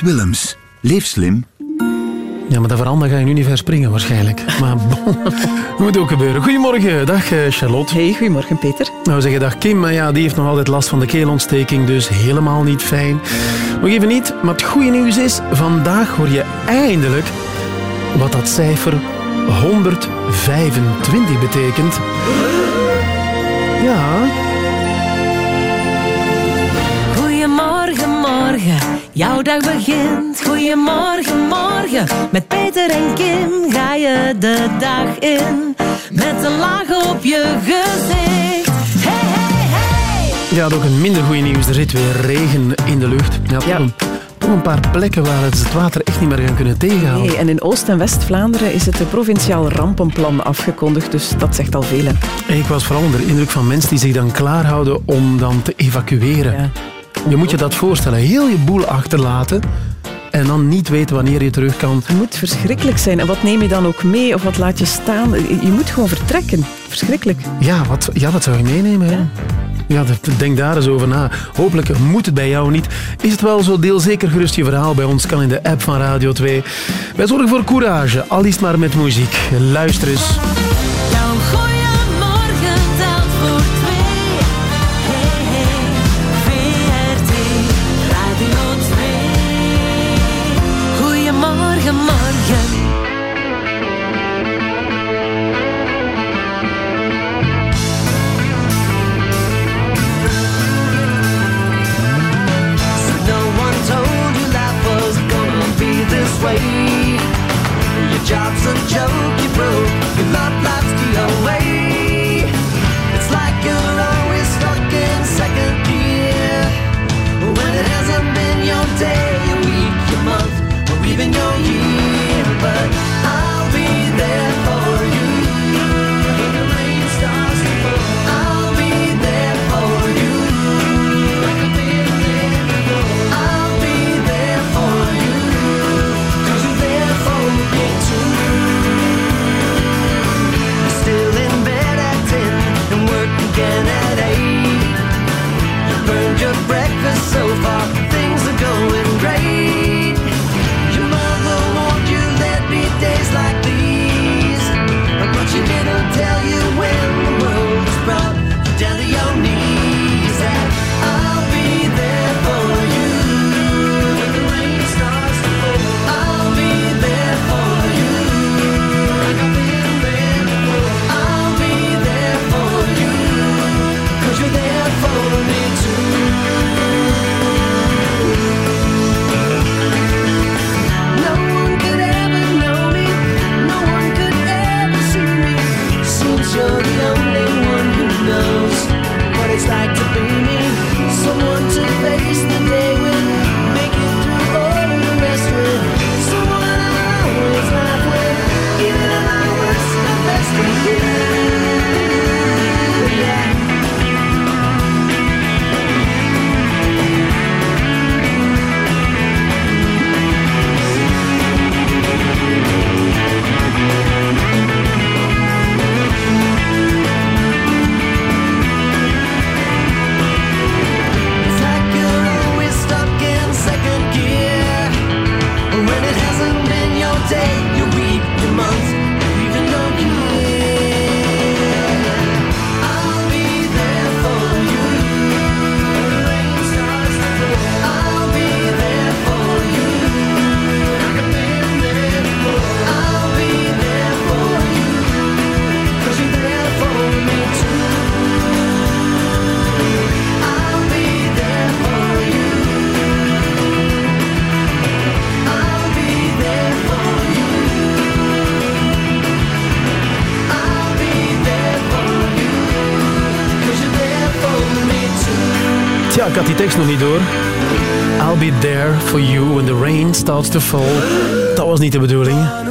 Willems. Leef slim. Ja, maar de veranda ga je nu niet verspringen waarschijnlijk. Maar bon, moet ook gebeuren. Goedemorgen, dag eh, Charlotte. Hey, goedemorgen Peter. Nou, we zeggen dag Kim, maar ja, die heeft nog altijd last van de keelontsteking, dus helemaal niet fijn. Nog even niet, maar het goede nieuws is, vandaag hoor je eindelijk wat dat cijfer 125 betekent. Ja, Goedemorgen, morgen, jouw dag begint. Goedemorgen, morgen, met Peter en Kim ga je de dag in. Met een laag op je gezicht. Hey, hey, hey! ja, ook een minder goede nieuws. Er zit weer regen in de lucht. Ja, toch, Ja. Een, toch een paar plekken waar het het water echt niet meer gaan kunnen tegenhouden. Nee, en in Oost- en West-Vlaanderen is het de provinciaal rampenplan afgekondigd, dus dat zegt al veel. hè. Ik was vooral onder de indruk van mensen die zich dan klaarhouden om dan te evacueren. Ja. Je moet je dat voorstellen. Heel je boel achterlaten en dan niet weten wanneer je terug kan. Het moet verschrikkelijk zijn. En wat neem je dan ook mee of wat laat je staan? Je moet gewoon vertrekken. Verschrikkelijk. Ja, wat, ja, wat zou je meenemen? Ja, denk daar eens over na. Hopelijk moet het bij jou niet. Is het wel zo, deel zeker gerust je verhaal bij ons. Kan in de app van Radio 2. Wij zorgen voor courage, al is het maar met muziek. Luister eens. Tekst nog niet door. I'll be there for you when the rain starts to fall. Dat was niet de bedoeling.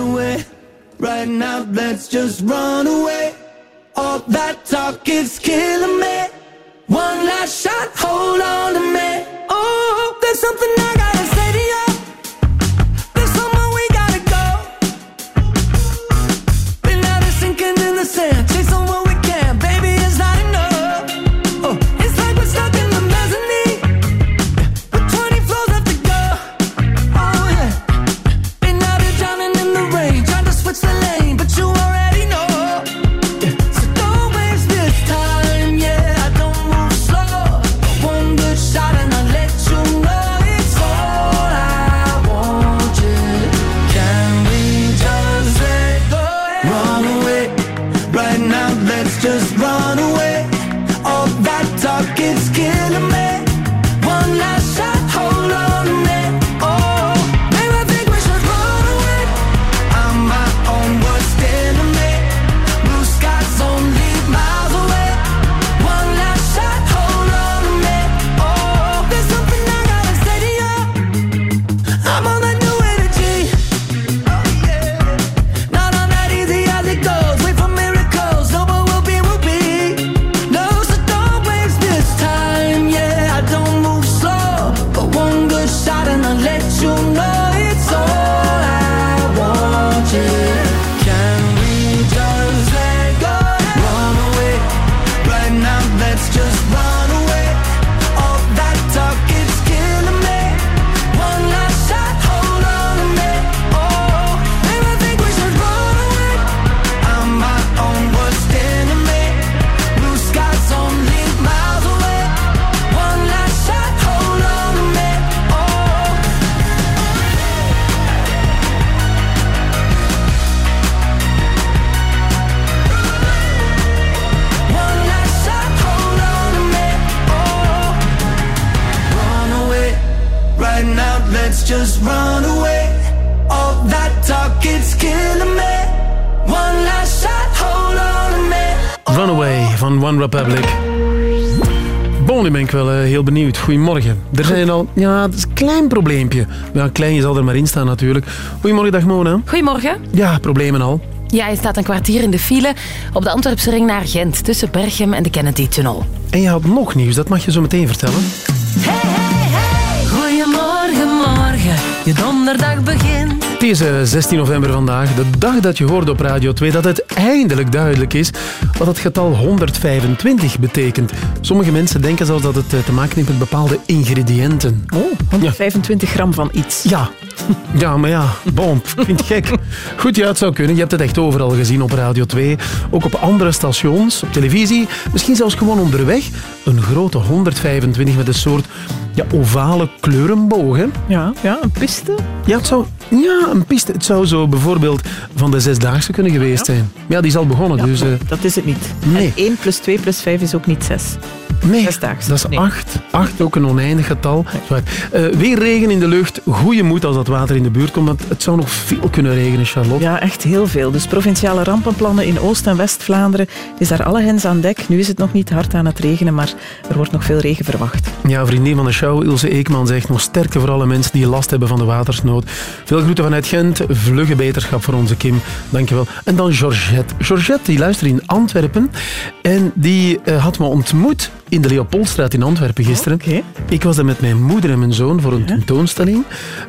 Goedemorgen. Er zijn al... Ja, dat is een klein probleempje. Ja, klein, je zal er maar in staan natuurlijk. Goedemorgen, dag Mona. Goedemorgen. Ja, problemen al. Ja, je staat een kwartier in de file op de Antwerpse ring naar Gent, tussen Berchem en de Kennedy-tunnel. En je had nog nieuws, dat mag je zo meteen vertellen. Hey, hey, hey. Goedemorgen, morgen. Je donderdag begint. Het is eh, 16 november vandaag, de dag dat je hoorde op Radio 2 dat het eindelijk duidelijk is wat het getal 125 betekent. Sommige mensen denken zelfs dat het eh, te maken heeft met bepaalde ingrediënten. Oh, 125 gram van iets. Ja. Ja, maar ja, bon, ik vind het gek. Goed, ja, het zou kunnen. Je hebt het echt overal gezien op Radio 2. Ook op andere stations, op televisie. Misschien zelfs gewoon onderweg. Een grote 125 met een soort ja, ovale kleurenboog. Hè? Ja, ja een piste. Ja, het zou, ja, een piste. Het zou zo bijvoorbeeld van de Zesdaagse kunnen geweest zijn. Maar ja, die is al begonnen, Ja, dus... eh, dat is het niet. nee. En 1 plus 2 plus 5 is ook niet 6. Nee, dat is Nee. acht. Acht, ook een oneindig getal. Zwaar. Eh, weer regen in de lucht. Goeie moed als dat water in de buurt komt. Want het zou nog veel kunnen regenen, Charlotte. Ja, echt heel veel. Dus provinciale rampenplannen in Oost- en West-Vlaanderen. Is daar alle hens aan dek. Nu is het nog niet hard aan het regenen, maar er wordt nog veel regen verwacht. Ja, vriendin van de show, Ilse Eekman, zegt nog sterker voor alle mensen die last hebben van de watersnood. Veel groeten vanuit Gent. Vlugge beterschap voor onze Kim. Dankjewel. En dan Georgette. Georgette, die luistert in Antwerpen. En die eh, had me ontmoet in de Leopoldstraat in Antwerpen gisteren. Oké. Ik was daar met mijn moeder en mijn zoon voor een tentoonstelling.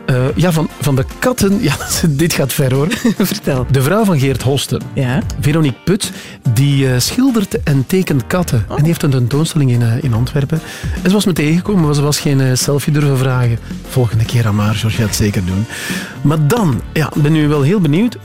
Eh, ja, van, van de katten... Ja, dit gaat ver hoor. Vertel. De vrouw van Geert Hosten. Ja. Veronique Put, die eh, schildert en tekent katten. En die heeft een tentoonstelling in, eh, in Antwerpen. En ze was me tegengekomen, maar ze was geen selfie durven vragen. Volgende keer aan maar, Georgette, zeker doen. Maar dan, ja, ik ben nu wel heel benieuwd.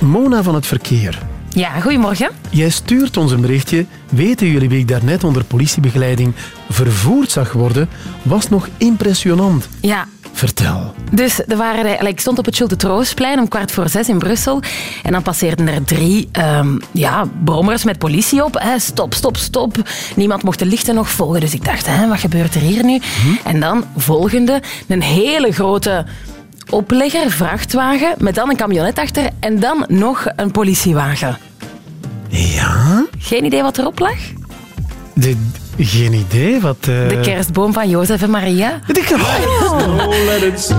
Mona van het verkeer. Ja, goedemorgen. Jij stuurt ons een berichtje. Weten jullie wie ik daarnet onder politiebegeleiding vervoerd zag worden? Was nog impressionant. Ja, Vertel. dus er waren, er- ik stond op het Schulte Troosplein om kwart voor zes in Brussel. En dan passeerden er drie ehm, ja, brommers met politie op. Hè. Stop, stop, stop. Niemand mocht de lichten nog volgen. Dus ik dacht, hè, wat gebeurt er hier nu? En dan volgende, een hele grote oplegger, vrachtwagen, met dan een camionet achter en dan nog een politiewagen. Ja? Geen idee wat erop lag? De, geen idee wat... eh, De kerstboom van Jozef en Maria. De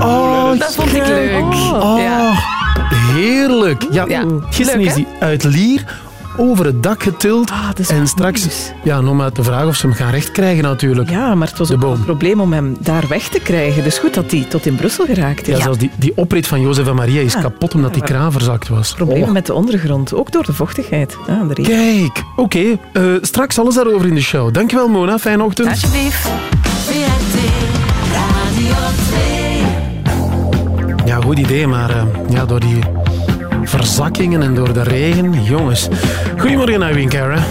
Oh, Dat vond ik leuk. Oh, Ja. heerlijk. Ja, Ja, gisteren leuk, is die uit Lier over het dak getild. Ah, dat is en straks, nieuws. ja, nog maar te vragen of ze hem gaan rechtkrijgen natuurlijk. Ja, maar het was De ook een probleem om hem daar weg te krijgen. Dus goed dat hij tot in Brussel geraakt is. Ja, zelfs die, die oprit van Jozef en Maria is Ja. kapot omdat die kraan verzakt was. Problemen Oh. met de ondergrond, ook door de vochtigheid. Ja, de. Kijk, oké. eh, straks alles daarover in de show. Dankjewel Mona, fijne ochtend. Alsjeblieft. VRT Radio 2. Ja, goed idee, maar eh, ja, door die verzakkingen en door de regen, jongens. Goedemorgen, Irene Cara.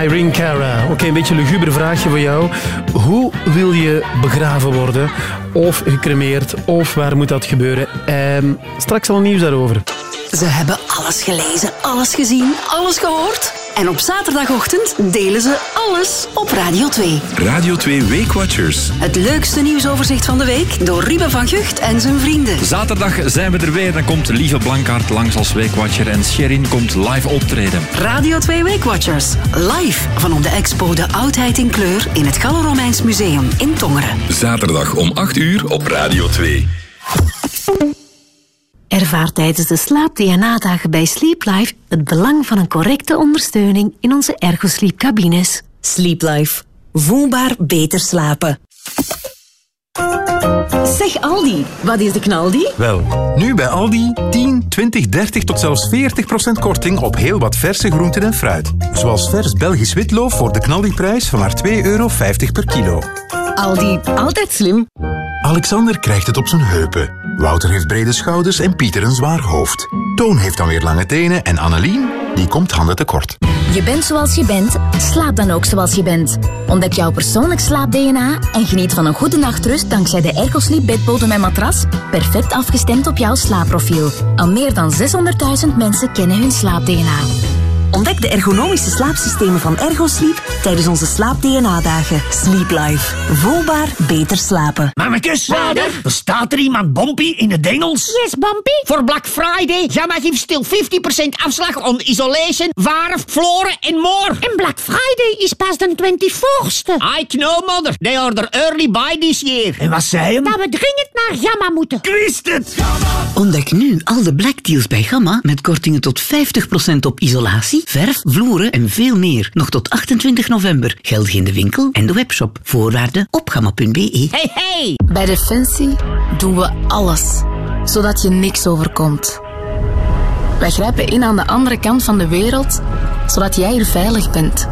Irene Cara. Oké, een beetje een luguber vraagje voor jou. Hoe wil je begraven worden? Of gecremeerd? Of waar moet dat gebeuren? Ehm, straks al nieuws daarover. Ze hebben alles gelezen, alles gezien, alles gehoord. En op zaterdagochtend delen ze alles op Radio 2. Radio 2 Weekwatchers. Het leukste nieuwsoverzicht van de week door Ruben van Gucht en zijn vrienden. Zaterdag zijn we er weer. Dan komt Lieve Blankaart langs als weekwatcher en Sherin komt live optreden. Radio 2 Weekwatchers. Live van op de expo De Oudheid in Kleur in het Gallo-Romeins Museum in Tongeren. Zaterdag om 8 uur op Radio 2. Ervaar tijdens de slaap-DNA-dagen bij Sleep Life het belang van een correcte ondersteuning in onze ergosleep-cabines. Sleep Life. Voelbaar beter slapen. Zeg Aldi, wat is de knaldi? Wel, nu bij Aldi 10, 20, 30 tot zelfs 40% korting op heel wat verse groenten en fruit. Zoals vers Belgisch witloof voor de knaldiprijs van maar 2,50 euro per kilo. Aldi, altijd slim. Alexander krijgt het op zijn heupen. Wouter heeft brede schouders en Pieter een zwaar hoofd. Toon heeft dan weer lange tenen en Annelien, die komt handen tekort. Je bent zoals je bent, slaap dan ook zoals je bent. Ontdek jouw persoonlijk slaap-DNA en geniet van een goede nachtrust dankzij de Ergosleep bedbodem en matras, perfect afgestemd op jouw slaapprofiel. Al meer dan 600.000 mensen kennen hun slaap-DNA. Ontdek de ergonomische slaapsystemen van Ergosleep tijdens onze slaap-DNA-dagen. Sleep Life. Voelbaar beter slapen. Mannekes, vader, bestaat er iemand Bompy in het Engels? Yes, Bumpy. Voor Black Friday, Gamma geeft stil 50% afslag on isolation, verf, floren en more. En Black Friday is pas de 24ste. I know, mother. They order early by this year. En wat zei hem? Dat we dringend naar Gamma moeten. Ik wist het! Ontdek nu al de Black Deals bij Gamma met kortingen tot 50% op isolatie, verf, vloeren en veel meer. Nog tot 28 november. Geldig in de winkel en de webshop. Voorwaarden op gamma.be. Hey, hey! Bij Defensie doen we alles, zodat je niks overkomt. Wij grijpen in aan de andere kant van de wereld, zodat jij hier veilig bent.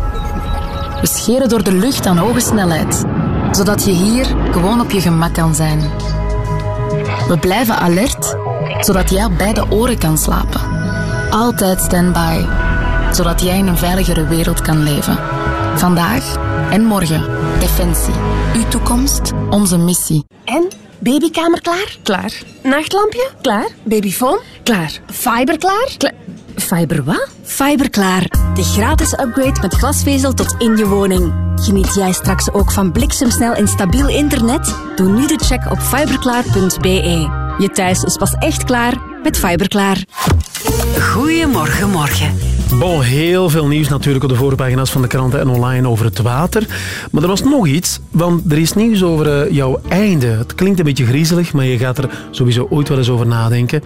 We scheren door de lucht aan hoge snelheid, zodat je hier gewoon op je gemak kan zijn. We blijven alert, zodat jij op beide oren kan slapen. Altijd standby, zodat jij in een veiligere wereld kan leven. Vandaag en morgen. Defensie. Uw toekomst, onze missie. En? Babykamer klaar? Klaar. Nachtlampje? Klaar. Babyfoon? Klaar. Fiber klaar? Klaar. Fiber wat? Fiberklaar. De gratis upgrade met glasvezel tot in je woning. Geniet jij straks ook van bliksemsnel en stabiel internet? Doe nu de check op fiberklaar.be. Je thuis is pas echt klaar met Fiberklaar. Goedemorgen, morgen. Bon, heel veel nieuws natuurlijk op de voorpagina's van de kranten en online over het water. Maar er was nog iets, want er is nieuws over eh, jouw einde. Het klinkt een beetje griezelig, maar je gaat er sowieso ooit wel eens over nadenken.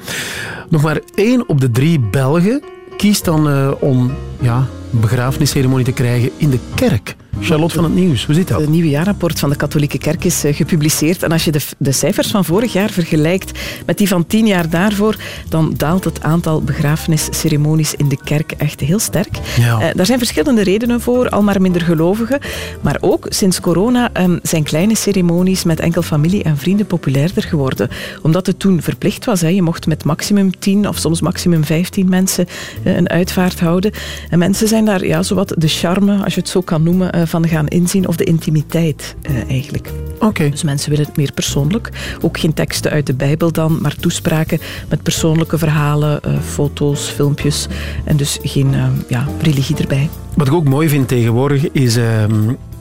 Nog maar één op de drie Belgen kiest dan eh, om ja, een begrafenisceremonie te krijgen in de kerk. Charlotte van het Nieuws, hoe zit dat? Het nieuwe jaarrapport van de katholieke kerk is eh, gepubliceerd. En als je de, de cijfers van vorig jaar vergelijkt met die van tien jaar daarvoor, dan daalt het aantal begrafenisceremonies in de kerk echt heel sterk. Ja. Eh, daar zijn verschillende redenen voor, al maar minder gelovigen. Maar ook sinds corona ehm, zijn kleine ceremonies met enkel familie en vrienden populairder geworden. Omdat het toen verplicht was. Hè. Je mocht met maximum 10 of soms maximum 15 mensen eh, een uitvaart houden. En mensen zijn daar ja, zowat de charme, als je het zo kan noemen, van gaan inzien. Of de intimiteit eh, eigenlijk. Oké. Dus mensen willen het meer persoonlijk. Ook geen teksten uit de Bijbel dan, maar toespraken met persoonlijke verhalen, eh, foto's, filmpjes. En dus geen eh, ja, religie erbij. Wat ik ook mooi vind tegenwoordig is...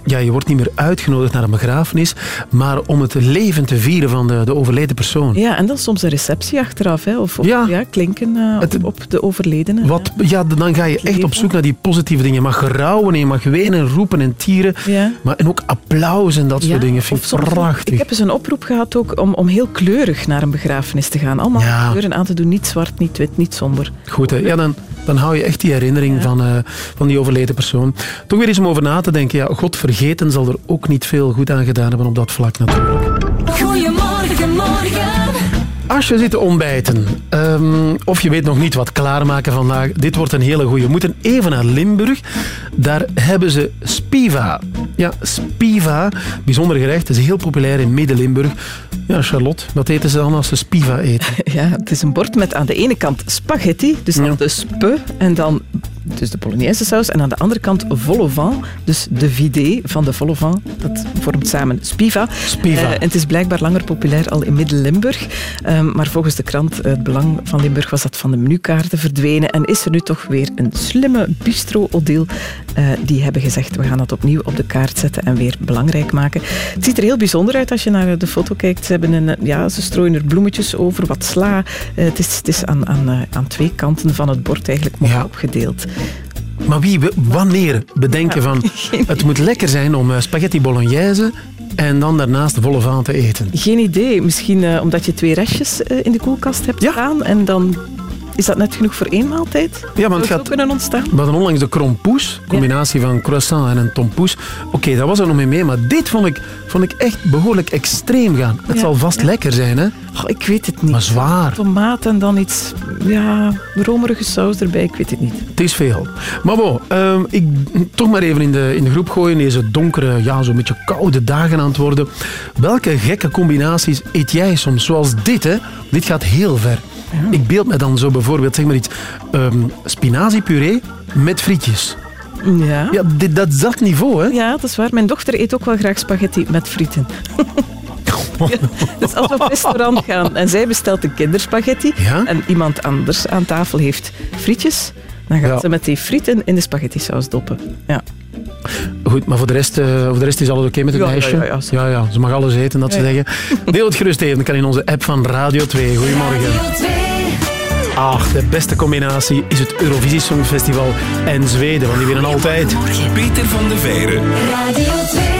ja, je wordt niet meer uitgenodigd naar een begrafenis, maar om het leven te vieren van de, de overleden persoon. Ja, en dan soms een receptie achteraf. Hè, of of, Ja. ja. klinken eh, Het- op, op de overledene. Wat, ja, dan ga je echt op zoek naar die positieve dingen. Je mag rouwen en je mag wenen, roepen en tieren. Ja. Maar, en ook applaus en dat soort dingen. Vind ik soms- prachtig. Ik heb eens een oproep gehad ook om, om heel kleurig naar een begrafenis te gaan. Allemaal kleuren aan te doen. Niet zwart, niet wit, niet somber. Goed, hè? Ja, dan, dan hou je echt die herinnering van, eh, van die overleden persoon. Toch weer eens om over na te denken. Ja, God vergeten zal er ook niet veel goed aan gedaan hebben op dat vlak natuurlijk. Goedemorgen, morgen. Als je zit te ontbijten, ehm, of je weet nog niet wat klaarmaken vandaag, dit wordt een hele goeie. We moeten even naar Limburg. Daar hebben ze spiva. Ja, spiva, bijzonder gerecht, is heel populair in Midden-Limburg. Ja, Charlotte, wat eten ze dan als ze spiva eten? Ja, het is een bord met aan de ene kant spaghetti, dus dan Ja. de spe, en dan dus de Polonaise saus. En aan de andere kant vol au vent, dus de vidé van de vol au vent. Dat vormt samen spiva. Spiva. Eh, en het is blijkbaar langer populair al in Midden-Limburg. Ehm, maar volgens de krant eh, Het Belang van Limburg was dat van de menukaarten verdwenen. En is er nu toch weer een slimme bistro Odile. eh, die hebben gezegd, we gaan dat opnieuw op de kaart zetten en weer belangrijk maken. Het ziet er heel bijzonder uit als je naar de foto kijkt. Ze, hebben een, ja, ze strooien er bloemetjes over, wat sla. Het is, het is aan, aan, aan twee kanten van het bord eigenlijk mooi opgedeeld. Maar wie, wanneer bedenken van... Het moet lekker zijn om eh, spaghetti bolognese en dan daarnaast de volle vaan te eten. Geen idee. Misschien eh, omdat je twee restjes eh, in de koelkast hebt staan en dan is dat net genoeg voor één maaltijd. Ja, want het Zou gaat... kunnen ontstaan. We hadden onlangs de krompoes, combinatie van croissant en een tompoes. Oké, dat was er nog mee mee, maar dit vond ik, vond ik echt behoorlijk extreem gaan. Het Ja, zal vast ja. lekker zijn, hè? Ik weet het niet. Maar zwaar. Tomaat en dan iets, ja, romerige saus erbij. Ik weet het niet. Het is veel. Maar bon, ehm, ik toch maar even in de, in de groep gooien. Deze donkere, ja, zo'n beetje koude dagen aan het worden. Welke gekke combinaties eet jij soms? Zoals dit, hè? Dit gaat heel ver. Ik beeld me dan zo bijvoorbeeld, zeg maar iets, ehm spinaziepuree met frietjes. Ja. Ja, dit, dat is dat niveau, hè? Ja, dat is waar. Mijn dochter eet ook wel graag spaghetti met frieten. Ja, dus als we op restaurant gaan en zij bestelt een kinderspaghetti en iemand anders aan tafel heeft frietjes, dan gaat Ja. ze met die frieten in de spaghetti saus doppen. Ja. Goed, maar voor de rest, eh, voor de rest is alles oké met het Ja, meisje? ja, ja, ja, ja, ze mag alles eten, dat ze zeggen. Deel het gerust even, dat kan in onze app van Radio 2. Goedemorgen. Ach, de beste combinatie is het Eurovisie Songfestival en Zweden, want die winnen altijd. Peter van de Veire. Radio 2.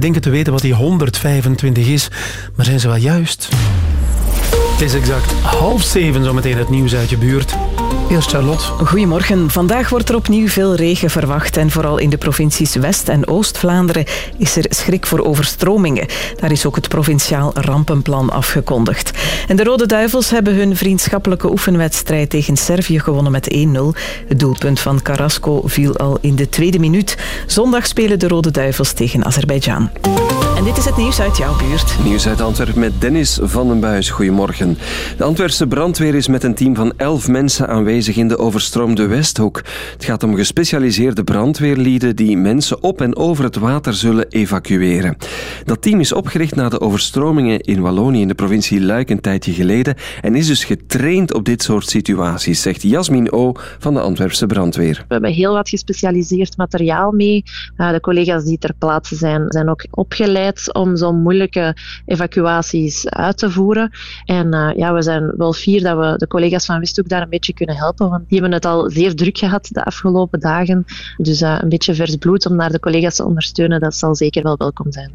Die denken te weten wat die 125 is, maar zijn ze wel juist? Het is exact half zeven zometeen het nieuws uit je buurt. Eerst Charlotte. Goedemorgen. Vandaag wordt er opnieuw veel regen verwacht. En vooral in de provincies West- en Oost-Vlaanderen is er schrik voor overstromingen. Daar is ook het provinciaal rampenplan afgekondigd. En de Rode Duivels hebben hun vriendschappelijke oefenwedstrijd tegen Servië gewonnen met 1-0. Het doelpunt van Carrasco viel al in de tweede minuut. Zondag spelen de Rode Duivels tegen Azerbeidzjan. En dit is het nieuws uit jouw buurt. Nieuws uit Antwerpen met Dennis van den Buis. Goedemorgen. De Antwerpse brandweer is met een team van elf mensen aanwezig in de overstroomde Westhoek. Het gaat om gespecialiseerde brandweerlieden die mensen op en over het water zullen evacueren. Dat team is opgericht na de overstromingen in Wallonië in de provincie Luik een tijdje geleden en is dus getraind op dit soort situaties, zegt Jasmin O. van de Antwerpse brandweer. We hebben heel wat gespecialiseerd materiaal mee. De collega's die ter plaatse zijn, zijn ook opgeleid om zo'n moeilijke evacuaties uit te voeren. En uh, ja, we zijn wel fier dat we de collega's van Westhoek daar een beetje kunnen helpen, want die hebben het al zeer druk gehad de afgelopen dagen. Dus uh, een beetje vers bloed om naar de collega's te ondersteunen, dat zal zeker wel welkom zijn.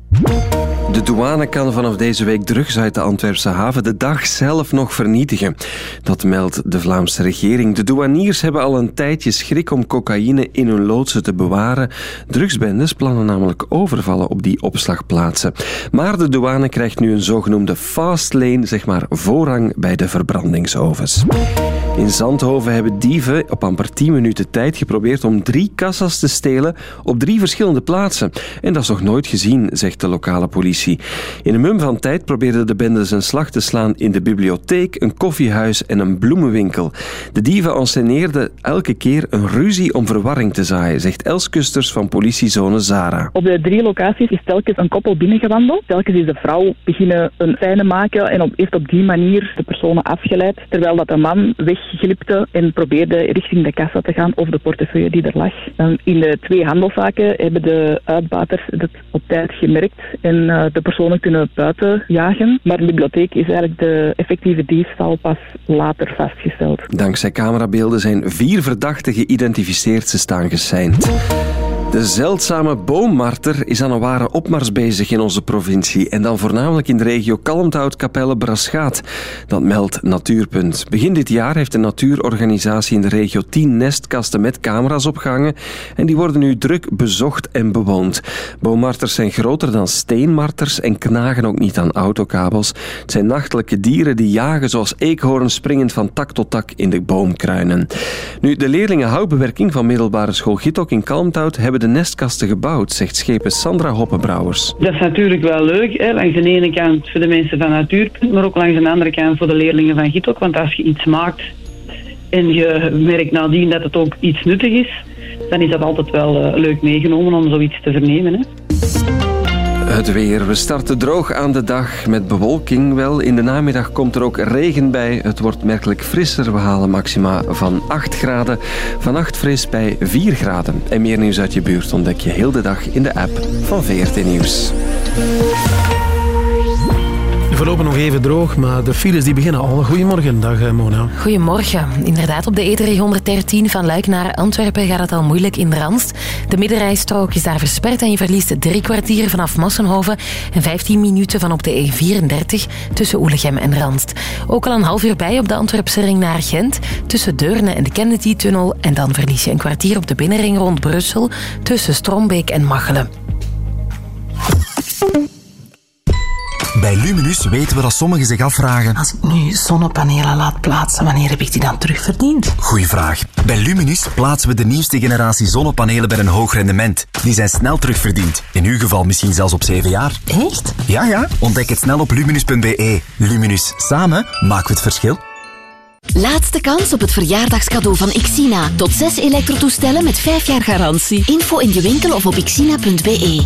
De douane kan vanaf deze week drugs uit de Antwerpse haven de dag zelf nog vernietigen. Dat meldt de Vlaamse regering. De douaniers hebben al een tijdje schrik om cocaïne in hun loodsen te bewaren. Drugsbendes plannen namelijk overvallen op die opslagplaatsen. Maar de douane krijgt nu een zogenoemde fast lane, zeg maar voorrang bij de verbrandingsovens. In Zandhoven hebben dieven op amper 10 minuten tijd geprobeerd om drie kassas te stelen op drie verschillende plaatsen. En dat is nog nooit gezien, zegt de lokale politie. In een mum van tijd probeerden de bendes een slag te slaan in de bibliotheek, een koffiehuis en een bloemenwinkel. De dieven enceneerden elke keer een ruzie om verwarring te zaaien, zegt Els Kusters van politiezone Zara. Op de drie locaties is telkens een koppel binnengewandeld. Telkens is de vrouw beginnen een scène maken en op, heeft op die manier de personen afgeleid, terwijl dat de man weg wegglipte en probeerde richting de kassa te gaan of de portefeuille die er lag. In de twee handelszaken hebben de uitbaters het op tijd gemerkt en eh, de personen kunnen buiten jagen. Maar in de bibliotheek is eigenlijk de effectieve diefstal pas later vastgesteld. Dankzij camerabeelden zijn vier verdachten geïdentificeerd. Ze staan geseind. De zeldzame boommarter is aan een ware opmars bezig in onze provincie. En dan voornamelijk in de regio Kalmthout, Capelle, Braschaat. Dat meldt Natuurpunt. Begin dit jaar heeft de natuurorganisatie in de regio 10 nestkasten met camera's opgehangen. En die worden nu druk bezocht en bewoond. Boommarters zijn groter dan steenmarters en knagen ook niet aan autokabels. Het zijn nachtelijke dieren die jagen zoals eekhoorns springend van tak tot tak in de boomkruinen. Nu, de leerlingen houtbewerking van middelbare school Gitok in Kalmthout hebben de nestkasten gebouwd, zegt schepen Sandra Hoppenbrouwers. Dat is natuurlijk wel leuk, hè? langs de ene kant voor de mensen van Natuurpunt, maar ook langs de andere kant voor de leerlingen van Gitok. Want als je iets maakt en je merkt nadien dat het ook iets nuttig is, dan is dat altijd wel eh, leuk meegenomen om zoiets te vernemen. Hè? Het weer. We starten droog aan de dag met bewolking. Wel, in de namiddag komt er ook regen bij. Het wordt merkelijk frisser. We halen maxima van 8 graden. Vannacht fris bij 4 graden. En meer nieuws uit je buurt ontdek je heel de dag in de app van VRT Nieuws. Voorlopig nog even droog, maar de files die beginnen al. Goedemorgen, dag eh, Mona. Goedemorgen. Inderdaad, op de E313 van Luik naar Antwerpen gaat het al moeilijk in Randst. De middenrijstrook is daar versperd en je verliest drie kwartier vanaf Massenhoven en 15 minuten van op de E34 tussen Oelegem en Randst. Ook al een half uur bij op de Antwerpse ring naar Gent tussen Deurne en de Kennedy-tunnel en dan verlies je een kwartier op de binnenring rond Brussel tussen Strombeek en Machelen. Bij Luminus weten we dat sommigen zich afvragen... Als ik nu zonnepanelen laat plaatsen, wanneer heb ik die dan terugverdiend? Goeie vraag. Bij Luminus plaatsen we de nieuwste generatie zonnepanelen bij een hoog rendement. Die zijn snel terugverdiend. In uw geval misschien zelfs op 7 jaar. Echt? Ja, ja. Ontdek het snel op luminus.be. Luminus. Samen maken we het verschil. Laatste kans op het verjaardagscadeau van Xina. Tot zes elektrotoestellen met 5 jaar garantie. Info in je winkel of op xina.be.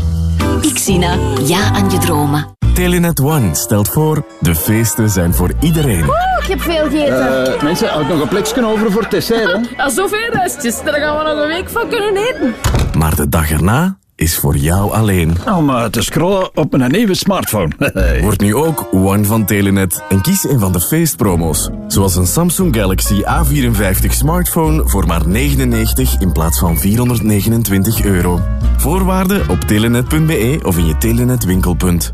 Xina, ja aan je dromen. Telenet One stelt voor, de feesten zijn voor iedereen. Oeh, ik heb veel gegeten. Eh, mensen, houd nog een plekje over voor het dessert, hè? Ja, zoveel restjes, daar gaan we nog een week van kunnen eten. Maar de dag erna is voor jou alleen. Om eh, te scrollen op een nieuwe smartphone. Word nu ook One van Telenet en kies een van de feestpromo's. Zoals een Samsung Galaxy A54 smartphone voor maar 99 in plaats van 429 euro. Voorwaarden op telenet.be of in je Telenet winkelpunt.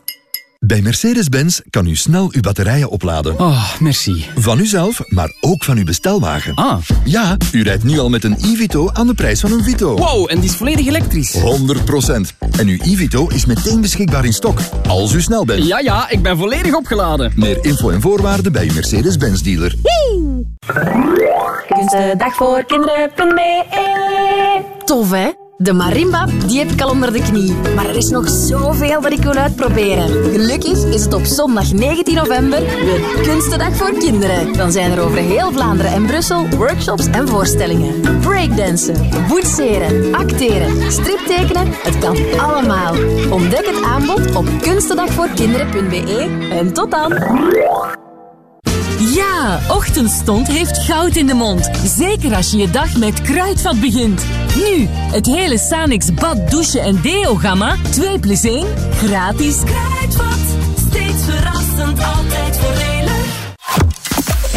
Bij Mercedes-Benz kan u snel uw batterijen opladen. Oh, merci. Van uzelf, maar ook van uw bestelwagen. Ah. Ja, u rijdt nu al met een e-Vito aan de prijs van een Vito. Wow, en die is volledig elektrisch. 100%. En uw e-Vito is meteen beschikbaar in stok, als u snel bent. Ja, ja, ik ben volledig opgeladen. Meer info en voorwaarden bij uw Mercedes-Benz dealer. Kunstendag voor kinderen.be Tof, hè? De marimba, die heb ik al onder de knie. Maar er is nog zoveel dat ik wil uitproberen. Gelukkig is het op zondag 19 november weer Kunstendag voor kinderen. Dan zijn er over heel Vlaanderen en Brussel workshops en voorstellingen. Breakdansen, boetseren, acteren, striptekenen, het kan allemaal. Ontdek het aanbod op kunstendagvoorkinderen.be en tot dan! Ja, ochtendstond heeft goud in de mond. Zeker als je je dag met kruidvat begint. Nu, het hele Sanix bad, douchen en deo-gamma. 2 plus 1, gratis. Kruidvat, steeds verrassend, altijd voordelig.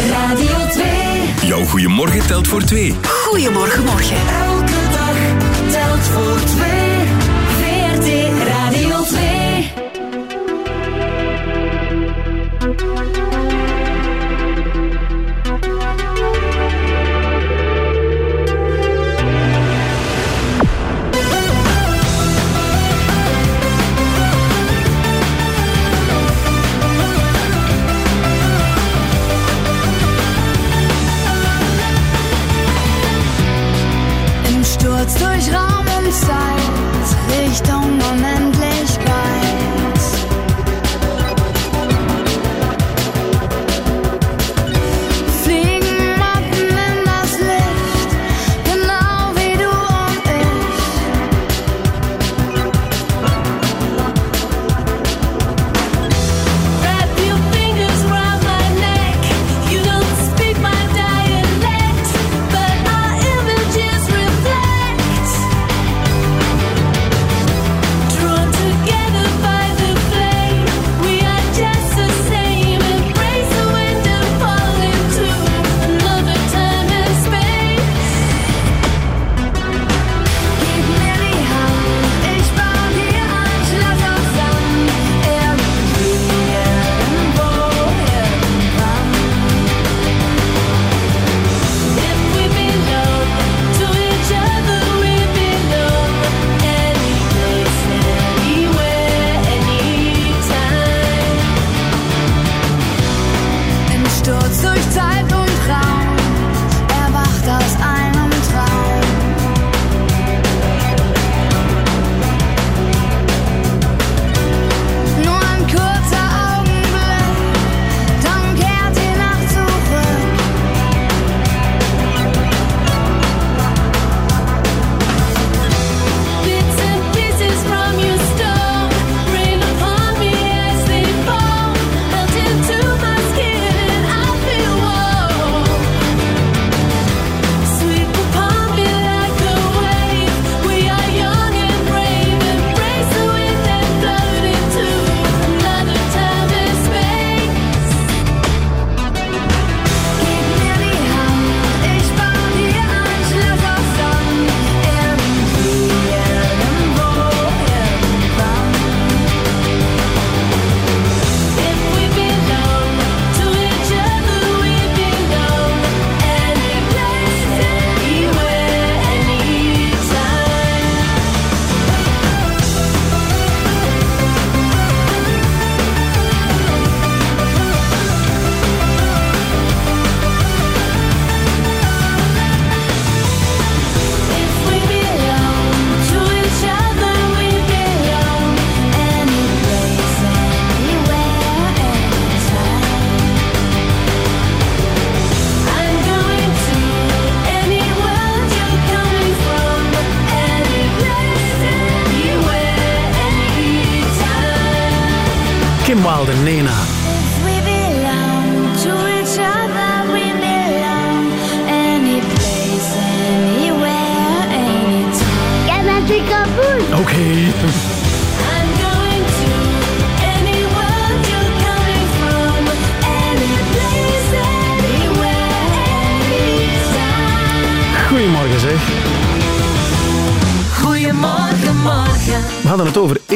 Radio 2. Jouw goeiemorgen telt voor 2. Goeiemorgen, morgen. Elke dag telt voor 2. Sturz durch Raum und Zeit, Richtung Unendlichkeit.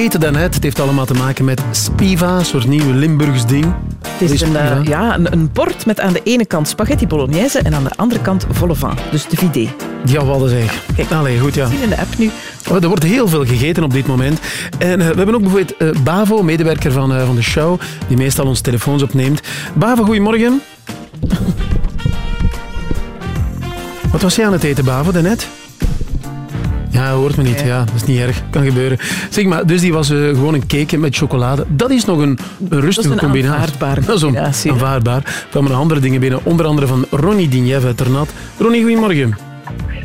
Eten daarnet. Het heeft allemaal te maken met spiva, een soort nieuw Limburgs ding. Het is een, eh, ja, een, een bord met aan de ene kant spaghetti bolognese en aan de andere kant vol vent. Dus de vidé. Ja, wat zeg. Kijk, Allee, goed ja. In de app nu. Oh, er wordt heel veel gegeten op dit moment. En eh, we hebben ook bijvoorbeeld eh, Bavo, medewerker van, van de show, die meestal onze telefoons opneemt. Bavo, goedemorgen. Wat was jij aan het eten, Bavo, daarnet? Hoort me niet. Ja, dat is niet erg. Kan gebeuren. Zeg maar, dus die was eh, gewoon een cake met chocolade. Dat is nog een, een rustige een combinatie. aanvaardbare Dat is een- combinatie. aanvaardbaar. Er kwamen nog andere dingen binnen. Onder andere van Ronnie Dinjev uit Ternat. Ronnie, goedemorgen.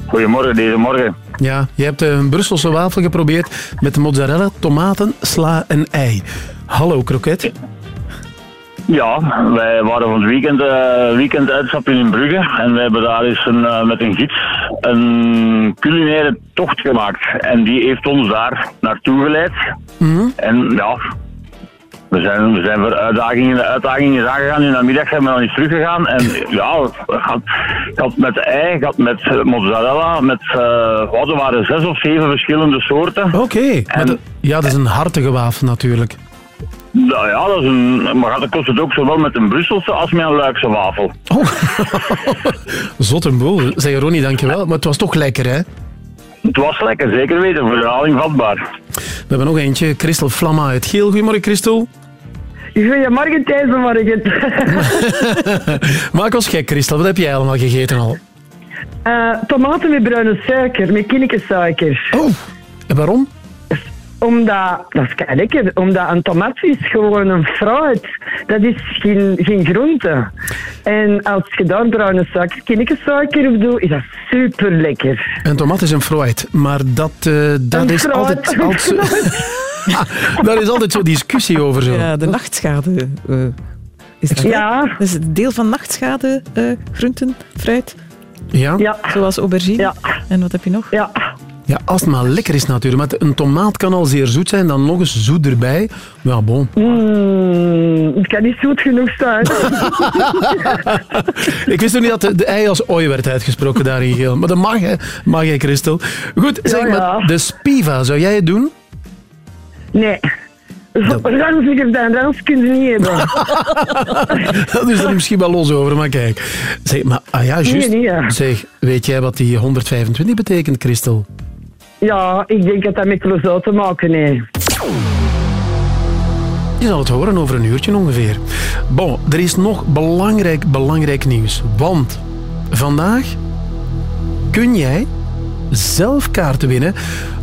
Goedemorgen, deze morgen. Ja, je hebt eh, een Brusselse wafel geprobeerd met mozzarella, tomaten, sla en ei. Hallo, kroket. Ja, wij waren van het weekend, weekend uitstappen in Brugge en we hebben daar eens een, met een gids een culinaire tocht gemaakt. En die heeft ons daar naartoe geleid. En ja, we zijn, we zijn voor uitdagingen, uitdagingen aangegaan. In de middag zijn we dan eens teruggegaan. En ja, ik had, met ei, ik had met mozzarella, met, eh wat, er waren zes of zeven verschillende soorten. Oké, dat- ja, dat is een hartige wafel natuurlijk. Nou ja, dat is een, maar dat kost het ook zowel met een Brusselse als met een Luikse wafel. Zot een boel. Zeg Ronnie, dankjewel. Maar het was toch lekker, hè? Het was lekker, zeker weten, voor herhaling vatbaar. We hebben nog eentje, Christel Flamma uit Geel. Goedemorgen, Christel. Goedemorgen, Thijs en morgen. Maak ons gek, Christel. Wat heb jij allemaal gegeten al? Eh, tomaten met bruine suiker, met kinnikkensuiker. Oh, en waarom? Omdat, dat is kei lekker, omdat een tomaat is gewoon een fruit. Dat is geen, geen groente. En als je daar bruine suiker, kinnikkensuiker op doet, is dat super lekker. Een tomat is een fruit, maar dat, eh, dat is fruit. altijd... altijd Daar is altijd zo'n discussie over. Zo. Ja, de nachtschade. eh, is dat, Ja. Dat is het deel van nachtschade, eh, groenten, fruit. Ja? Ja. Zoals aubergine. Ja. En wat heb je nog? Ja. Ja, als het maar lekker is natuurlijk. Maar een tomaat kan al zeer zoet zijn, dan nog eens zoet erbij. Ja, bon. Mm, het kan niet zoet genoeg zijn. Ik wist ook niet dat de, de ei als ooi werd uitgesproken daar in geel. Maar dat mag, hè. Mag jij, Christel. Goed, zeg Ja, maar, de spiva, zou jij het doen? Nee. Rangslikker dan, anders kun je niet hebben. Dat is er misschien wel los over, maar kijk. Zeg, maar, ah ja, juist. Nee, nee, ja. Zeg, weet jij wat die 125 betekent, Christel? Ja, ik denk dat dat met Clouseau te maken heeft. Je zal het horen over een uurtje ongeveer. Bon, er is nog belangrijk, belangrijk nieuws. Want vandaag kun jij zelf kaarten winnen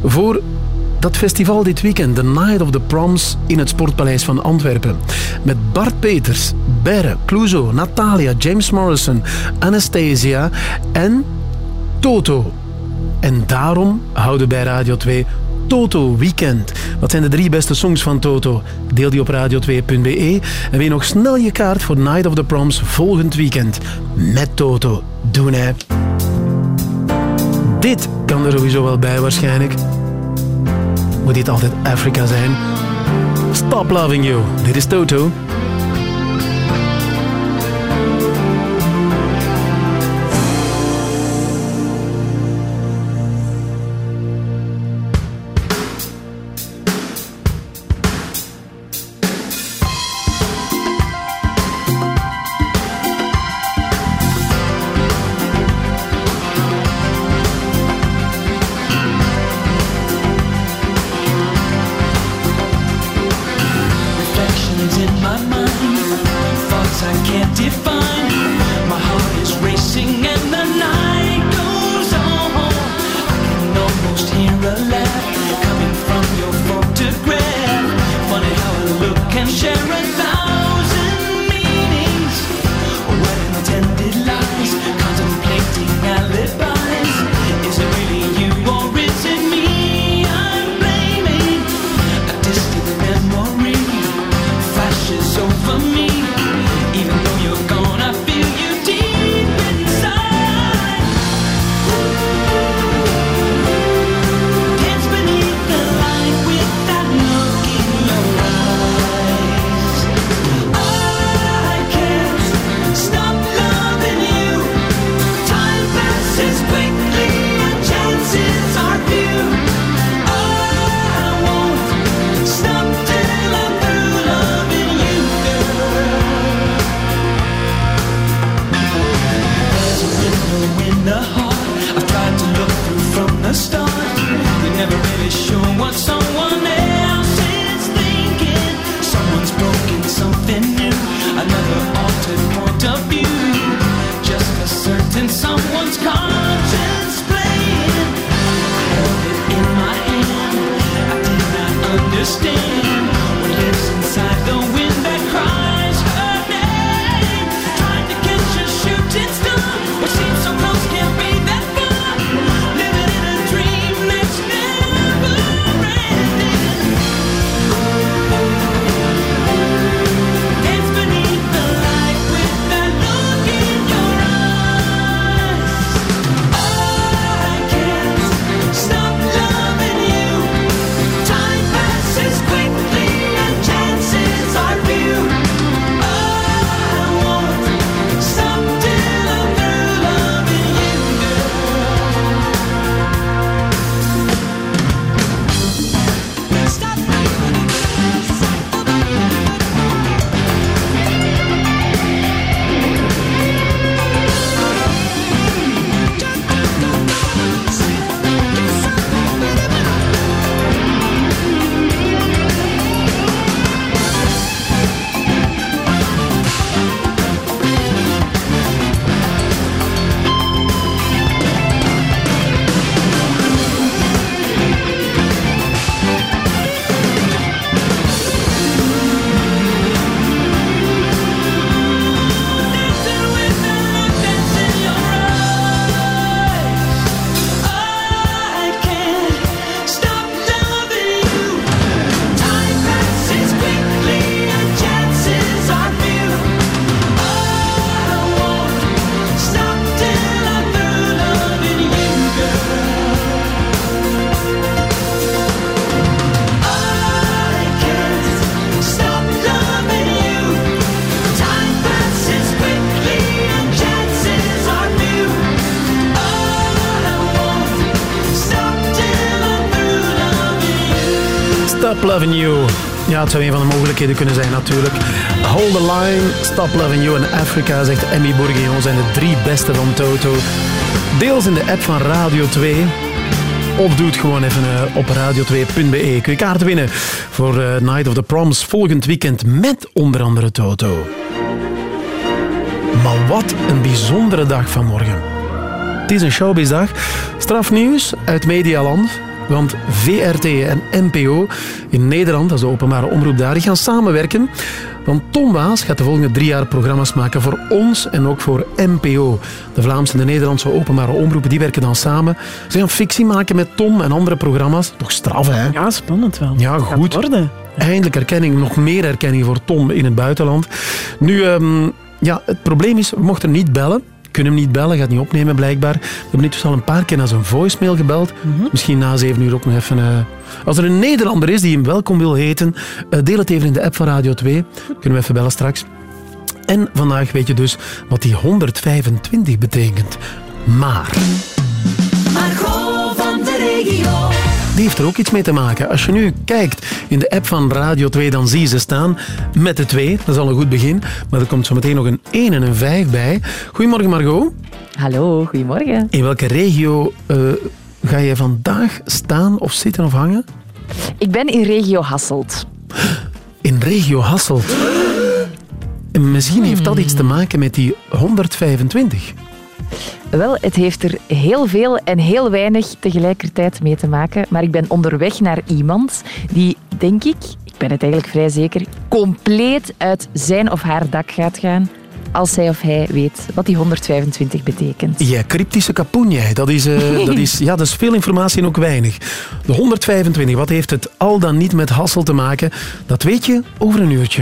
voor dat festival dit weekend, The Night of the Proms in het Sportpaleis van Antwerpen. Met Bart Peters, Berre, Clouseau, Natalia, James Morrison, Anastasia en Toto. En daarom houden bij Radio 2 Toto Weekend. Wat zijn de drie beste songs van Toto? Deel die op radio2.be en win nog snel je kaart voor Night of the Proms volgend weekend. Met Toto. Doen hè. Dit kan er sowieso wel bij waarschijnlijk. Moet dit altijd Afrika zijn? Stop loving you. Dit is Toto. Loving You. Ja, het zou een van de mogelijkheden kunnen zijn natuurlijk. Hold the Line, Stop Loving You en Africa, zegt Emmy Bourguignon, zijn de drie beste van Toto. Deels in de app van Radio 2. Of doe het gewoon even eh, op radio2.be. Kun je kaarten winnen voor eh, Night of the Proms volgend weekend met onder andere Toto. Maar wat een bijzondere dag vanmorgen. Het is een showbizdag. Strafnieuws uit Medialand. Want VRT en NPO in Nederland, dat is de openbare omroep daar, die gaan samenwerken. Want Tom Waas gaat de volgende drie jaar programma's maken voor ons en ook voor NPO. De Vlaamse en de Nederlandse openbare omroepen die werken dan samen. Ze gaan fictie maken met Tom en andere programma's. Toch straf, hè? Ja, spannend wel. Ja, goed. worden. Eindelijk erkenning, nog meer erkenning voor Tom in het buitenland. Nu, ehm, ja, het probleem is, we mochten niet bellen. Kunnen hem niet bellen, gaat niet opnemen blijkbaar. We hebben net dus al een paar keer naar zijn voicemail gebeld. Misschien na zeven uur ook nog even... eh, Als er een Nederlander is die hem welkom wil heten, eh, deel het even in de app van Radio 2. Kunnen we even bellen straks. En vandaag weet je dus wat die 125 betekent. Maar... Margot van de regio. Die heeft er ook iets mee te maken. Als je nu kijkt in de app van Radio 2, dan zie je ze staan met de 2. Dat is al een goed begin. Maar er komt zo meteen nog een 1 en een 5 bij. Goedemorgen Margot. Hallo, goedemorgen. In welke regio eh, ga je vandaag staan of zitten of hangen? Ik ben in regio Hasselt. In regio Hasselt. En misschien heeft dat iets te maken met die 125. Wel, het heeft er heel veel en heel weinig tegelijkertijd mee te maken. Maar ik ben onderweg naar iemand die, denk ik, ik ben het eigenlijk vrij zeker, compleet uit zijn of haar dak gaat gaan als zij of hij weet wat die 125 betekent. Ja, cryptische kapoen jij. Dat is, eh, dat, is, ja, dat is veel informatie en ook weinig. De 125, wat heeft het al dan niet met Hassel te maken? Dat weet je over een uurtje.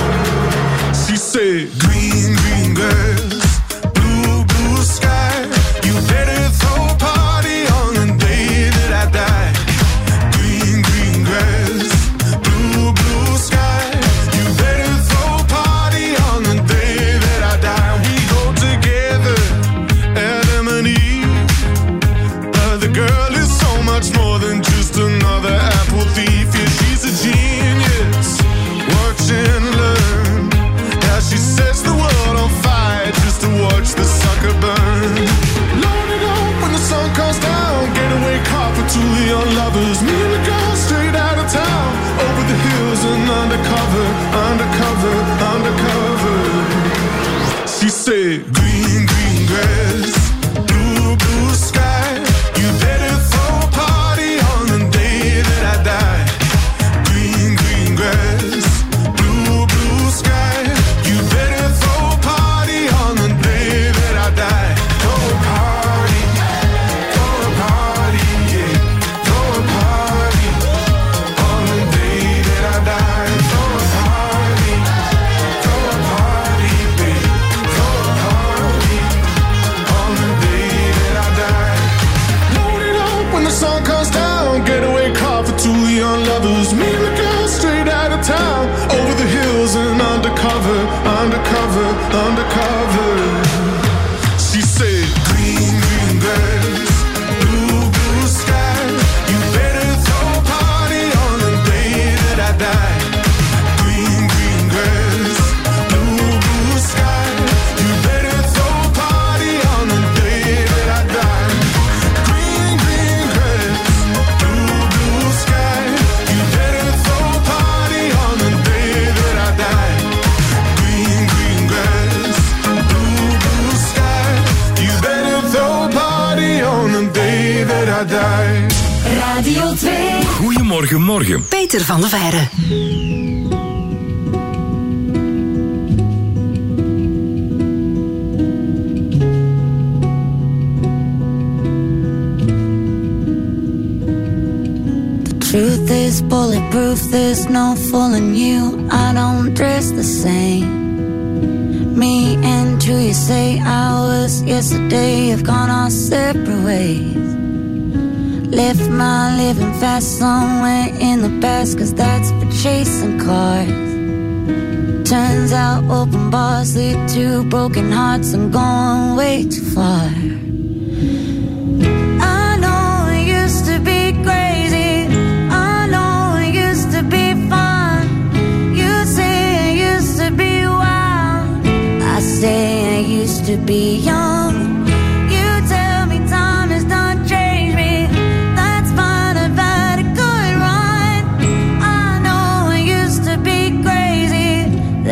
She said, Green, green girls, two young lovers. Me and the girl straight out of town. Over the hills and undercover, undercover, undercover. She said, Goedemorgen, morgen. Peter van der Veijren. is bulletproof, there's no fooling you. I don't dress the same. Me and you, you say hours yesterday have gone our separate ways. Left my living fast somewhere in the past, cause that's for chasing cars. Turns out open bars lead to broken hearts and going way too far. I know it used to be crazy. I know it used to be fun. You say it used to be wild. I say I used to be young.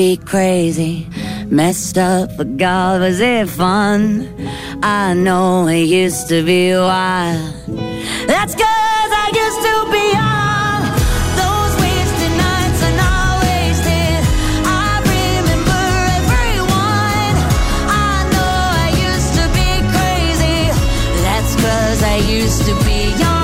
be crazy, messed up, but God, was it fun? I know it used to be wild. That's cause I used to be young. Those wasted nights are not wasted. I remember everyone. I know I used to be crazy. That's cause I used to be young.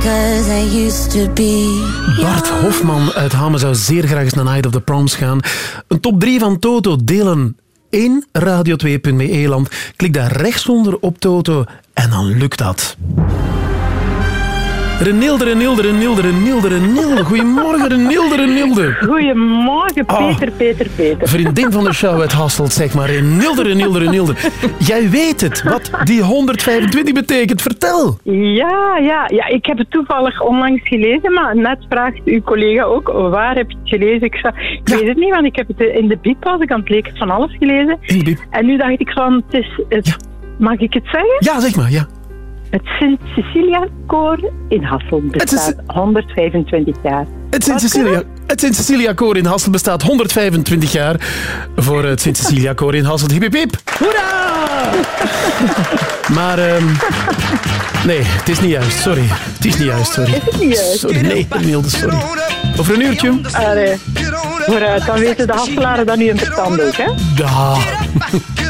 Cause I used to be. Bart Hofman uit Hamme zou zeer graag eens naar Night of the Proms gaan. Een top 3 van Toto delen in radio2.be land. Klik daar rechtsonder op Toto en dan lukt dat. Renilde, Renilde, Renilde, Renilde, Renilde. Goedemorgen, Renilde, Renilde. Goedemorgen, Oh. Peter, Peter, Peter. Vriendin van de show uit Hasselt, zeg maar. Renilde, Renilde, Renilde. Jij weet het, wat die 125 betekent. Vertel. Ja, ja, ja, ik heb het toevallig onlangs gelezen, maar net vraagt uw collega ook, waar heb je het gelezen? Ik, ik weet het niet, want ik heb het in de biep was ik aan het leek van alles gelezen. In de biep. En nu dacht ik van, het is, het, mag ik het zeggen? Ja, zeg maar, ja. Het Sint-Cecilia-koor in Hasselt bestaat 125 jaar. Het Sint-Cecilia, het Sint-Cecilia-koor in Hasselt bestaat 125 jaar. Voor het Sint-Cecilia-koor in Hasselt. Hip, hip, hip. Hoera! Maar, ehm, nee, het is niet juist. Sorry. Het is niet juist, sorry. Is het niet juist? Sorry, nee, Nielde, sorry. Over een uurtje. Allee. Vooruit, dan weten de Hasselaren dat nu in bestand ook, hè? Da.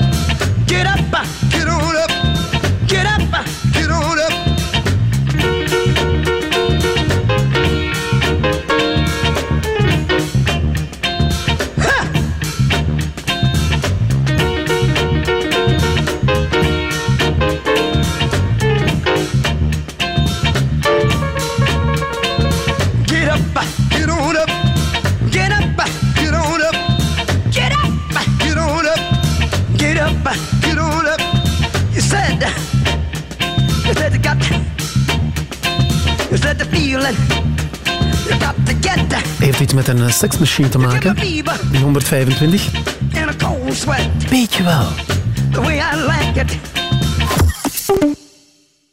get up, get on up, Heeft iets met een eh, seksmachine te maken? Die 125? in a cold sweat. Beetje wel.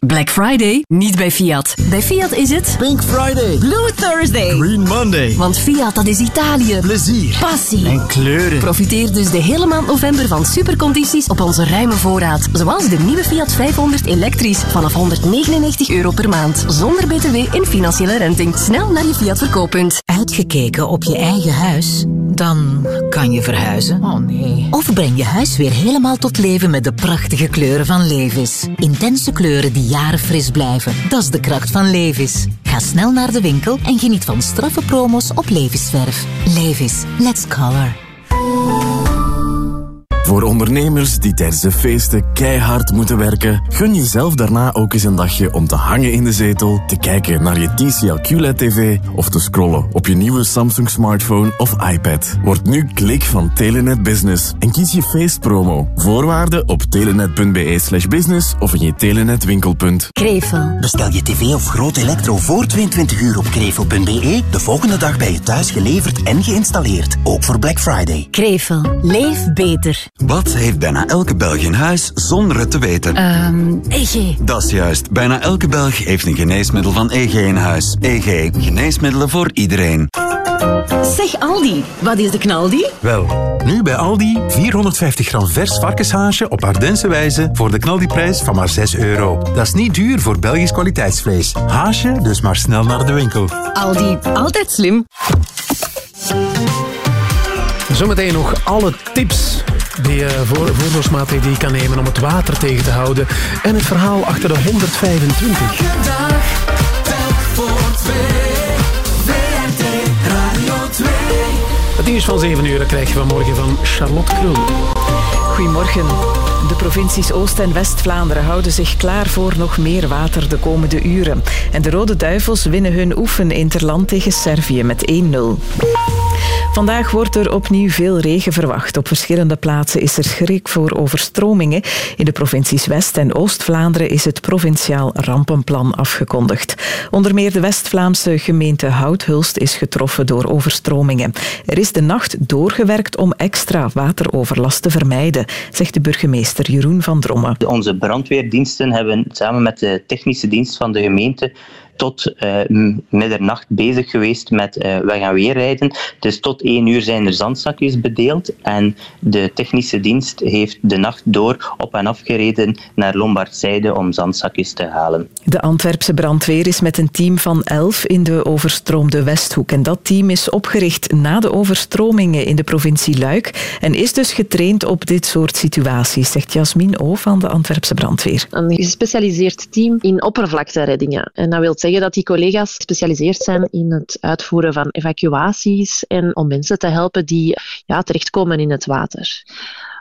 Black Friday? Niet bij Fiat. Bij Fiat is het... Pink Friday. Blue Thursday. Green Monday. Want Fiat, dat is Italië. Plezier. Passie. En kleuren. Profiteer dus de hele maand november van supercondities op onze ruime voorraad. Zoals de nieuwe Fiat 500 elektrisch vanaf 199 euro per maand. Zonder btw in financiële renting. Snel naar je Fiat verkooppunt. Uitgekeken op je eigen huis? Dan kan je verhuizen. Oh nee. Of breng je huis weer helemaal tot leven met de prachtige kleuren van Levis. Intense kleuren die jaren fris blijven. Dat is de kracht van Levis. Ga snel naar de winkel en geniet van straffe promos op Levisverf. Levis, let's color. Voor ondernemers die tijdens de feesten keihard moeten werken, gun jezelf daarna ook eens een dagje om te hangen in de zetel, te kijken naar je TCL QLED-TV of te scrollen op je nieuwe Samsung smartphone of iPad. Word nu klik van Telenet Business en kies je feestpromo. Voorwaarden op telenet.be slash business of in je Telenet winkelpunt. Krevel. Bestel je tv of groot elektro voor 22 uur op krevel.be. De volgende dag bij je thuis geleverd en geïnstalleerd. Ook voor Black Friday. Krevel. Leef beter. Wat heeft bijna elke Belg in huis zonder het te weten? Ehm, EG. Dat is juist. Bijna elke Belg heeft een geneesmiddel van EG in huis. EG. Geneesmiddelen voor iedereen. Zeg Aldi, wat is de knaldi? Wel, nu bij Aldi 450 gram vers varkenshaasje op Ardense wijze voor de knaldiprijs van maar 6 euro. Dat is niet duur voor Belgisch kwaliteitsvlees. Haasje, dus maar snel naar de winkel. Aldi, altijd slim. Zometeen nog alle tips die voor, voorzorgsmaatregelen die je kan nemen om het water tegen te houden. En het verhaal achter de 125. Het nieuws van 7 uur krijg je vanmorgen van Charlotte Krul. Goedemorgen. De provincies Oost- en West-Vlaanderen houden zich klaar voor nog meer water de komende uren. En de Rode Duivels winnen hun oefen interland tegen Servië met 1-0. Vandaag wordt er opnieuw veel regen verwacht. Op verschillende plaatsen is er schrik voor overstromingen. In de provincies West- en Oost-Vlaanderen is het provinciaal rampenplan afgekondigd. Onder meer de West-Vlaamse gemeente Houthulst is getroffen door overstromingen. Er is de nacht doorgewerkt om extra wateroverlast te vermijden, zegt de burgemeester Jeroen van Drommen. Onze brandweerdiensten hebben samen met de technische dienst van de gemeente tot eh, middernacht bezig geweest met eh, weg- en weerrijden. Dus tot één uur zijn er zandzakjes bedeeld en de technische dienst heeft de nacht door op en af gereden naar Lombardzijde om zandzakjes te halen. De Antwerpse brandweer is met een team van elf in de overstroomde Westhoek. En dat team is opgericht na de overstromingen in de provincie Luik en is dus getraind op dit soort situaties, zegt Jasmin O van de Antwerpse brandweer. Een gespecialiseerd team in oppervlaktereddingen. En dat wil zeggen dat die collega's gespecialiseerd zijn in het uitvoeren van evacuaties en om mensen te helpen die ja, terechtkomen in het water.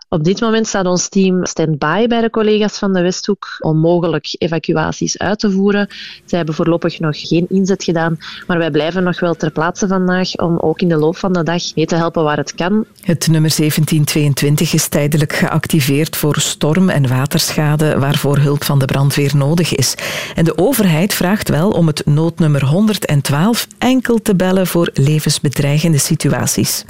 Op dit moment staat ons team stand-by bij de collega's van de Westhoek om mogelijk evacuaties uit te voeren. Zij hebben voorlopig nog geen inzet gedaan, maar wij blijven nog wel ter plaatse vandaag om ook in de loop van de dag mee te helpen waar het kan. Het nummer 1722 is tijdelijk geactiveerd voor storm- en waterschade waarvoor hulp van de brandweer nodig is. En de overheid vraagt wel om het noodnummer 112 enkel te bellen voor levensbedreigende situaties.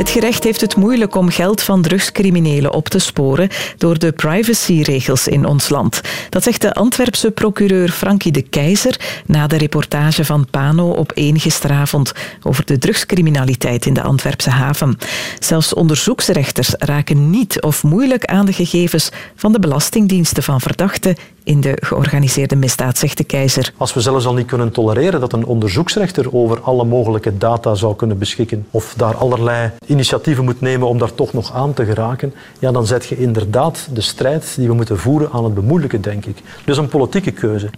Het gerecht heeft het moeilijk om geld van drugscriminelen op te sporen door de privacyregels in ons land. Dat zegt de Antwerpse procureur Frankie de Keizer na de reportage van Pano op 1 gisteravond over de drugscriminaliteit in de Antwerpse haven. Zelfs onderzoeksrechters raken niet of moeilijk aan de gegevens van de belastingdiensten van verdachten in de georganiseerde misdaad, zegt de Keizer. Als we zelfs al niet kunnen tolereren dat een onderzoeksrechter over alle mogelijke data zou kunnen beschikken of daar allerlei initiatieven moet nemen om daar toch nog aan te geraken, ja, dan zet je inderdaad de strijd die we moeten voeren aan het bemoeilijken, denk ik. Dus een politieke keuze.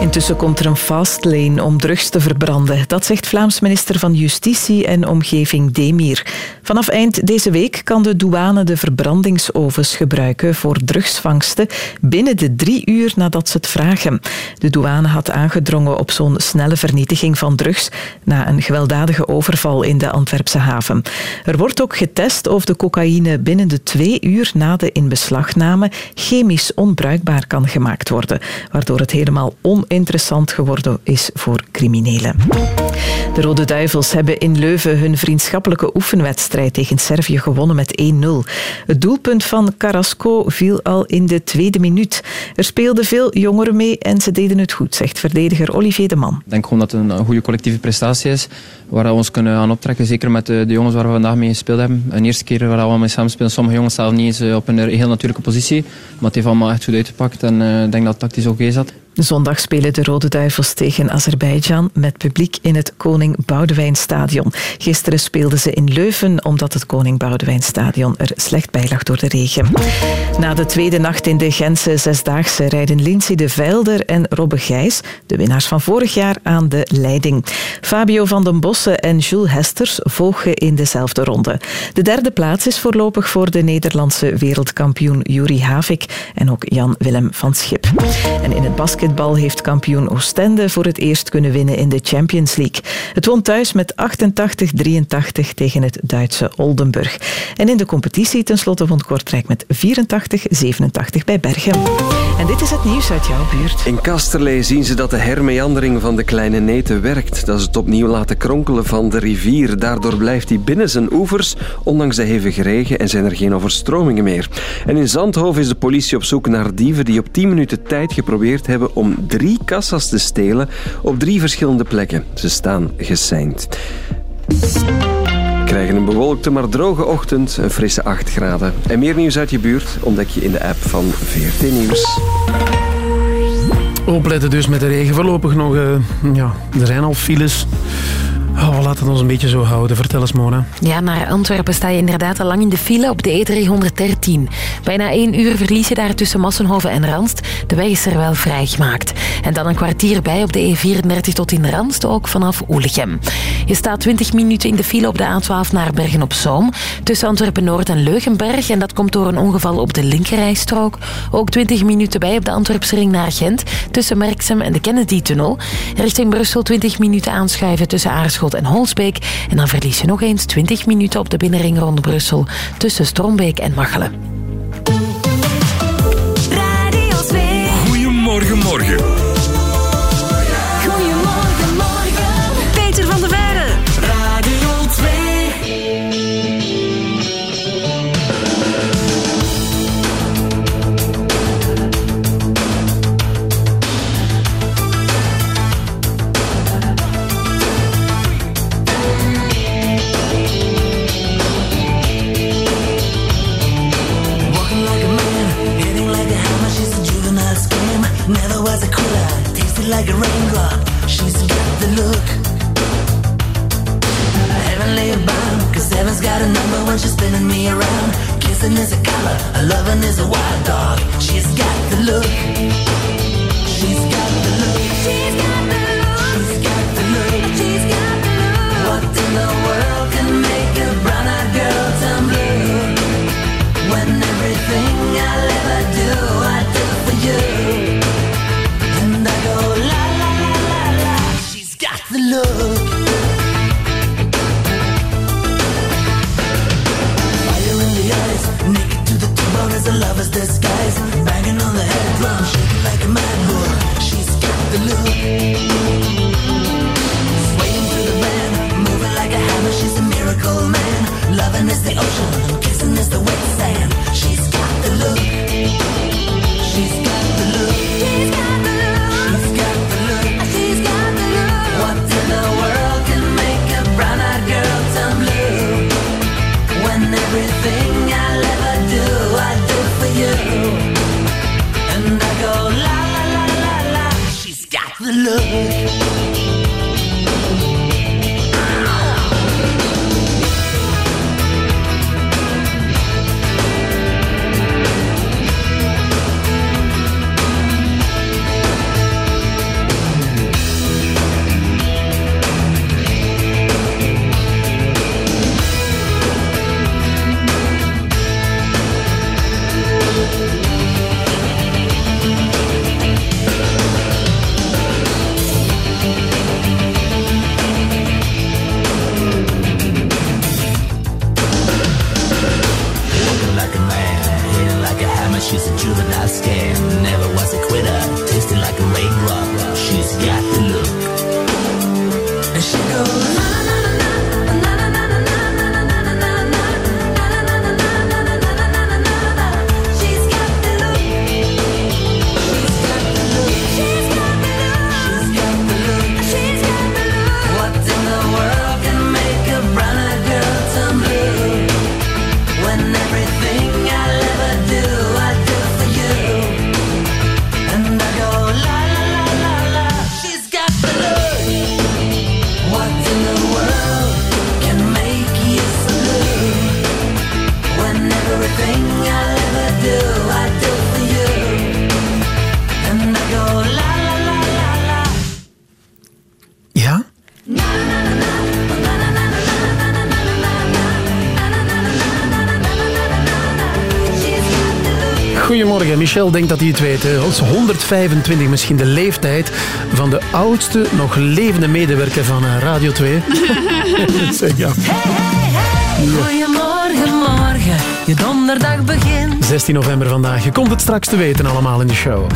Intussen komt er een fastlane om drugs te verbranden. Dat zegt Vlaams minister van Justitie en Omgeving Demir. Vanaf eind deze week kan de douane de verbrandingsovens gebruiken voor drugsvangsten binnen de drie uur nadat ze het vragen. De douane had aangedrongen op zo'n snelle vernietiging van drugs na een gewelddadige overval in de Antwerpse haven. Er wordt ook getest of de cocaïne binnen de twee uur na de inbeslagname chemisch onbruikbaar kan gemaakt worden, waardoor het helemaal oninteressant geworden is voor criminelen. De Rode Duivels hebben in Leuven hun vriendschappelijke oefenwedstrijd tegen Servië gewonnen met 1-0. Het doelpunt van Carrasco viel al in de tweede minuut. Er speelden veel jongeren mee en ze deden het goed, zegt verdediger Olivier de Man. Ik denk gewoon dat het een goede collectieve prestatie is, waar we ons kunnen aan optrekken. Zeker met de, de jongens waar we vandaag mee gespeeld hebben. Een eerste keer waar we mee samen spelen. Sommige jongens zelf niet eens eh, op een heel natuurlijke positie. Maar het heeft allemaal echt goed uitgepakt en eh, ik denk dat het tactisch oké zat. Zondag spelen de Rode Duivels tegen Azerbeidzjan met publiek in het Koning Boudewijnstadion. Gisteren speelden ze in Leuven omdat het Koning Boudewijnstadion er slecht bij lag door de regen. Na de tweede nacht in de Gentse Zesdaagse rijden Lindsay de Veilder en Robbe Gijs, de winnaars van vorig jaar, aan de leiding. Fabio van den En Jules Hesters volgen in dezelfde ronde. De derde plaats is voorlopig voor de Nederlandse wereldkampioen Juri Havik en ook Jan-Willem van Schip. En in het basket basketbal heeft kampioen Oostende voor het eerst kunnen winnen in de Champions League. Het won thuis met 88-83 tegen het Duitse Oldenburg. En in de competitie tenslotte won Kortrijk met 84-87 bij Bergen. En dit is het nieuws uit jouw buurt. In Kasterlee zien ze dat de hermeandering van de Kleine Neten werkt. Dat is het opnieuw laten van de rivier. Daardoor blijft hij binnen zijn oevers, ondanks de hevige regen, en zijn er geen overstromingen meer. En in Zandhoven is de politie op zoek naar dieven die op 10 minuten tijd geprobeerd hebben om drie kassas te stelen op drie verschillende plekken. Ze staan geseind. Krijgen een bewolkte maar droge ochtend, een frisse 8 graden. En meer nieuws uit je buurt ontdek je in de app van VRT Nieuws. Opletten dus met de regen. Voorlopig nog, uh, ja, er zijn al files. Oh, we laten ons een beetje zo houden. Vertel eens, Mona. Ja, naar Antwerpen sta je inderdaad al lang in de file op de E313. Bijna één uur verlies je daar tussen Massenhoven en Randst. De weg is er wel vrijgemaakt. En dan een kwartier bij op de E34 tot in Randst, ook vanaf Oelichem. Je staat 20 minuten in de file op de A12 naar Bergen-op-Zoom. Tussen Antwerpen-Noord en Leugenberg. En dat komt door een ongeval op de linkerrijstrook. Ook 20 minuten bij op de Antwerpse ring naar Gent. Tussen Merksem en de Kennedy-tunnel. Richting Brussel 20 minuten aanschuiven tussen Aarschot en Holsbeek. En dan verlies je nog eens 20 minuten op de binnenring rond Brussel tussen Strombeek en Machelen. Michel denkt dat hij het weet. hè. Als 125 misschien de leeftijd van de oudste nog levende medewerker van eh, Radio 2. zeg ja. Goedemorgen, morgen, je donderdag begint. 16 november vandaag. Je komt het straks te weten allemaal in de show.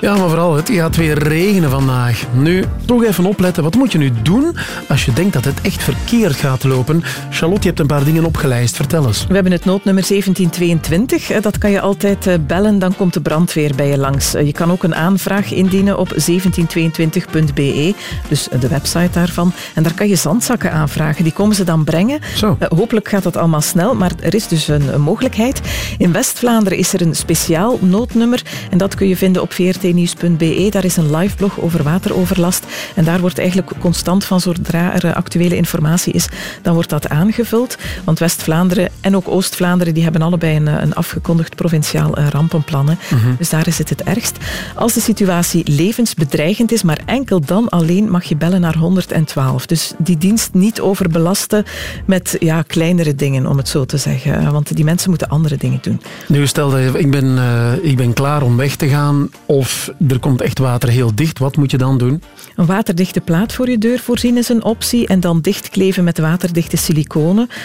Ja, maar vooral, het gaat weer regenen vandaag. Nu, toch even opletten. Wat moet je nu doen als je denkt dat het echt verkeerd gaat lopen? Charlotte, je hebt een paar dingen opgelijst. Vertel eens. We hebben het noodnummer 1722. Eh, Dat kan je altijd eh, bellen, dan komt de brandweer bij je langs. Eh, Je kan ook een aanvraag indienen op 1722.be, dus de website daarvan. En daar kan je zandzakken aanvragen. Die komen ze dan brengen. Zo. Hopelijk gaat dat allemaal snel, maar er is dus een, mogelijkheid. In West-Vlaanderen is er een speciaal noodnummer en dat kun je vinden op vrtnieuws.be. Daar is een live blog over wateroverlast en daar wordt eigenlijk constant van zodra er actuele informatie is, dan wordt dat aangevuld. Want West-Vlaanderen en ook Oost-Vlaanderen die hebben allebei een, eh, een afgekondigd provinciaal eh, rampenplan. hè. Mhm. Dus daar is het het ergst. Als de situatie levensbedreigend is, maar enkel dan alleen mag je bellen naar 112. Dus die dienst niet overbelasten met ja, kleinere dingen, om het zo te zeggen. Want die mensen moeten andere dingen doen. Nu, stel dat je, ik, ben, eh, ik ben klaar om weg te gaan of er komt echt water heel dicht. Wat moet je dan doen? Een waterdichte plaat voor je deur voorzien is een optie. En dan dichtkleven met waterdichte siliconen.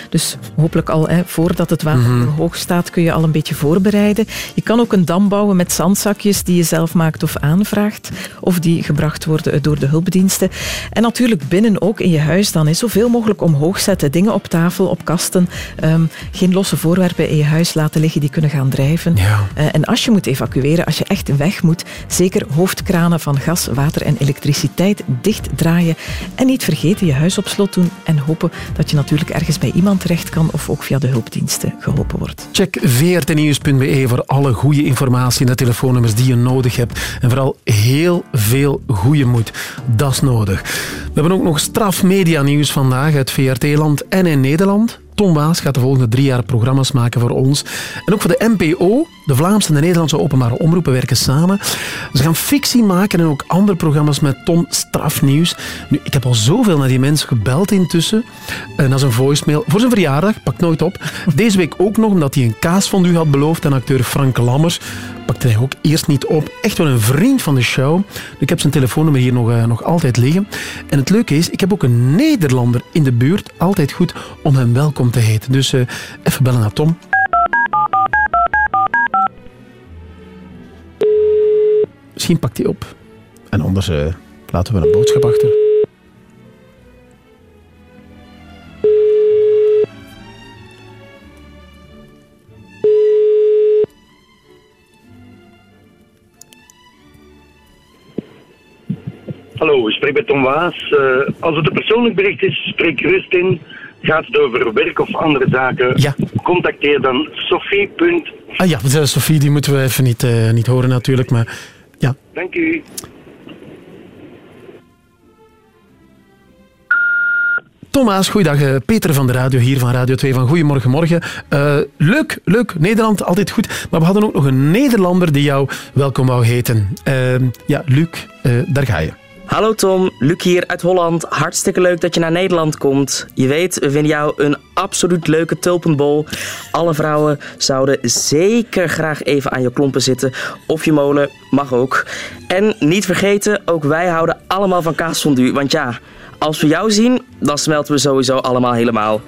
Dus hopelijk al hè, voordat het water Mhm. hoog staat, kun je al een beetje voorbereiden. Je kan ook een dam bouwen met zandzakjes die je zelf maakt of aanvraagt. Of die gebracht worden door de hulpdiensten. En natuurlijk binnen ook in je huis dan is zoveel mogelijk omhoog zetten. Dingen op tafel, op kasten. Ehm, geen losse voorwerpen in je huis laten liggen die kunnen gaan drijven. Eh, en als je moet evacueren, als je echt weg moet, zeker hoofdkranen van gas, water en elektriciteit dichtdraaien. En niet vergeten je huis op slot doen en hopen dat je natuurlijk ergens bij iemand terecht kan of ook via de hulpdiensten geholpen wordt. Check vrtnieuws.be voor alle goede informatie en de telefoonnummers die je nodig hebt. En vooral heel veel goede moed. Dat is nodig. We hebben ook nog strafmedia nieuws vandaag uit VRT-land en in Nederland. Tom Waas gaat de volgende drie jaar programma's maken voor ons. En ook voor de NPO. De Vlaamse en de Nederlandse openbare omroepen werken samen. Ze gaan fictie maken en ook andere programma's met Tom Strafnieuws. Nu, ik heb al zoveel naar die mensen gebeld intussen. En dat is een voicemail voor zijn verjaardag. Pak nooit op. Deze week ook nog, omdat hij een kaasfondue had beloofd aan acteur Frank Lammers. Pakte hij ook eerst niet op. Echt wel een vriend van de show. Ik heb zijn telefoonnummer hier nog, eh, nog altijd liggen. En het leuke is, ik heb ook een Nederlander in de buurt. Altijd goed om hem welkom te heten. Dus eh, even bellen naar Tom. Misschien pakt hij op. En anders eh, laten we een boodschap achter. Hallo, ik spreek met Tom Waas. Eh, als het een persoonlijk bericht is, spreek gerust in. Gaat het over werk of andere zaken? Contacteer dan Sophie. Ah ja, eh, Sophie, die moeten we even niet, niet horen natuurlijk. Maar ja, Dank u. Thomas, goeiedag. Eh, Peter van de radio hier van Radio 2 van Goedemorgen Morgen. Eh, leuk, leuk. Nederland, altijd goed. Maar we hadden ook nog een Nederlander die jou welkom wou heten. Eh, ja, Luc, eh, daar ga je. Hallo Tom, Luc hier uit Holland. Hartstikke leuk dat je naar Nederland komt. Je weet, we vinden jou een absoluut leuke tulpenbol. Alle vrouwen zouden zeker graag even aan je klompen zitten. Of je molen, mag ook. En niet vergeten, ook wij houden allemaal van kaasfondue. Want ja, als we jou zien, dan smelten we sowieso allemaal helemaal.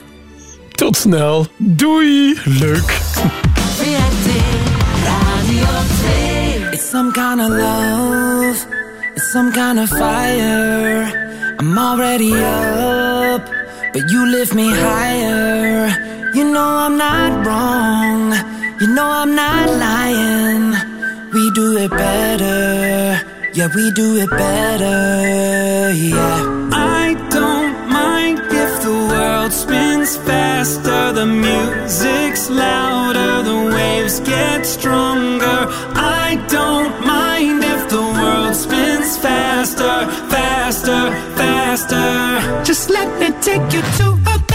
Tot snel. Doei. Leuk. Radio 2. It's some kind of love, some kind of fire. I'm already up, but you lift me higher. You know I'm not wrong, you know I'm not lying. We do it better, yeah, we do it better, yeah. I don't mind if the world spins faster, the music's louder, the waves get stronger. I don't mind if the world spins faster, faster, faster. Just let me take you to a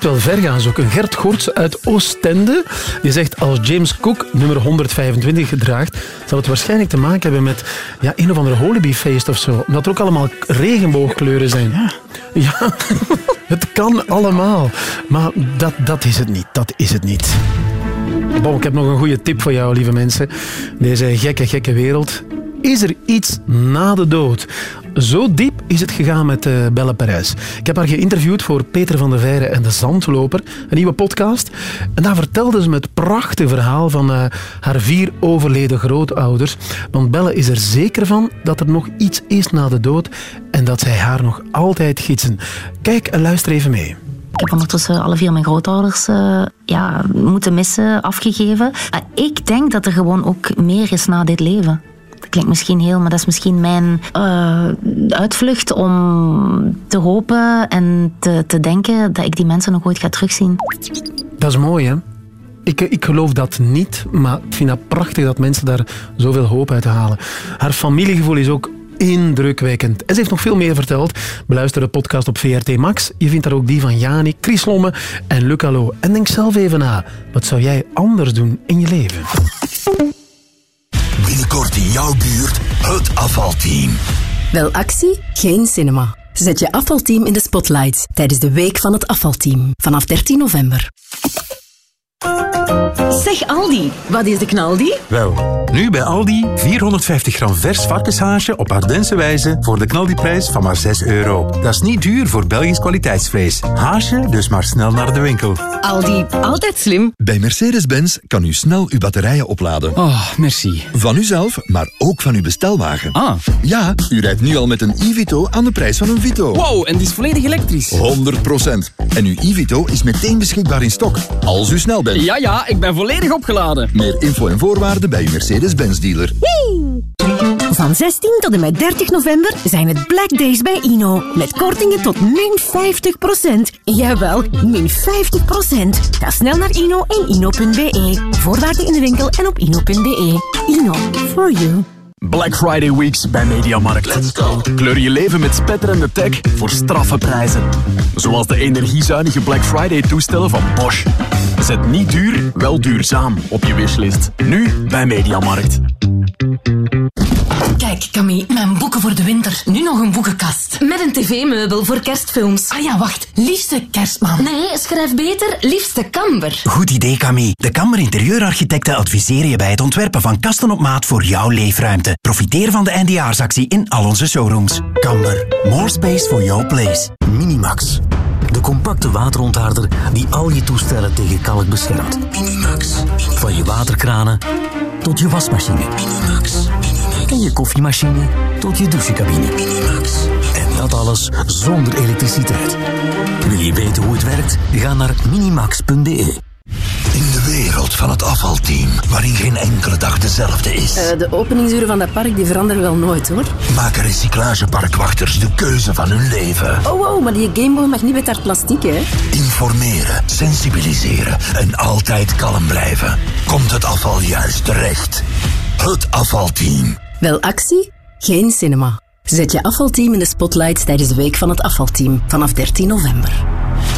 echt wel ver gaan zoeken. Gert Gorts uit Oostende, die zegt als James Cook nummer 125 draagt, zal het waarschijnlijk te maken hebben met ja, een of andere Holiday-feest of zo. Omdat er ook allemaal regenboogkleuren zijn. Ja, ja het kan allemaal. Maar dat, dat is het niet. Dat is het niet. Bon, ik heb nog een goede tip voor jou, lieve mensen. Deze gekke, gekke wereld. Is er iets na de dood? Zo diep is het gegaan met eh, Belle Perez. Ik heb haar geïnterviewd voor Peter van der Veire en de Zandloper, een nieuwe podcast. En daar vertelde ze me het prachtige verhaal van eh, haar vier overleden grootouders. Want Belle is er zeker van dat er nog iets is na de dood en dat zij haar nog altijd gidsen. Kijk en luister even mee. Ik heb ondertussen alle vier mijn grootouders eh, ja, moeten missen, afgegeven. Ik denk dat er gewoon ook meer is na dit leven. Dat klinkt misschien heel, maar dat is misschien mijn eh, uitvlucht om te hopen en te, te denken dat ik die mensen nog ooit ga terugzien. Dat is mooi, hè? Ik, ik geloof dat niet, maar ik vind dat prachtig dat mensen daar zoveel hoop uit halen. Haar familiegevoel is ook indrukwekkend. En ze heeft nog veel meer verteld. Beluister de podcast op VRT Max. Je vindt daar ook die van Jani, Chris Lomme en Luc Allo. En denk zelf even na. Wat zou jij anders doen in je leven? Jouw buurt het afvalteam. Wel actie, geen cinema. Zet je afvalteam in de spotlights tijdens de Week van het Afvalteam. Vanaf 13 november. Zeg Aldi, wat is de knaldi? Wel, nu bij Aldi 450 gram vers varkenshaasje op Ardense wijze voor de knaldiprijs van maar 6 euro. Dat is niet duur voor Belgisch kwaliteitsvlees. Haasje dus maar snel naar de winkel. Aldi, altijd slim. Bij Mercedes-Benz kan u snel uw batterijen opladen. Oh, merci. Van uzelf, maar ook van uw bestelwagen. Ah. Ja, u rijdt nu al met een e-Vito aan de prijs van een Vito. Wow, en die is volledig elektrisch. 100%. En uw e-Vito is meteen beschikbaar in stok, als u snel bent. Ja, ja, ik ben volledig opgeladen. Meer info en voorwaarden bij uw Mercedes-Benz dealer. Van 16 tot en met 30 november zijn het Black Days bij Ino. Met kortingen tot min 50%. Jawel, min 50%. Ga snel naar Ino en ino.be. Voorwaarden in de winkel en op ino.be. Ino, for you. Black Friday Weeks bij Mediamarkt. Let's go. Kleur je leven met spetterende tech voor straffe prijzen. Zoals de energiezuinige Black Friday toestellen van Bosch. Zet niet duur, wel duurzaam op je wishlist. Nu bij Mediamarkt. Kijk, Camille, mijn boeken voor de winter. Nu nog een boekenkast. Met een tv-meubel voor kerstfilms. Ah ja, wacht. Liefste kerstman. Nee, schrijf beter liefste kamber. Goed idee, Camille. De Kammer Interieurarchitecten adviseren je bij het ontwerpen van kasten op maat voor jouw leefruimte. Profiteer van de eindejaarsactie in al onze showrooms. Kamber. More space for your place. Minimax. De compacte waterontharder die al je toestellen tegen kalk beschermt. Minimax. Van je waterkranen tot je wasmachine. Minimax. En je koffiemachine tot je douchecabine. Minimax. En dat alles zonder elektriciteit. Wil je weten hoe het werkt? Ga naar minimax.be. In de wereld van het afvalteam, waarin geen enkele dag dezelfde is. Eh, de openingsuren van dat park die veranderen wel nooit hoor. Maken recyclageparkwachters de keuze van hun leven. Oh wow, maar die Gameboy mag niet met haar plastic hè. Informeren, sensibiliseren en altijd kalm blijven. Komt het afval juist terecht? Het afvalteam. Wel actie, geen cinema. Zet je afvalteam in de spotlights tijdens de Week van het Afvalteam. Vanaf 13 november.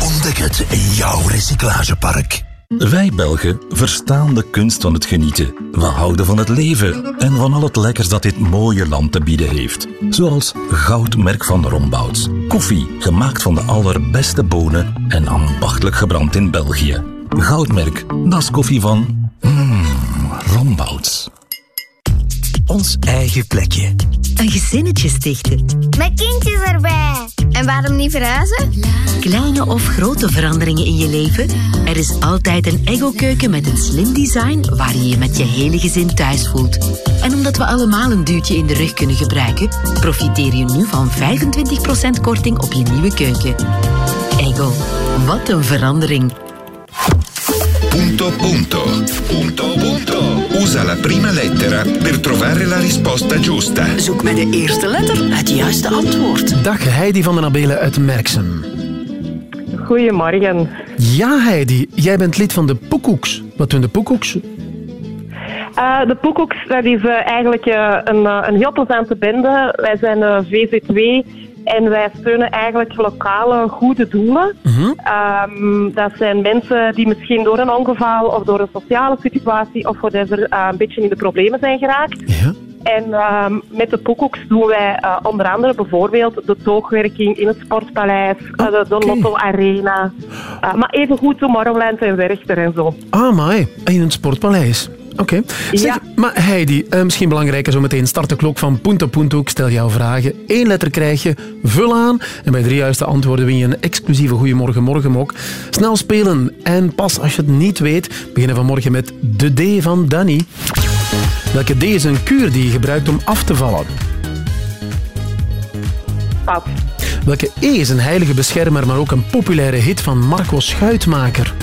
Ontdek het in jouw recyclagepark. Wij Belgen verstaan de kunst van het genieten. We houden van het leven en van al het lekkers dat dit mooie land te bieden heeft. Zoals Goudmerk van Rombouts. Koffie gemaakt van de allerbeste bonen en ambachtelijk gebrand in België. Goudmerk, dat is koffie van... Mmm, Rombouts. Ons eigen plekje. Een gezinnetje stichten. Met kindjes erbij. En waarom niet verhuizen? Kleine of grote veranderingen in je leven? Er is altijd een Ego-keuken met een slim design waar je je met je hele gezin thuis voelt. En omdat we allemaal een duwtje in de rug kunnen gebruiken, profiteer je nu van 25% korting op je nieuwe keuken. Ego, wat een verandering. Punto punto. Punto punto. Usa la prima lettera per trovare la risposta giusta. Zoek met de eerste letter het juiste antwoord. Dag Heidi van den Abelen uit Merksem. Goedemorgen. Ja Heidi, jij bent lid van de Poekoeks. Wat doen de Poekoeks? Eh, de Poekoeks, dat is eh, eigenlijk eh, een, een heel plezante bende. Wij zijn eh, VZW en wij steunen eigenlijk lokale goede doelen. Ehm, dat zijn mensen die misschien door een ongeval of door een sociale situatie of whatever uh, een beetje in de problemen zijn geraakt. En ehm, met de Poekoeks doen wij eh, onder andere bijvoorbeeld de toogwerking in het Sportpaleis, eh, de, de Lotto Arena, maar evengoed Tomorrowland en Werchter en zo. Ah, mai. In een sportpaleis. Oké. Maar Heidi, eh, misschien belangrijker zo meteen. Start de klok van Punto Punto. Ik stel jouw vragen. Eén letter krijg je, vul aan. En bij drie juiste antwoorden win je een exclusieve Goeiemorgen Morgenmok. Snel spelen. En pas als je het niet weet, beginnen vanmorgen met de D van Danny. Welke D is een kuur die je gebruikt om af te vallen? Pas. Welke E is een heilige beschermer, maar ook een populaire hit van Marco Schuitmaker?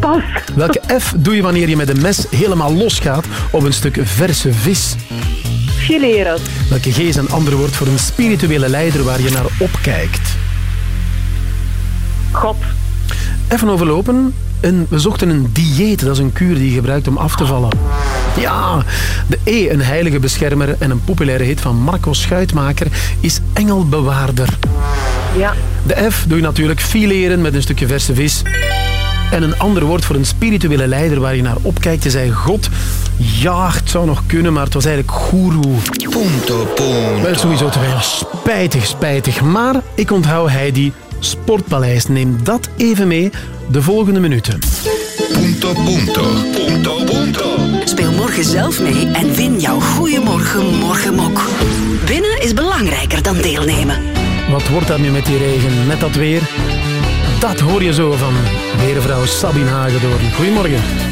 Pas. Welke F doe je wanneer je met een mes helemaal losgaat op een stuk verse vis? Fileren. Welke G is een ander woord voor een spirituele leider waar je naar opkijkt? God. Even overlopen. Een, we zochten een dieet, dat is een kuur die je gebruikt om af te vallen. Ja, de E, een heilige beschermer en een populaire hit van Marco Schuitmaker, is engelbewaarder. Ja. De F doe je natuurlijk fileren met een stukje verse vis. En een ander woord voor een spirituele leider waar je naar opkijkt, je zei God. Ja, het zou nog kunnen, maar het was eigenlijk goeroe. Punto punto. Wel sowieso te weinig. Spijtig, spijtig. Maar ik onthoud Heidi Sportpaleis. Neem dat even mee de volgende minuten. Punto punto. Punto punto. Speel morgen zelf mee en win jouw Goeiemorgen Morgenmok. Winnen is belangrijker dan deelnemen. Wat wordt dat nu met die regen, met dat weer? Dat hoor je zo van weervrouw Sabine Hagedoorn. Goedemorgen.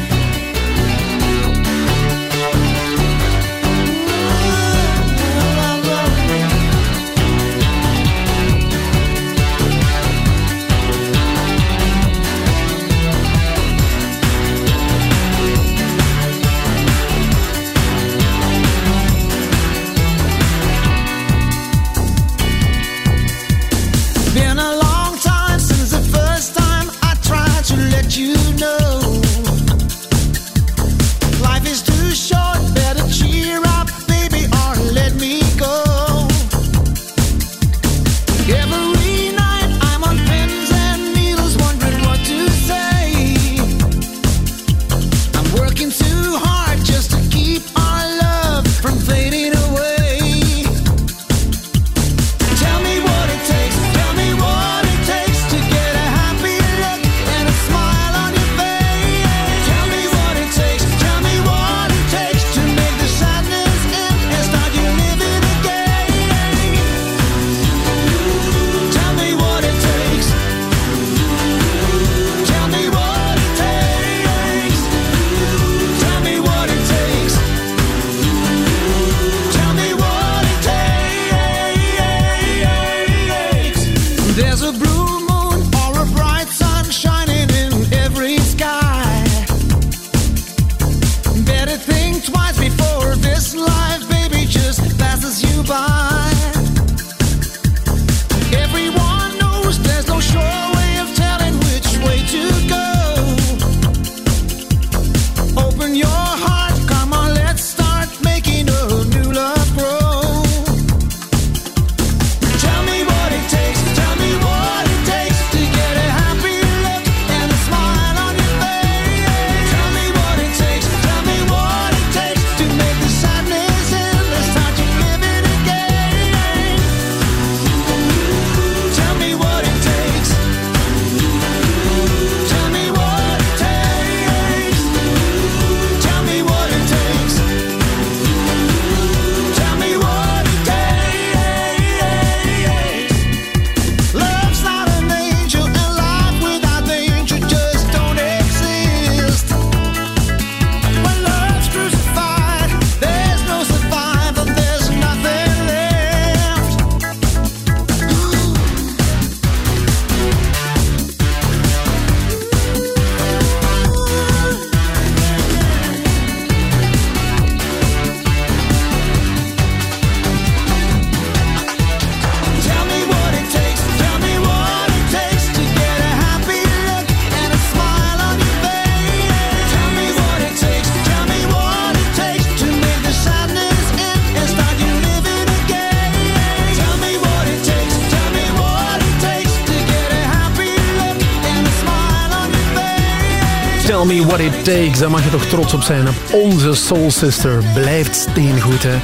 Me What It Takes. Daar mag je toch trots op zijn. Op onze Soul Sister. Blijft steengoed, hè.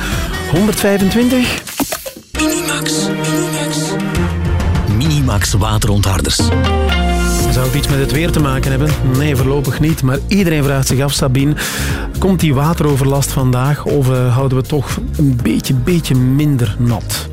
125. Minimax. Minimax. Minimax waterontharders. Zou het iets met het weer te maken hebben? Nee, voorlopig niet. Maar iedereen vraagt zich af, Sabine, komt die wateroverlast vandaag of eh, houden we toch een beetje, beetje minder nat?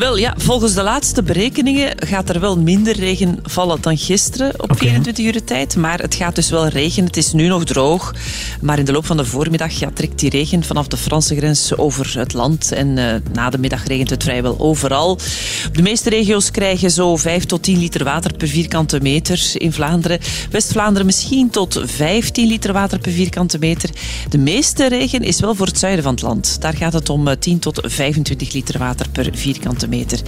Wel ja, volgens de laatste berekeningen gaat er wel minder regen vallen dan gisteren op 24 uur tijd. Maar het gaat dus wel regenen. Het is nu nog droog. Maar in de loop van de voormiddag ja, trekt die regen vanaf de Franse grens over het land. En eh, na de middag regent het vrijwel overal. Op de meeste regio's krijgen zo 5 tot 10 liter water per vierkante meter in Vlaanderen. West-Vlaanderen misschien tot 15 liter water per vierkante meter. De meeste regen is wel voor het zuiden van het land. Daar gaat het om eh, 10 tot 25 liter water per vierkante meter.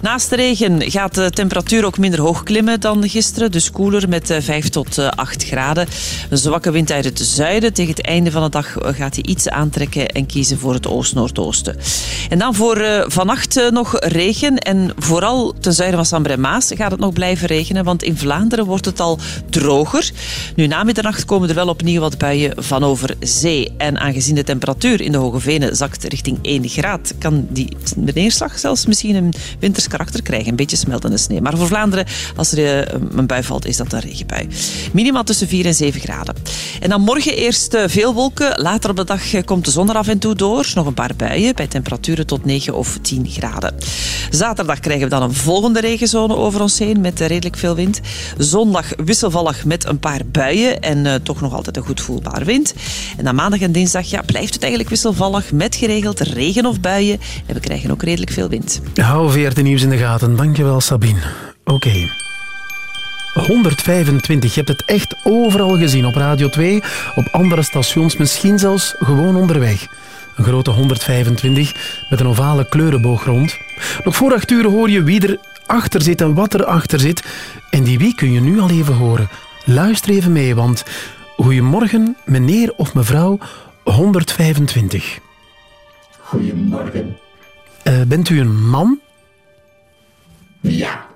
Naast de regen gaat de temperatuur ook minder hoog klimmen dan gisteren. Dus koeler met eh, 5 tot eh, 8 graden. Een zwakke wind uit het zuiden. Tegen het einde van de dag eh, gaat hij iets aantrekken en kiezen voor het oost-noordoosten. En dan voor eh, vannacht eh, nog regen. En vooral ten zuiden van Sambre en Maas gaat het nog blijven regenen. Want in Vlaanderen wordt het al droger. Nu, na middernacht komen er wel opnieuw wat buien van over zee. En aangezien de temperatuur in de Hoge Venen zakt richting 1 graad, kan die neerslag zelfs misschien een winters karakter krijgen. Een beetje smeltende sneeuw. Maar voor Vlaanderen, als er een bui valt, is dat een regenbui. Minimaal tussen 4 en 7 graden. En dan morgen eerst eh, veel wolken. Later op de dag eh, komt de zon er af en toe door. Nog een paar buien bij temperaturen tot 9 of 10 graden. Zaterdag krijgen we dan een volgende regenzone over ons heen met redelijk veel wind. Zondag wisselvallig met een paar buien en eh, toch nog altijd een goed voelbaar wind. En dan maandag en dinsdag ja, blijft het eigenlijk wisselvallig met geregeld regen of buien. En we krijgen ook redelijk veel wind. Hou VRT Nieuws in de gaten. Dankjewel, Sabine. Oké. 125. Je hebt het echt overal gezien. Op Radio 2, op andere stations, misschien zelfs gewoon onderweg. Een grote 125 met een ovale kleurenboog rond. Nog voor acht uur hoor je wie er achter zit en wat er achter zit. En die wie kun je nu al even horen. Luister even mee, want... Goedemorgen, meneer of mevrouw 125. Goedemorgen. Eh, bent u een man? Ja.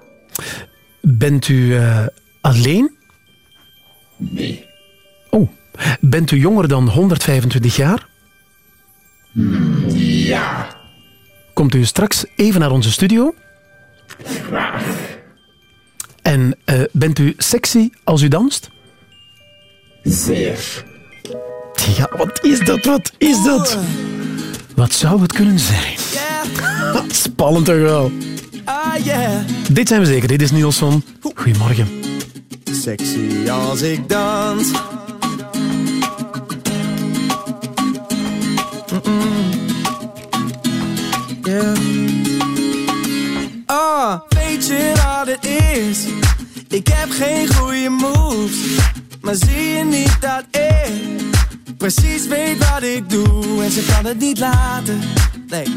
Bent u eh, alleen? Nee. Oh. Bent u jonger dan 125 jaar? Ja. Komt u straks even naar onze studio? Graag. En eh, bent u sexy als u danst? Zeer. Ja, wat is dat? Wat is dat? Wat zou het kunnen zijn? Spannend toch wel. Ah yeah. Dit zijn we zeker. Dit is Nielsen. Goedemorgen. Sexy als ik dans. Yeah. Ah, weet je wat het is? Ik heb geen goede moves. Maar zie je niet dat ik precies weet wat ik doe? En ze kan het niet laten. Nee,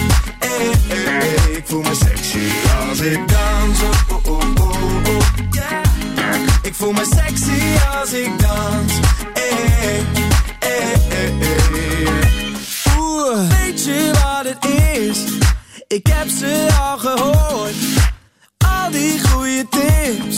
hey, hey, hey. Ik voel me sexy als ik dans. Oh, oh, oh, oh, oh, yeah. Ik voel me sexy als ik dans. Hey, hey. Oeh, weet je wat het is? Ik heb ze al gehoord. Al die goede tips.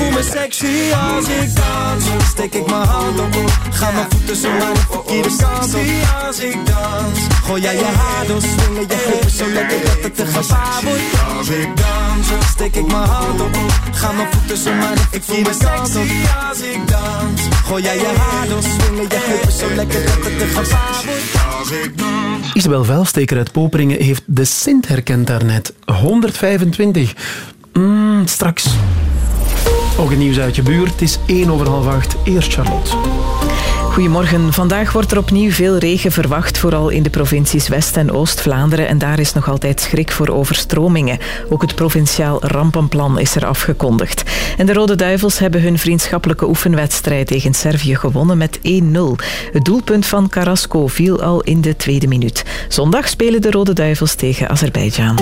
Voel me sexy als ik dans. Steek ik mijn hand op. Ga mijn voeten zo aan de verkeerde kant op. als ik dans. Gooi jij je haar door. Swingen je heupen zo lekker dat het een gevaar wordt. Als ik dans. Steek ik mijn hand op. Ga mijn voeten zo aan de verkeerde kant op. als ik dans. Gooi jij je haar door. Swingen je heupen zo lekker dat het een gevaar wordt. Als ik dans. Isabel Velsteker uit Poperingen heeft de Sint herkend daarnet. 125. Mm, straks. Ook het nieuws uit je buurt. Het is 1 over half 8. Eerst Charlotte. Goedemorgen. Vandaag wordt er opnieuw veel regen verwacht, vooral in de provincies West- en Oost-Vlaanderen. En daar is nog altijd schrik voor overstromingen. Ook het provinciaal rampenplan is er afgekondigd. En de Rode Duivels hebben hun vriendschappelijke oefenwedstrijd tegen Servië gewonnen met 1-0. Het doelpunt van Carrasco viel al in de tweede minuut. Zondag spelen de Rode Duivels tegen Azerbeidzjan.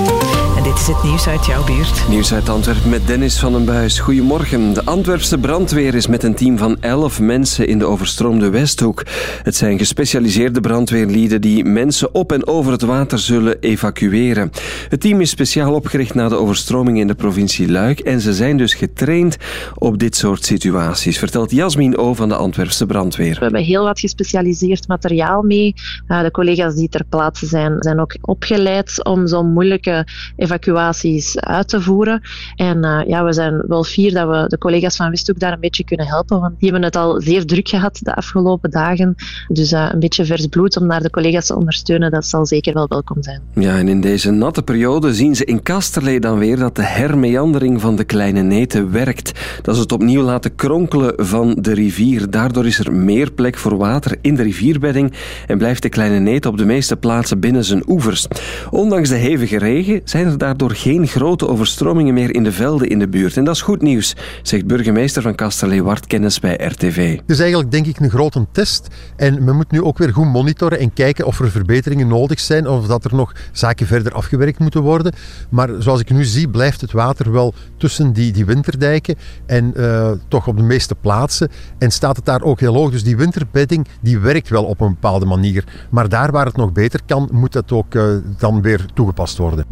En dit is het nieuws uit jouw buurt. Nieuws uit Antwerpen met Dennis van den Buis. Goedemorgen. De Antwerpse brandweer is met een team van 11 mensen in de overstroomde Het zijn gespecialiseerde brandweerlieden die mensen op en over het water zullen evacueren. Het team is speciaal opgericht na de overstroming in de provincie Luik en ze zijn dus getraind op dit soort situaties, vertelt Jasmin O van de Antwerpse brandweer. We hebben heel wat gespecialiseerd materiaal mee. Uh, de collega's die ter plaatse zijn, zijn ook opgeleid om zo'n moeilijke evacuaties uit te voeren. En uh, ja, we zijn wel fier dat we de collega's van Westhoek daar een beetje kunnen helpen, want die hebben het al zeer druk gehad de afgelopen dagen. Dus uh, een beetje vers bloed om naar de collega's te ondersteunen, dat zal zeker wel welkom zijn. Ja, en in deze natte periode zien ze in Kasterlee dan weer dat de hermeandering van de Kleine Neten werkt. Dat is het opnieuw laten kronkelen van de rivier. Daardoor is er meer plek voor water in de rivierbedding en blijft de Kleine Neten op de meeste plaatsen binnen zijn oevers. Ondanks de hevige regen zijn er daardoor geen grote overstromingen meer in de velden in de buurt. En dat is goed nieuws, zegt burgemeester van Kasterlee Wart Kennis bij RTV. Het is eigenlijk denk ik een grote test en men moet nu ook weer goed monitoren en kijken of er verbeteringen nodig zijn of dat er nog zaken verder afgewerkt moeten worden. Maar zoals ik nu zie blijft het water wel tussen die, die winterdijken en uh, toch op de meeste plaatsen en staat het daar ook heel hoog. Dus die winterbedding die werkt wel op een bepaalde manier. Maar daar waar het nog beter kan, moet dat ook uh, dan weer toegepast worden.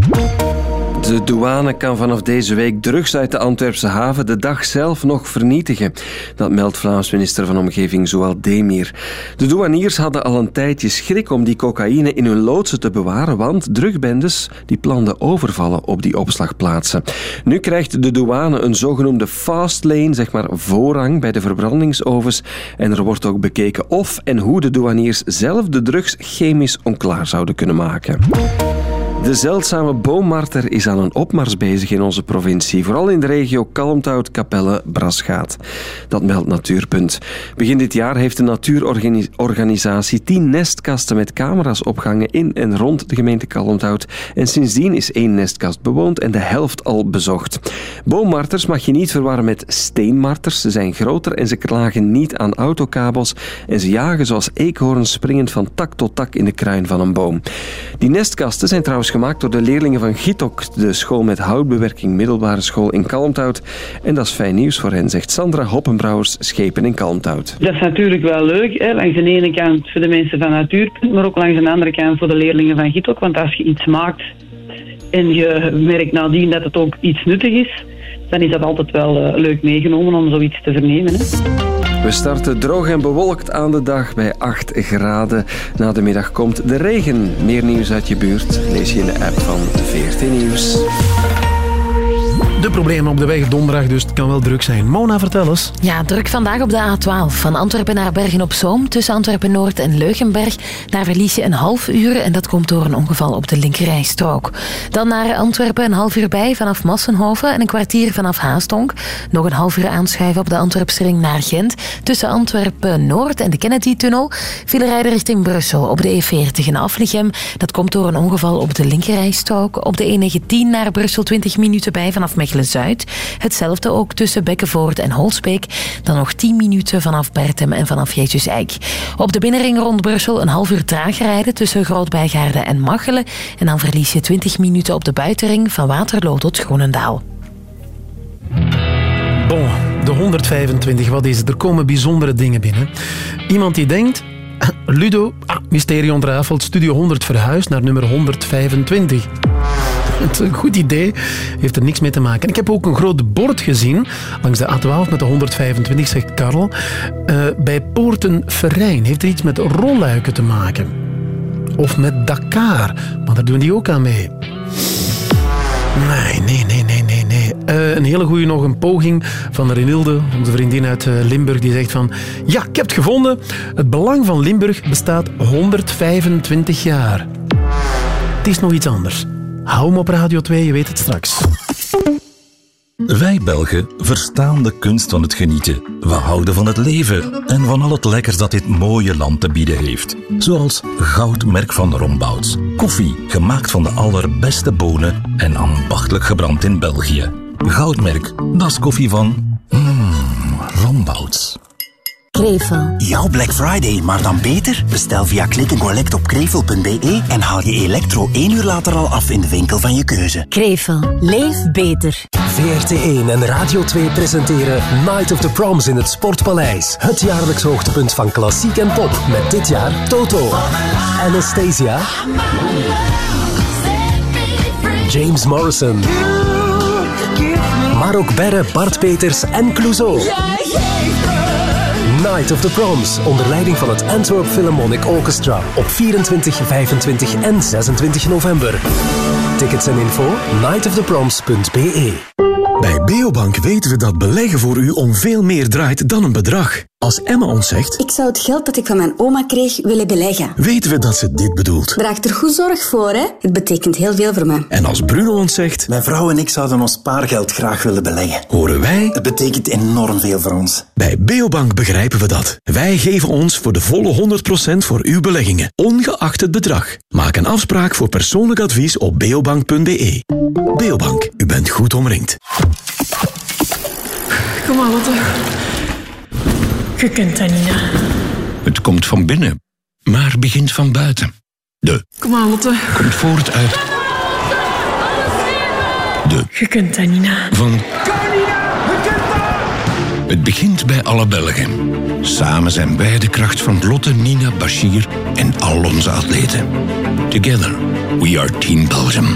De douane kan vanaf deze week drugs uit de Antwerpse haven de dag zelf nog vernietigen. Dat meldt Vlaams minister van Omgeving Zoal Demir. De douaniers hadden al een tijdje schrik om die cocaïne in hun loodsen te bewaren, want drugbendes die planden overvallen op die opslagplaatsen. Nu krijgt de douane een zogenoemde fast lane, zeg maar voorrang bij de verbrandingsovens. En er wordt ook bekeken of en hoe de douaniers zelf de drugs chemisch onklaar zouden kunnen maken. De zeldzame boommarter is aan een opmars bezig in onze provincie, vooral in de regio Kalmthout, Capelle, Brasgaat. Dat meldt Natuurpunt. Begin dit jaar heeft de natuurorganisatie tien nestkasten met camera's opgehangen in en rond de gemeente Kalmthout. En sindsdien is één nestkast bewoond en de helft al bezocht. Boommarters mag je niet verwarren met steenmarters. Ze zijn groter en ze klagen niet aan autokabels en ze jagen zoals eekhoorns springend van tak tot tak in de kruin van een boom. Die nestkasten zijn trouwens gemaakt door de leerlingen van Gitok, de school met houtbewerking middelbare school in Kalmthout. En dat is fijn nieuws voor hen, zegt Sandra Hoppenbrouwers, schepen in Kalmthout. Dat is natuurlijk wel leuk, hè? langs de ene kant voor de mensen van Natuurpunt, maar ook langs de andere kant voor de leerlingen van Gitok. Want als je iets maakt en je merkt nadien dat het ook iets nuttig is, dan is dat altijd wel uh, leuk meegenomen om zoiets te vernemen. Hè? We starten droog en bewolkt aan de dag bij 8 graden. Na de middag komt de regen. Meer nieuws uit je buurt lees je in de app van 14 Nieuws. De problemen op de weg donderdag, dus het kan wel druk zijn. Mona, vertel eens. Ja, druk vandaag op de A12. Van Antwerpen naar Bergen-op-Zoom, tussen Antwerpen-Noord en Leugenberg. Daar verlies je een half uur en dat komt door een ongeval op de linkerrijstrook. Dan naar Antwerpen een half uur bij vanaf Massenhoven en een kwartier vanaf Haastonk. Nog een half uur aanschuiven op de Antwerpsring naar Gent. Tussen Antwerpen-Noord en de Kennedy-tunnel. File rijden richting Brussel op de E40 in Aflichem. Dat komt door een ongeval op de linkerrijstrook. Op de E19 naar Brussel 20 minuten bij vanaf Hetzelfde ook tussen Bekkenvoort en Holsbeek. Dan nog 10 minuten vanaf Bertem en vanaf Jezus Eik. Op de binnenring rond Brussel een half uur traag rijden tussen Grootbijgaarden en Machelen. En dan verlies je 20 minuten op de buitenring van Waterloo tot Groenendaal. Bon, de 125, wat is het? Er komen bijzondere dingen binnen. Iemand die denkt... Ludo, mysterie ontrafeld, studio 100 verhuisd naar nummer 125. Het is een goed idee, heeft er niks mee te maken. Ik heb ook een groot bord gezien langs de A12 met de 125, zegt Karel. Eh, bij Poorten Verijn heeft er iets met rolluiken te maken. Of met Dakar, maar daar doen die ook aan mee. Nee, nee, nee, nee, nee, nee. Eh, een hele goede nog een poging van Renilde, onze vriendin uit eh, Limburg, die zegt van... Ja, ik heb het gevonden. Het belang van Limburg bestaat 125 jaar. Het is nog iets anders. Hou hem op Radio 2, je weet het straks. Wij Belgen verstaan de kunst van het genieten. We houden van het leven en van al het lekkers dat dit mooie land te bieden heeft. Zoals Goudmerk van Rombouts. Koffie, gemaakt van de allerbeste bonen en ambachtelijk gebrand in België. Goudmerk, dat is koffie van... Mmm, Rombouts. Krevel. Jouw Black Friday, maar dan beter? Bestel via Click and Collect op krevel.be en haal je elektro één uur later al af in de winkel van je keuze. Krevel. Leef beter. VRT1 en Radio 2 presenteren Night of the Proms in het Sportpaleis. Het jaarlijks hoogtepunt van klassiek en pop. Met dit jaar Toto, Anastasia, James Morrison. Maar ook Berre, Bart Peters en Clouseau. Night of the Proms, onder leiding van het Antwerp Philharmonic Orchestra. Op 24, 25 en 26 november. Tickets en info nightoftheproms.be Bij Beobank weten we dat beleggen voor u om veel meer draait dan een bedrag. Als Emma ons zegt, Ik zou het geld dat ik van mijn oma kreeg willen beleggen. weten we dat ze dit bedoelt. Draag er goed zorg voor, hè? Het betekent heel veel voor mij. En als Bruno ons zegt, Mijn vrouw en ik zouden ons spaargeld graag willen beleggen. horen wij, Het betekent enorm veel voor ons. bij Beobank begrijpen we dat. Wij geven ons voor de volle 100% voor uw beleggingen, ongeacht het bedrag. Maak een afspraak voor persoonlijk advies op beobank.be. U bent goed omringd. Kom maar, Lotte. Je kent dat niet, hè? Het komt van binnen, maar begint van buiten. De Kom maar, Lotte. komt voort uit de Je kent dat niet, hè? van. Het begint bij alle Belgen. Samen zijn wij de kracht van Lotte, Nina, Bashir en al onze atleten. Together, we are Team Belgium.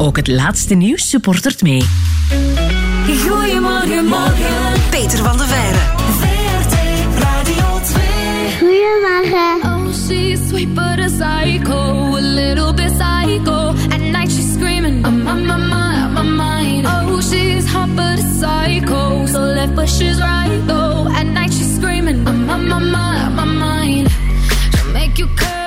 Ook het laatste nieuws supportert mee. Goedemorgen, morgen. Peter van de Veire. VRT Radio 2. Goedemorgen. Oh, she's sweet but a psycho, a little bit psycho. At night she's screaming, I'm on my mind, my mind. Oh, she's hot but a psycho, so left but she's right though. At night she's screaming, I'm on my mind, my mind. She'll make you curse,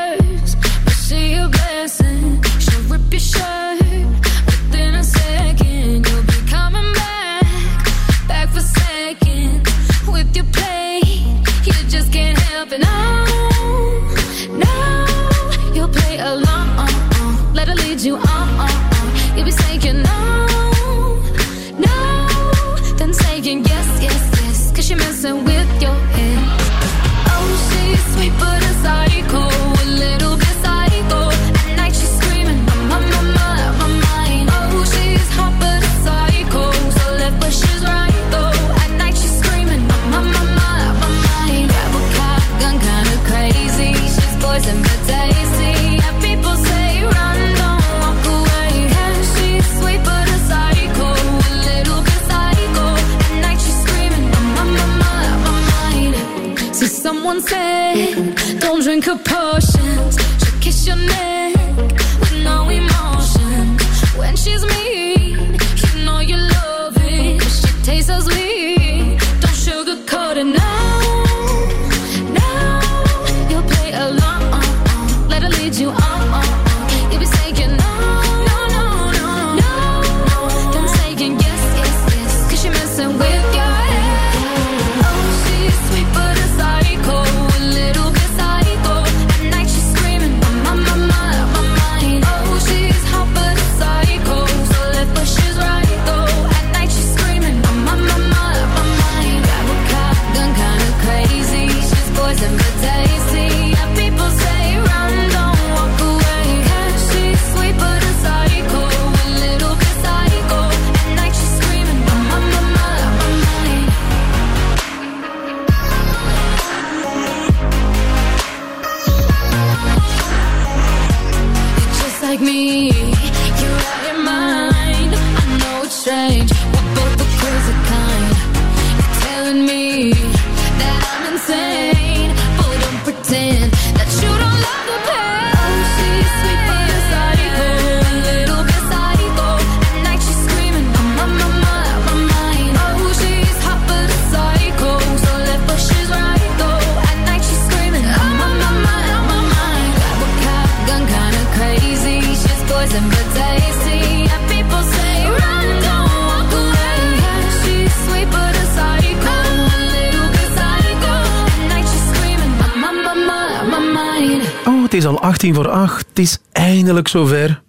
zover.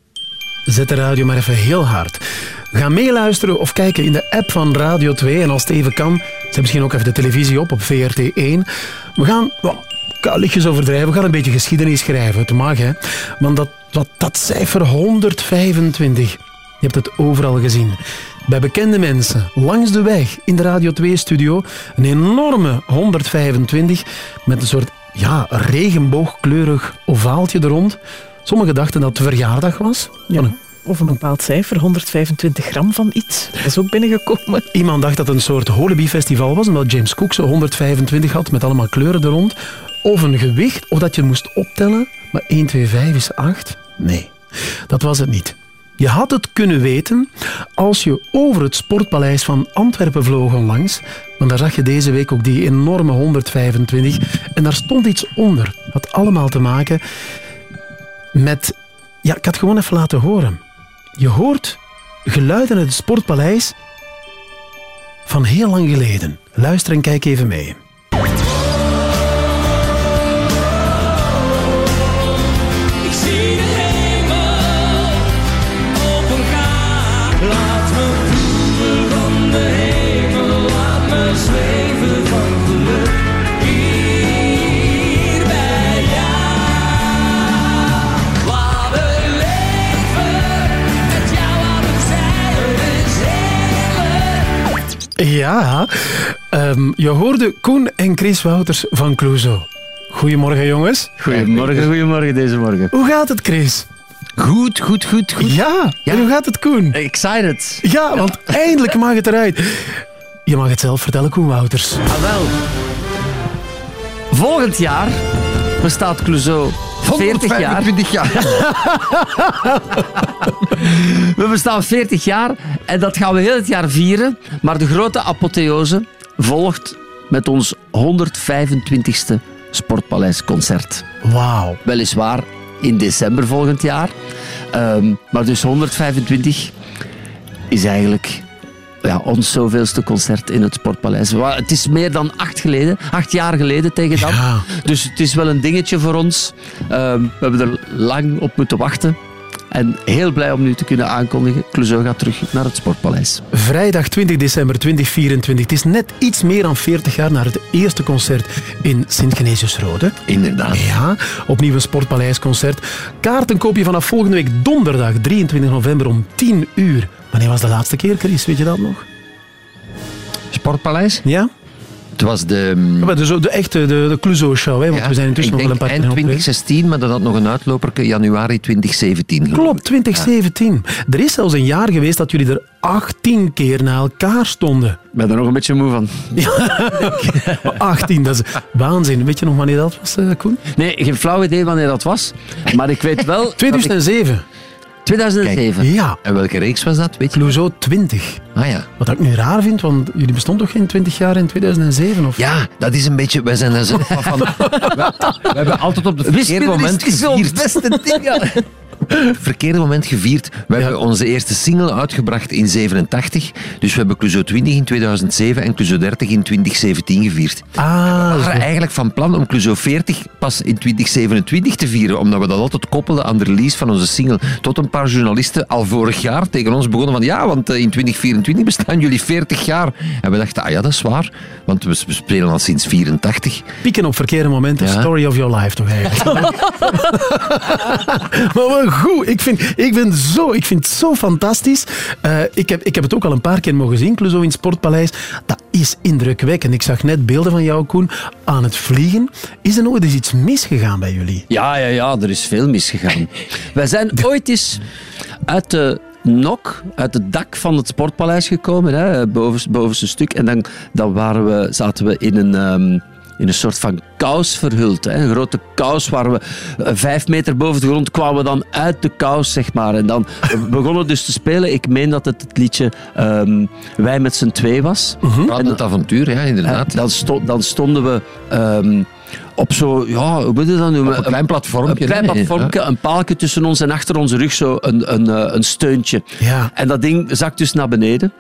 Zet de radio maar even heel hard. Ga meeluisteren of kijken in de app van Radio 2. En als het even kan, zet misschien ook even de televisie op op VRT1. We gaan, well, lichtjes overdrijven, we gaan een beetje geschiedenis schrijven. Het mag, hè. Want dat, dat, dat cijfer 125, je hebt het overal gezien. Bij bekende mensen, langs de weg, in de Radio 2-studio, een enorme 125 met een soort ja, regenboogkleurig ovaaltje er rond. Sommigen dachten dat het verjaardag was. Van een Of een bepaald cijfer, 125 gram van iets. Dat is ook binnengekomen. Iemand dacht dat het een soort Holibi-festival was, omdat James Cook zo 125 had met allemaal kleuren er rond. Of een gewicht, of dat je moest optellen. Maar 1, 2, 5 is 8. Nee, dat was het niet. Je had het kunnen weten als je over het Sportpaleis van Antwerpen vloog onlangs. Want daar zag je deze week ook die enorme 125. En daar stond iets onder. Had allemaal te maken met... Ja, ik had gewoon even laten horen. Je hoort geluiden uit het Sportpaleis van heel lang geleden. Luister en kijk even mee. Ja, ehm, je hoorde Koen en Chris Wouters van Clouseau. Goedemorgen, jongens. Goedemorgen, goedemorgen deze morgen. Hoe gaat het, Chris? Goed, goed, goed, goed. Ja, en hoe gaat het, Koen? Excited. Ja, want eindelijk mag het eruit. Je mag het zelf vertellen, Koen Wouters. Ah, wel. Volgend jaar bestaat Clouseau 40 jaar. 125 jaar. We bestaan 40 jaar en dat gaan we heel het jaar vieren. Maar de grote apotheose volgt met ons 125ste Sportpaleisconcert. Wauw. Weliswaar in december volgend jaar. Ehm, maar dus 125 is eigenlijk ja, ons zoveelste concert in het Sportpaleis. Het is meer dan acht, geleden, acht jaar geleden tegen dan. Dus het is wel een dingetje voor ons. Ehm, we hebben er lang op moeten wachten. En heel blij om nu te kunnen aankondigen. Clouseau gaat terug naar het Sportpaleis. Vrijdag 20 december 2024. Het is net iets meer dan 40 jaar naar het eerste concert in Sint-Genesius-Rode. Inderdaad. Ja, opnieuw een Sportpaleisconcert. Kaarten koop je vanaf volgende week donderdag 23 november om 10 uur. Wanneer was de laatste keer, Chris? Weet je dat nog? Sportpaleis? Ja? Het was de... Ja, de, zo- de echte de, de Clouseau-show, hè, want Ja, we zijn intussen nog wel een paar eind keer opgewezen. 2016, maar dat had nog een uitloper januari 2017. geloof ik. Klopt, 2017. Er is zelfs een jaar geweest dat jullie er 18 keer na elkaar stonden. Ik ben er nog een beetje moe van. 18, dat is waanzin. Weet je nog wanneer dat was, eh, Koen? Nee, geen flauw idee wanneer dat was. Maar ik weet wel... 2007. 2007. Ja. En welke reeks was dat? Weet je? Clouseau 20. Ah ja. Wat ik nu raar vind, want jullie bestonden toch geen 20 jaar in 2007? Of? Ja, dat is een beetje... Wij zijn er zelf van... We, we hebben altijd op het verkeerde moment gevierd. beste ding. ja. verkeerde moment gevierd. We hebben onze eerste single uitgebracht in 87. Dus we hebben Clouseau 20 in 2007 en Clouseau 30 in 2017 gevierd. Ah, we waren eigenlijk van plan om Clouseau 40 pas in 2027 te vieren, omdat we dat altijd koppelden aan de release van onze single. Tot een paar journalisten al vorig jaar tegen ons begonnen van ja, want eh, in 2024 bestaan jullie 40 jaar. En we dachten, ah ja, dat is waar, want we we spelen al sinds 84. Pieken op verkeerde momenten. Ja. Story of your life toch eigenlijk. maar wel goed. Ik vind, ik vind, zo, ik vind het zo fantastisch. Eh, ik, heb, ik heb het ook al een paar keer mogen zien, Clouseau in het Sportpaleis. Dat is indrukwekkend. Ik zag net beelden van jou, Koen, aan het vliegen. Is er nooit eens iets misgegaan bij jullie? Ja, ja, ja, er is veel misgegaan. Wij zijn ooit eens uit de nok, uit het dak van het Sportpaleis gekomen, hè, bovenste, bovenste stuk. En dan, dan waren we, zaten we in een... ehm, in een soort van kous verhuld. Hè. Een grote kous waar we eh, vijf meter boven de grond kwamen dan uit de kous, zeg maar. En dan we begonnen dus te spelen. Ik meen dat het het liedje ehm, Wij met z'n twee was. En het avontuur, ja, inderdaad. Dan, sto- dan stonden we ehm, op zo, ja, hoe moet je dat noemen? Een klein platformpje, Een klein platformpje, een paaltje tussen ons en achter onze rug, zo een, een, eh, een steuntje. Ja. En dat ding zakt dus naar beneden.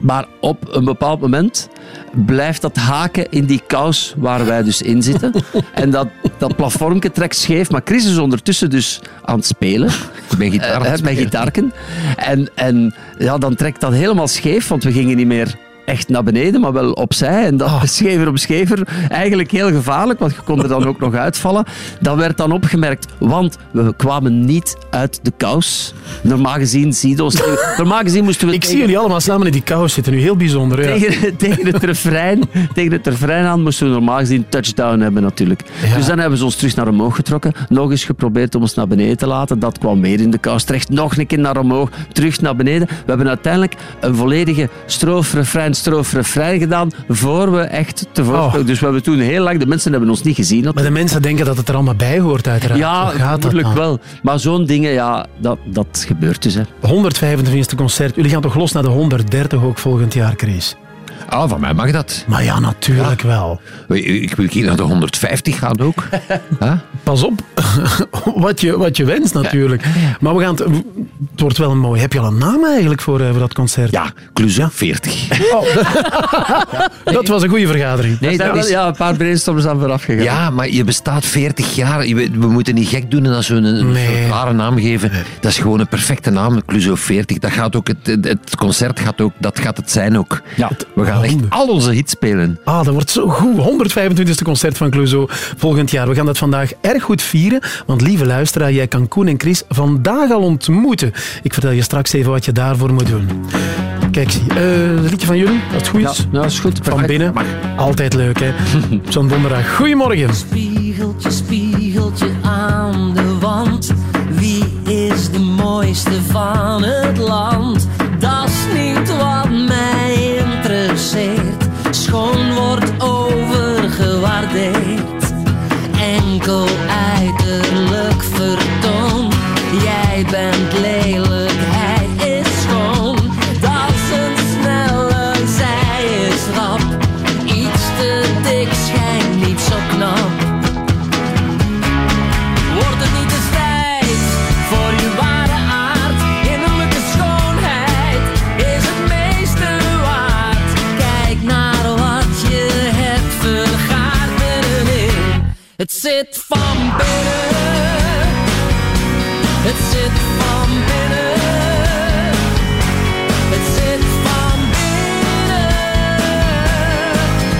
Maar op een bepaald moment blijft dat haken in die kous waar wij dus in zitten. en dat, dat platformpje trekt scheef. Maar Chris is ondertussen dus aan het spelen. Met gitaar Eh, met gitaarken. En, en ja, dan trekt dat helemaal scheef, want we gingen niet meer echt naar beneden, maar wel opzij. En dat Ah. schever op schever, eigenlijk heel gevaarlijk, want je kon er dan ook nog uitvallen. Dat werd dan opgemerkt, want we kwamen niet uit de kous. Normaal gezien, zie je ons... Normaal gezien moesten we... Ik zie jullie allemaal samen in die kous zitten nu. Heel bijzonder. Ja. Tegen, tegen, het refrein, tegen het refrein aan moesten we normaal gezien touchdown hebben natuurlijk. Dus dan hebben ze ons terug naar omhoog getrokken. Nog eens geprobeerd om ons naar beneden te laten. Dat kwam weer in de kous terecht. Nog een keer naar omhoog, terug naar beneden. We hebben uiteindelijk een volledige stroof, refrein gedaan voor we echt te Oh. Dus we hebben toen heel lang... De mensen hebben ons niet gezien. Maar de mensen denken dat het er allemaal bij hoort, uiteraard. Ja, natuurlijk wel. Maar zo'n dingen, ja, dat, dat gebeurt dus. Hè. 125e concert. Jullie gaan toch los naar de 130 ook volgend jaar, Chris? Ah, van mij mag dat. Maar ja, natuurlijk wel. Ik wil hier naar de 150 gaan ook. Huh? Pas op, wat je, wat je wenst natuurlijk. Maar we gaan het, het wordt wel een mooi. Heb je al een naam eigenlijk voor, eh, voor dat concert? Ja, Clouseau 40. Dat was een goede vergadering. Nee, dat is- ja, een paar brainstorms aan vooraf gegaan. Ja, maar je bestaat 40 jaar. Je- We moeten niet gek doen en als we een, een Nee. soort rare naam geven. Dat is gewoon een perfecte naam, Clouseau 40. Dat gaat ook, het, het- het concert gaat ook, dat gaat het zijn ook. Ja. We gaan echt al onze hits spelen. Ah, dat wordt zo goed. 125e concert van Clouseau volgend jaar. We gaan dat vandaag erg goed vieren. Want lieve luisteraar, jij kan Koen en Chris vandaag al ontmoeten. Ik vertel je straks even wat je daarvoor moet doen. Kijk, zie. eh, het liedje van jullie, als het goed is. Ja, dat is goed. Van binnen. Altijd leuk, hè? Zo'n donderdag. Goedemorgen. Spiegeltje, spiegeltje aan de wand. Wie is de mooiste van het land? Schoon wordt overgewaardeerd. Enkel uiterlijk vertoon. Jij bent Het zit van binnen. Het zit van binnen. Het zit van binnen.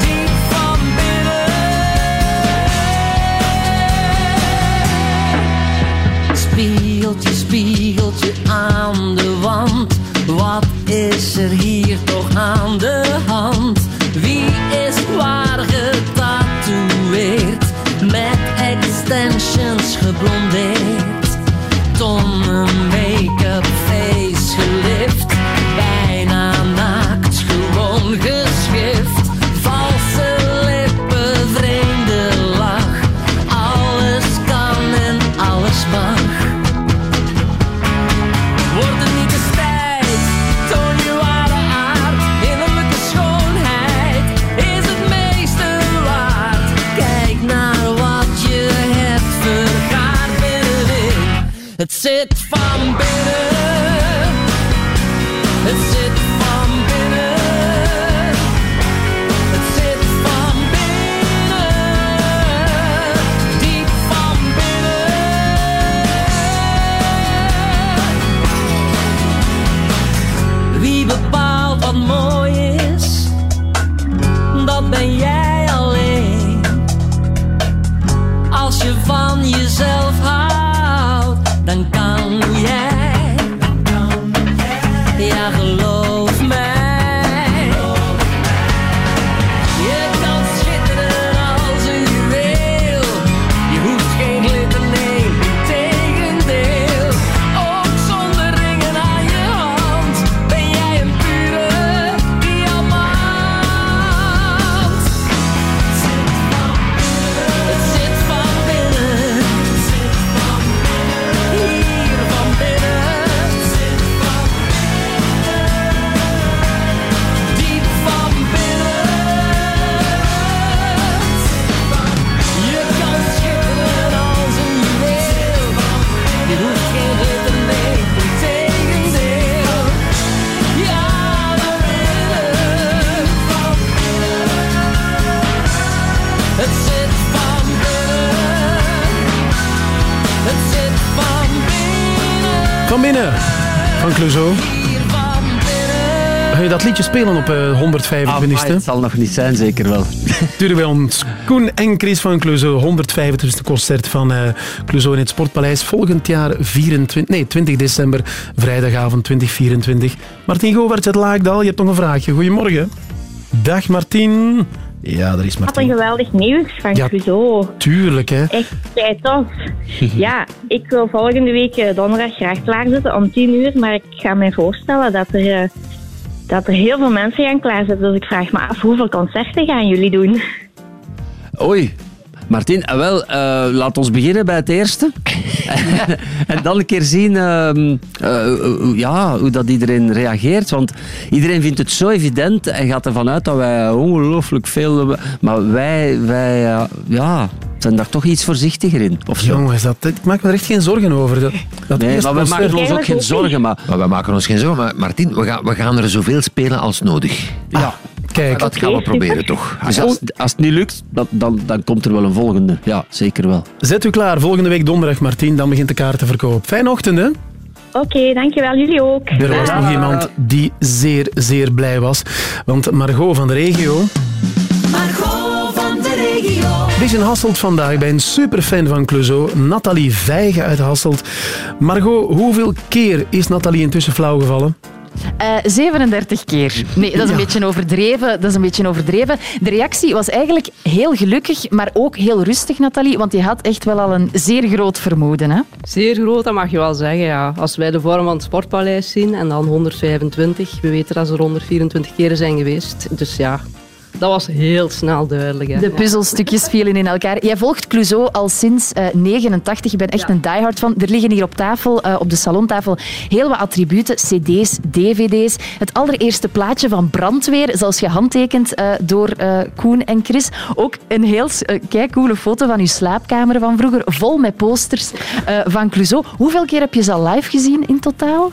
Diep van binnen. Spiegeltje, spiegeltje aan de wand. Wat is er hier toch aan de hand? some Het zit van binnen. Het zit binnen, van Clouseau. Ga je dat liedje spelen op eh, 125e? Ah, het zal nog niet zijn, zeker wel. Sturen bij ons Koen en Chris van Clouseau. 125e concert van eh Clouseau in het Sportpaleis. Volgend jaar 24, nee, 20 december, vrijdagavond 2024. Martien Govaerts uit Laagdal, je hebt nog een vraagje. Goedemorgen. Dag Martien. Ja, daar is Wat een geweldig nieuws van Ja. Clouseau. Tuurlijk, hè. Echt kei tof. ja, ik wil volgende week eh, donderdag graag klaarzetten om 10 uur, maar ik ga me voorstellen dat er, eh, dat er heel veel mensen gaan klaarzetten. Dus ik vraag me af, hoeveel concerten gaan jullie doen? Oei. Martin, eh, wel, eh, laat ons beginnen bij het eerste. en dan een keer zien ehm, eh, hoe- ja, hoe dat iedereen reageert. Want iedereen vindt het zo evident en gaat ervan uit dat wij ongelooflijk veel... Maar wij, wij ja, zijn daar toch iets voorzichtiger in. Of zo. Jongens, dat, ik maak me er echt geen zorgen over. Dat, dat Nee, maar we maken ons ook geen zorgen. Maar... Maar wij maken ons geen zorgen. Maar Martin, we gaan, we gaan er zoveel spelen als nodig. Ja, kijk. Dat gaan we proberen, toch? Dus als, als het niet lukt, dan, dan, dan komt er wel een volgende. Ja, zeker wel. Zet u klaar, volgende week donderdag, Martien. Dan begint de kaartenverkoop. Fijne ochtend, hè? Oké, dankjewel. Jullie ook. Er was nog iemand die zeer, zeer blij was. Want Margot van de regio... Margot van de regio. In Hasselt vandaag bij een superfan van Clouseau, Nathalie Vijgen uit Hasselt. Margot, hoeveel keer is Nathalie intussen flauwgevallen? Eh, 37 keer. Nee, dat is een Ja. beetje overdreven. Dat is een beetje overdreven. De reactie was eigenlijk heel gelukkig, maar ook heel rustig, Nathalie. Want je had echt wel al een zeer groot vermoeden. Hè? Zeer groot, dat mag je wel zeggen. Ja. Als wij de vorm van het Sportpaleis zien en dan 125, we weten dat ze er 124 keren zijn geweest. Dus ja, dat was heel snel duidelijk. Hè. De puzzelstukjes vielen in elkaar. Jij volgt Clouseau al sinds eh 89. Je bent echt een diehard van. Er liggen hier op tafel, eh, op de salontafel, heel wat attributen. cd's, dvd's. Het allereerste plaatje van Brandweer, zelfs gehandtekend eh, door eh, Koen en Chris. Ook een heel uh, coole foto van uw slaapkamer van vroeger, vol met posters van Clouseau. Hoeveel keer heb je ze al live gezien in totaal?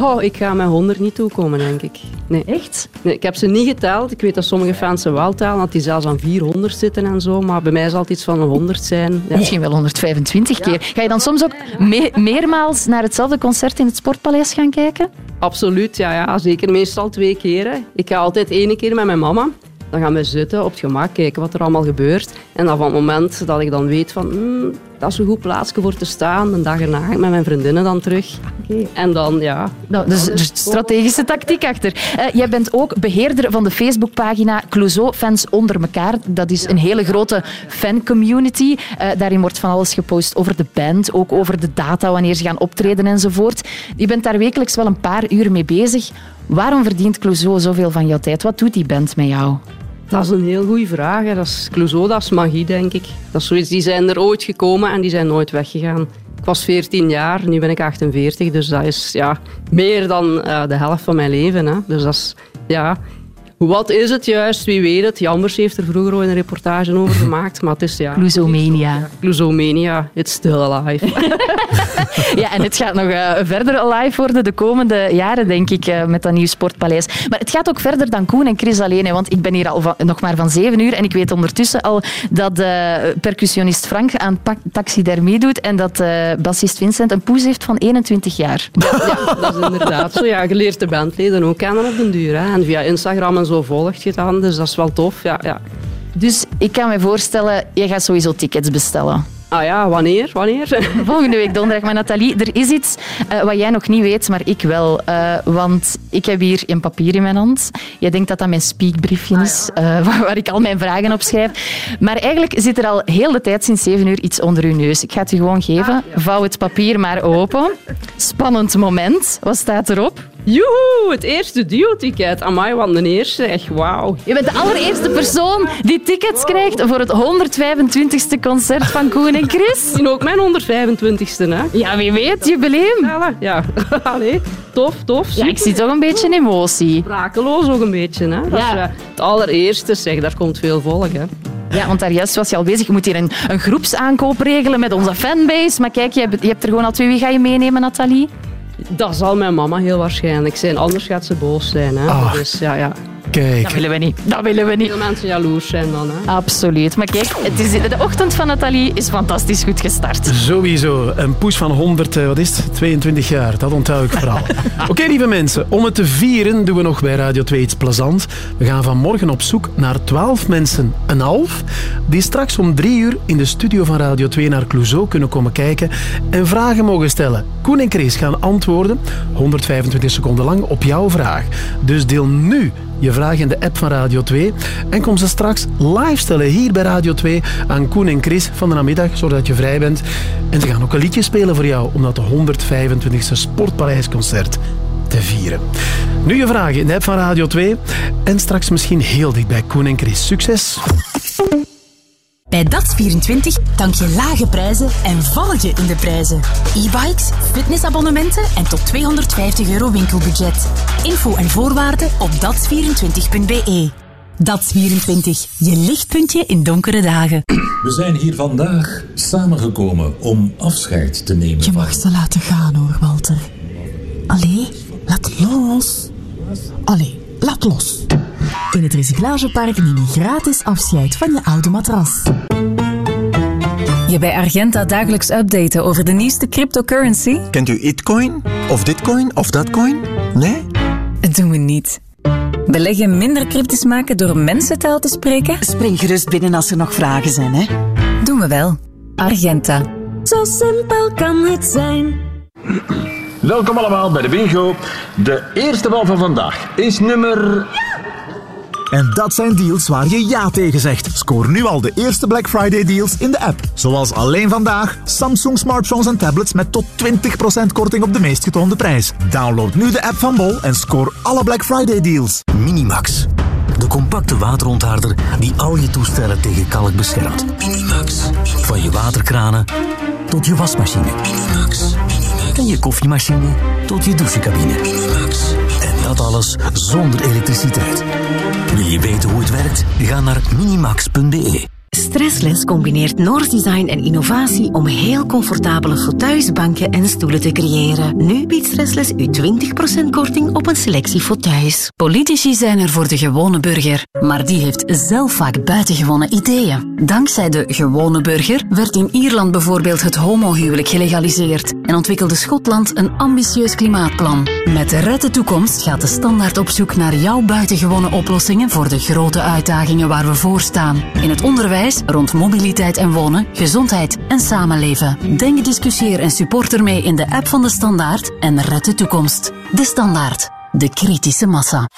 Oh, ik ga met 100 niet toekomen, denk ik. Nee. Echt? Nee, ik heb ze niet geteld. Ik weet dat sommige fans ze wel tellen, dat die zelfs aan 400 zitten en zo. Maar bij mij zal het iets van een 100 zijn. Ja. Misschien wel 125 keer. Ga je dan soms ook me- meermaals naar hetzelfde concert in het Sportpaleis gaan kijken? Absoluut, ja, ja. Zeker meestal twee keren. Ik ga altijd ene keer met mijn mama. Dan gaan we zitten op het gemak, kijken wat er allemaal gebeurt. En dan van het moment dat ik dan weet van... hmm, dat is een goed plaatsje voor te staan. Een dag erna ga ik met mijn vriendinnen dan terug. En dan, ja... Nou, dus, dus strategische tactiek achter. Eh, jij bent ook beheerder van de Facebookpagina Clouseau Fans Onder Mekaar. Dat is een hele grote fancommunity. Uh, daarin wordt van alles gepost over de band, ook over de data, wanneer ze gaan optreden enzovoort. Je bent daar wekelijks wel een paar uur mee bezig. Waarom verdient Clouseau zoveel van jouw tijd? Wat doet die band met jou? Dat is een heel goede vraag. Hè. Dat is Clouseau, magie, denk ik. Dat is zoiets, die zijn er ooit gekomen en die zijn nooit weggegaan. Ik was 14 jaar, nu ben ik 48, dus dat is ja, meer dan uh, de helft van mijn leven. Hè. Dus dat is, ja... Wat is het juist? Wie weet het? Jambers heeft er vroeger ooit een reportage over gemaakt, maar het is ja... Clouseaumania. Clouseaumania, it's still alive. ja, en het gaat nog uh, verder alive worden de komende jaren, denk ik, uh, met dat nieuw sportpaleis. Maar het gaat ook verder dan Koen en Chris alleen, hè, want ik ben hier al van, nog maar van zeven uur en ik weet ondertussen al dat uh, percussionist Frank aan taxidermie doet en dat bassist Vincent een poes heeft van 21 jaar. Ja, dat is inderdaad zo. Ja, je leert de bandleden ook kennen op den duur. Hè. En via Instagram en zo volgt je dan, dus dat is wel tof. Ja, ja. Dus ik kan me voorstellen, je gaat sowieso tickets bestellen. Ah ja, wanneer? wanneer? Volgende week donderdag. Maar Nathalie, er is iets uh, wat jij nog niet weet, maar ik wel. Uh, want ik heb hier een papier in mijn hand. Jij denkt dat dat mijn speakbriefje is, uh, waar, waar, ik al mijn vragen op schrijf. Maar eigenlijk zit er al heel de tijd, sinds 7 uur, iets onder uw neus. Ik ga het u gewoon geven. Vouw het papier maar open. Spannend moment. Wat staat erop? Joehoe, het eerste duo-ticket. Amai, wat een eerste. Echt wauw. Je bent de allereerste persoon die tickets krijgt voor het 125ste concert van Koen en Chris. En ook mijn 125ste, hè? Ja, wie weet, jubileum. Ja, allee, tof, tof. Ja, ik zie toch een beetje emotie. Sprakeloos ook een beetje, hè? Dat ja. is uh, het allereerste, zeg, daar komt veel volk, hè? Ja, want daar juist was je al bezig. Je moet hier een, een groepsaankoop regelen met onze fanbase. Maar kijk, je hebt, je hebt er gewoon al twee. Wie ga je meenemen, Nathalie? Dat zal mijn mama heel waarschijnlijk zijn, anders gaat ze boos zijn. Hè? Ah. Dus, ja, ja. Kijk. Dat willen we niet. Dat willen we niet. Veel mensen jaloers zijn dan. Hè? Absoluut. Maar kijk, het is, de ochtend van Nathalie is fantastisch goed gestart. Sowieso. Een poes van 100, eh, wat is het? 22 jaar. Dat onthoud ik vooral. Oké, lieve mensen. Om het te vieren doen we nog bij Radio 2 iets plezants. We gaan vanmorgen op zoek naar 12 mensen, een half, die straks om drie uur in de studio van Radio 2 naar Clouseau kunnen komen kijken en vragen mogen stellen. Koen en Chris gaan antwoorden, 125 seconden lang, op jouw vraag. Dus deel nu je vraag in de app van Radio 2 en kom ze straks live stellen hier bij Radio 2 aan Koen en Chris van de namiddag, zodat je vrij bent. En ze gaan ook een liedje spelen voor jou om dat de 125e Sportpaleisconcert te vieren. Nu je vragen in de app van Radio 2 en straks misschien heel dicht bij Koen en Chris. Succes! Bij DATS24 dank je lage prijzen en vallen je in de prijzen. E-bikes, fitnessabonnementen en tot 250 euro winkelbudget. Info en voorwaarden op dats24.be. DATS24, je lichtpuntje in donkere dagen. We zijn hier vandaag samengekomen om afscheid te nemen. Je mag ze laten gaan hoor, Walter. Allee, laat los. Allee, laat los. In het recyclagepark neem je gratis afscheid van je oude matras. Je bij Argenta dagelijks updaten over de nieuwste cryptocurrency? Kent u Itcoin? Of Ditcoin? Of Datcoin? Nee? Dat doen we niet. Beleggen minder cryptisch maken door mensentaal te spreken? Spring gerust binnen als er nog vragen zijn, hè? Doen we wel. Argenta. Zo simpel kan het zijn. Welkom allemaal bij de bingo. De eerste bal van vandaag is nummer... En dat zijn deals waar je ja tegen zegt. Scoor nu al de eerste Black Friday deals in de app. Zoals alleen vandaag Samsung smartphones en tablets met tot 20% korting op de meest getoonde prijs. Download nu de app van Bol en scoor alle Black Friday deals. Minimax. De compacte waterontharder die al je toestellen tegen kalk beschermt. Minimax. Van je waterkranen tot je wasmachine. Minimax. En je koffiemachine tot je douchecabine. Minimax. Dat alles zonder elektriciteit. Wil je weten hoe het werkt? Ga naar minimax.be. Stressless combineert Noors design en innovatie om heel comfortabele fauteuils, banken en stoelen te creëren. Nu biedt Stressless u 20% korting op een selectie fauteuils. Politici zijn er voor de gewone burger, maar die heeft zelf vaak buitengewone ideeën. Dankzij de gewone burger werd in Ierland bijvoorbeeld het homohuwelijk gelegaliseerd en ontwikkelde Schotland een ambitieus klimaatplan. Met Red de Toekomst gaat de standaard op zoek naar jouw buitengewone oplossingen voor de grote uitdagingen waar we voor staan. In het onderwijs, rond mobiliteit en wonen, gezondheid en samenleven. Denk, discussieer en support ermee in de app van de Standaard en red de toekomst. De Standaard. De kritische massa.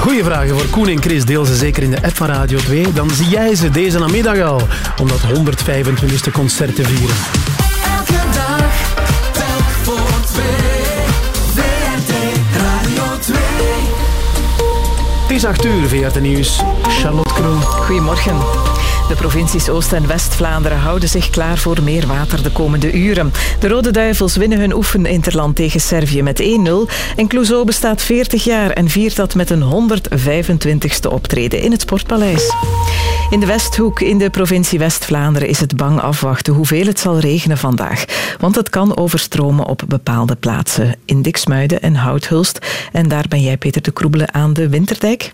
Goeie vragen voor Koen en Chris. Deel ze zeker in de app van Radio 2. Dan zie jij ze deze namiddag al om dat 125e concert te vieren. Elke dag, telk voor twee. Het is 8 uur, VRT Nieuws. Charlotte Kroon. Goedemorgen. De provincies Oost- en West-Vlaanderen houden zich klaar voor meer water de komende uren. De Rode Duivels winnen hun oefeninterland tegen Servië met 1-0. En Clouseau bestaat 40 jaar en viert dat met een 125ste optreden in het Sportpaleis. In de Westhoek in de provincie West-Vlaanderen is het bang afwachten hoeveel het zal regenen vandaag. Want het kan overstromen op bepaalde plaatsen. In Diksmuiden en Houthulst. En daar ben jij, Peter de Kroebelen, aan de Winterdijk.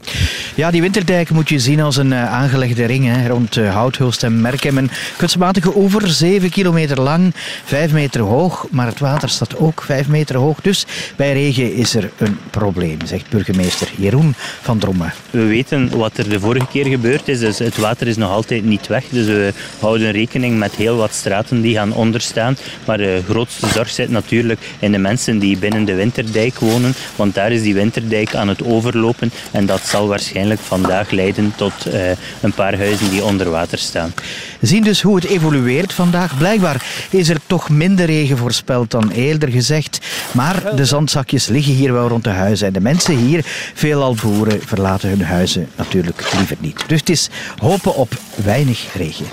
Ja, die winterdijk moet je zien als een eh, aangelegde ring hè, rond eh, Houthulst en Merkem. Een kunstmatige oever, 7 kilometer lang, 5 meter hoog, maar het water staat ook 5 meter hoog. Dus bij regen is er een probleem, zegt burgemeester Jeroen van Drommen. We weten wat er de vorige keer gebeurd is, dus het water is nog altijd niet weg. Dus we houden rekening met heel wat straten die gaan onderstaan. Maar de grootste zorg zit natuurlijk in de mensen die binnen de winterdijk wonen, want daar is die winterdijk aan het overlopen en dat zal waarschijnlijk vandaag leiden tot eh, een paar huizen die onder water staan. We zien dus hoe het evolueert vandaag. Blijkbaar is er toch minder regen voorspeld dan eerder gezegd. Maar de zandzakjes liggen hier wel rond de huizen. En de mensen hier, veelal boeren, verlaten hun huizen natuurlijk liever niet. Dus het is hopen op weinig regen.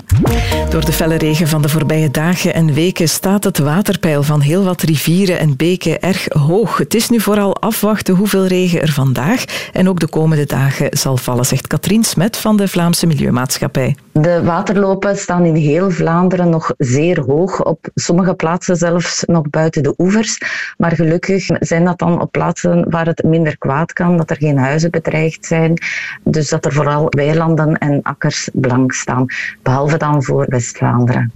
Door de felle regen van de voorbije dagen en weken staat het waterpeil van heel wat rivieren en beken erg hoog. Het is nu vooral afwachten hoeveel regen er vandaag en ook de komende dagen zal vallen, zegt Katrien Smet van de Vlaamse Milieumaatschappij. De waterlopen staan in heel Vlaanderen nog zeer hoog. Op sommige plaatsen zelfs nog buiten de oevers. Maar gelukkig zijn dat dan op plaatsen waar het minder kwaad kan, dat er geen huizen bedreigd zijn. Dus dat er vooral weilanden en akkers blank staan. Behalve dan voor West-Vlaanderen.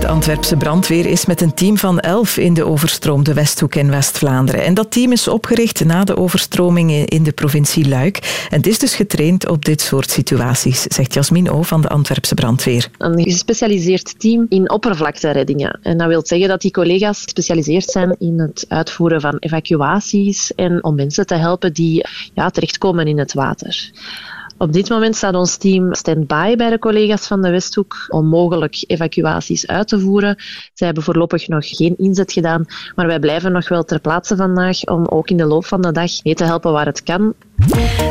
De Antwerpse brandweer is met een team van elf in de overstroomde Westhoek in West-Vlaanderen. En dat team is opgericht na de overstromingen in de provincie Luik. En het is dus getraind op dit soort situaties, zegt Jasmin O. van de Antwerpse brandweer. Een gespecialiseerd team in oppervlaktereddingen. En dat wil zeggen dat die collega's gespecialiseerd zijn in het uitvoeren van evacuaties en om mensen te helpen die ja, terechtkomen in het water. Op dit moment staat ons team stand-by bij de collega's van de Westhoek om mogelijk evacuaties uit te voeren. Zij hebben voorlopig nog geen inzet gedaan, maar wij blijven nog wel ter plaatse vandaag om ook in de loop van de dag mee te helpen waar het kan.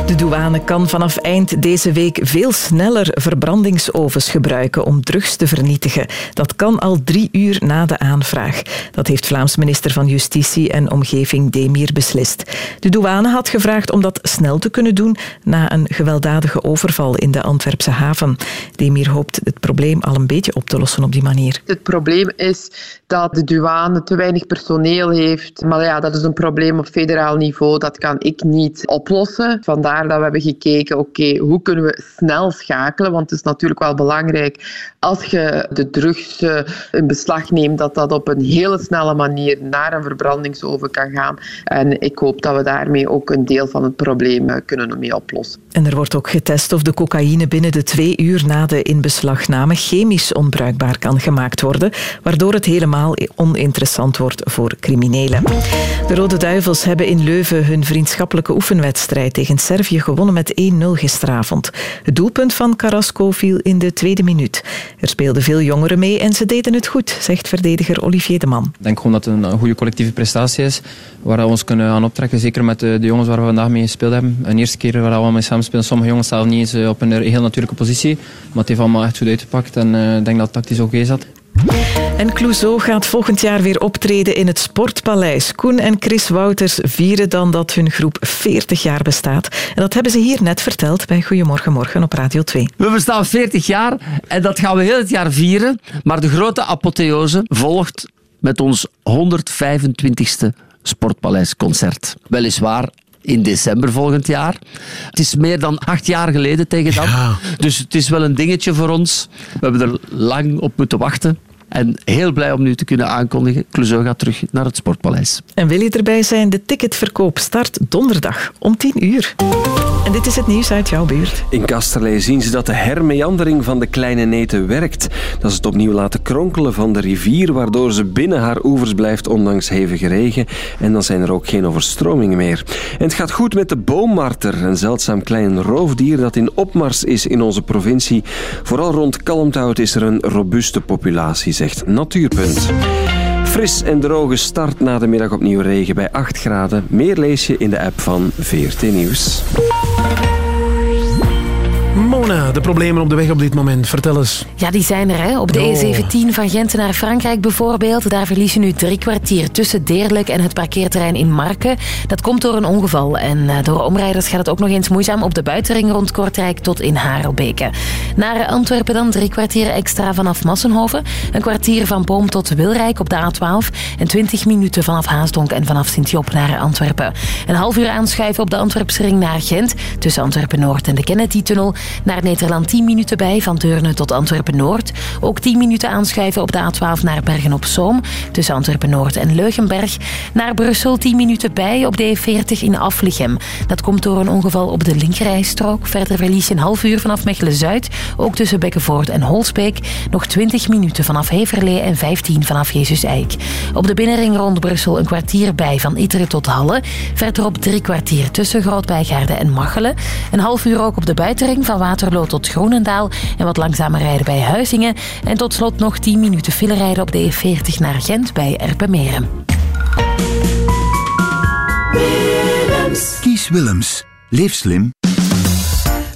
De douane kan vanaf eind deze week veel sneller verbrandingsovens gebruiken om drugs te vernietigen. Dat kan al drie uur na de aanvraag. Dat heeft Vlaams minister van Justitie en Omgeving Demir beslist. De douane had gevraagd om dat snel te kunnen doen na een gewelddadige overval in de Antwerpse haven. Demir hoopt het probleem al een beetje op te lossen op die manier. Het probleem is dat de douane te weinig personeel heeft. Maar ja, dat is een probleem op federaal niveau. Dat kan ik niet oplossen. Vandaar dat we hebben gekeken, oké, hoe kunnen we snel schakelen? Want het is natuurlijk wel belangrijk als je de drugs eh, in beslag neemt, dat dat op een hele snelle manier naar een verbrandingsoven kan gaan. En ik hoop dat we daarmee ook een deel van het probleem eh, kunnen mee oplossen. En er wordt ook getest of de cocaïne binnen de twee uur na de inbeslagname chemisch onbruikbaar kan gemaakt worden, waardoor het helemaal oninteressant wordt voor criminelen. De Rode Duivels hebben in Leuven hun vriendschappelijke oefenwedstrijd tegen Servië gewonnen met 1-0 gisteravond. Het doelpunt van Carrasco viel in de tweede minuut. Er speelden veel jongeren mee en ze deden het goed, zegt verdediger Olivier de Man. Ik denk gewoon dat het een goede collectieve prestatie is, waar we ons kunnen aan optrekken. Zeker met de, jongens waar we vandaag mee gespeeld hebben. Een eerste keer waar we mee samen spelen, sommige jongens staan niet eens eh, op een heel natuurlijke positie. Maar het heeft allemaal echt goed uitgepakt en eh, ik denk dat het tactisch oké zat. En Clouseau gaat volgend jaar weer optreden in het Sportpaleis. Koen en Chris Wouters vieren dan dat hun groep 40 jaar bestaat. En dat hebben ze hier net verteld bij Goedemorgen Morgen op Radio 2. We bestaan 40 jaar en dat gaan we heel het jaar vieren. Maar de grote apotheose volgt met ons 125ste Sportpaleisconcert. Weliswaar in december volgend jaar. Het is meer dan acht jaar geleden tegen dat. Dus het is wel een dingetje voor ons. We hebben er lang op moeten wachten. En heel blij om nu te kunnen aankondigen. Clouseau gaat terug naar het Sportpaleis. En wil je erbij zijn? De ticketverkoop start donderdag om 10 uur. En dit is het nieuws uit jouw buurt. In Kasterlee zien ze dat de hermeandering van de Kleine Neten werkt. Dat is het opnieuw laten kronkelen van de rivier, waardoor ze binnen haar oevers blijft ondanks hevige regen. En dan zijn er ook geen overstromingen meer. En het gaat goed met de boommarter, een zeldzaam klein roofdier dat in opmars is in onze provincie. Vooral rond Kalmthout is er een robuuste populatie, Natuurpunt. Fris en droge start na de middag opnieuw regen bij 8 graden. Meer lees je in de app van VRT Nieuws. Mona, de problemen op de weg op dit moment. Vertel eens. Ja, die zijn er. Hè. Op de Oh. E17 van Gent naar Frankrijk bijvoorbeeld. Daar verlies je nu drie kwartier tussen Deerlijk en het parkeerterrein in Marken. Dat komt door een ongeval. En eh, door omrijders gaat het ook nog eens moeizaam op de buitenring rond Kortrijk tot in Harelbeke. Naar Antwerpen dan drie kwartier extra vanaf Massenhoven. Een kwartier van Boom tot Wilrijk op de A12. En 20 minuten vanaf Haasdonk en vanaf Sint-Job naar Antwerpen. Een half uur aanschuiven op de Antwerpse ring naar Gent. Tussen Antwerpen-Noord en de Kennedy-tunnel. Naar Nederland 10 minuten bij van Deurne tot Antwerpen-Noord. Ook 10 minuten aanschuiven op de A12 naar Bergen-op-Zoom. Tussen Antwerpen-Noord en Leugenberg. Naar Brussel 10 minuten bij op de E40 in Aflichem. Dat komt door een ongeval op de linkerrijstrook. Verder verlies je een half uur vanaf Mechelen-Zuid. Ook tussen Bekkenvoort en Holsbeek. Nog 20 minuten vanaf Heverlee en 15 vanaf Jezus Eik. Op de binnenring rond Brussel een kwartier bij van Iteren tot Halle. Verderop drie kwartier tussen Grootbijgaarde en Machelen. Een half uur ook op de buitenring van Waterloo tot Groenendaal. En wat langzamer rijden bij Huizingen. En tot slot nog 10 minuten file rijden op de E40 naar Gent bij Erpenmeren. Kies Willems. Leef slim.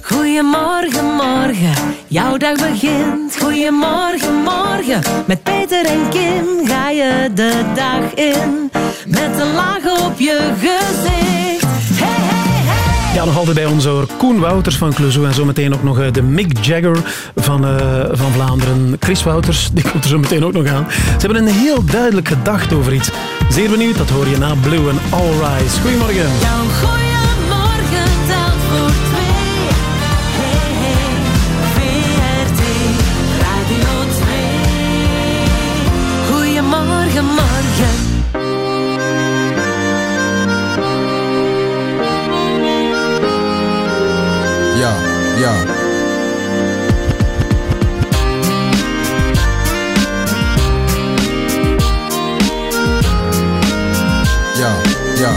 Goedemorgen, morgen, jouw dag begint. Goedemorgen, morgen, met Peter en Kim ga je de dag in. Met een laag op je gezicht. Hey. Ja, nog altijd bij ons. Koen Wouters van Clouseau en zometeen ook nog eh, de Mick Jagger van, eh, van Vlaanderen. Chris Wouters, die komt er zo meteen ook nog aan. Ze hebben een heel duidelijk gedacht over iets. Zeer benieuwd, dat hoor je na Blue en All Rise. Goedemorgen. Ja, ja.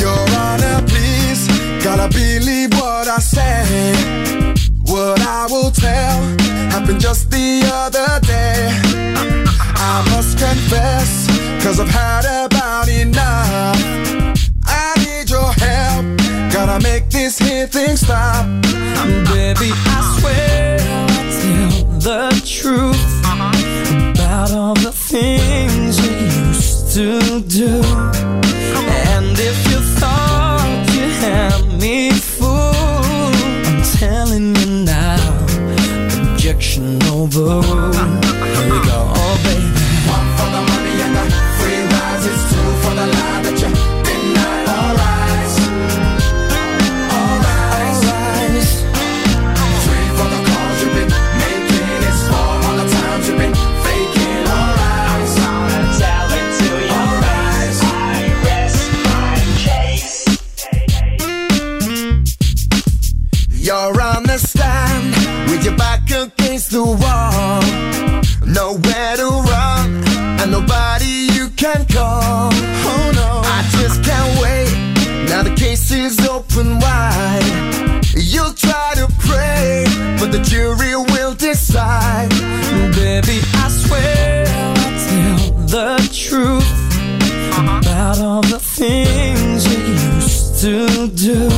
Your Honor, please, gotta believe what I say. What I will tell happened just the other day. I must confess, cause I've had about enough. I need your help, gotta make here stop. Baby, I swear I'll tell the truth about all the things you used to do. And if you thought you had me fooled, I'm telling you now, objection overruled. All the things you used to do.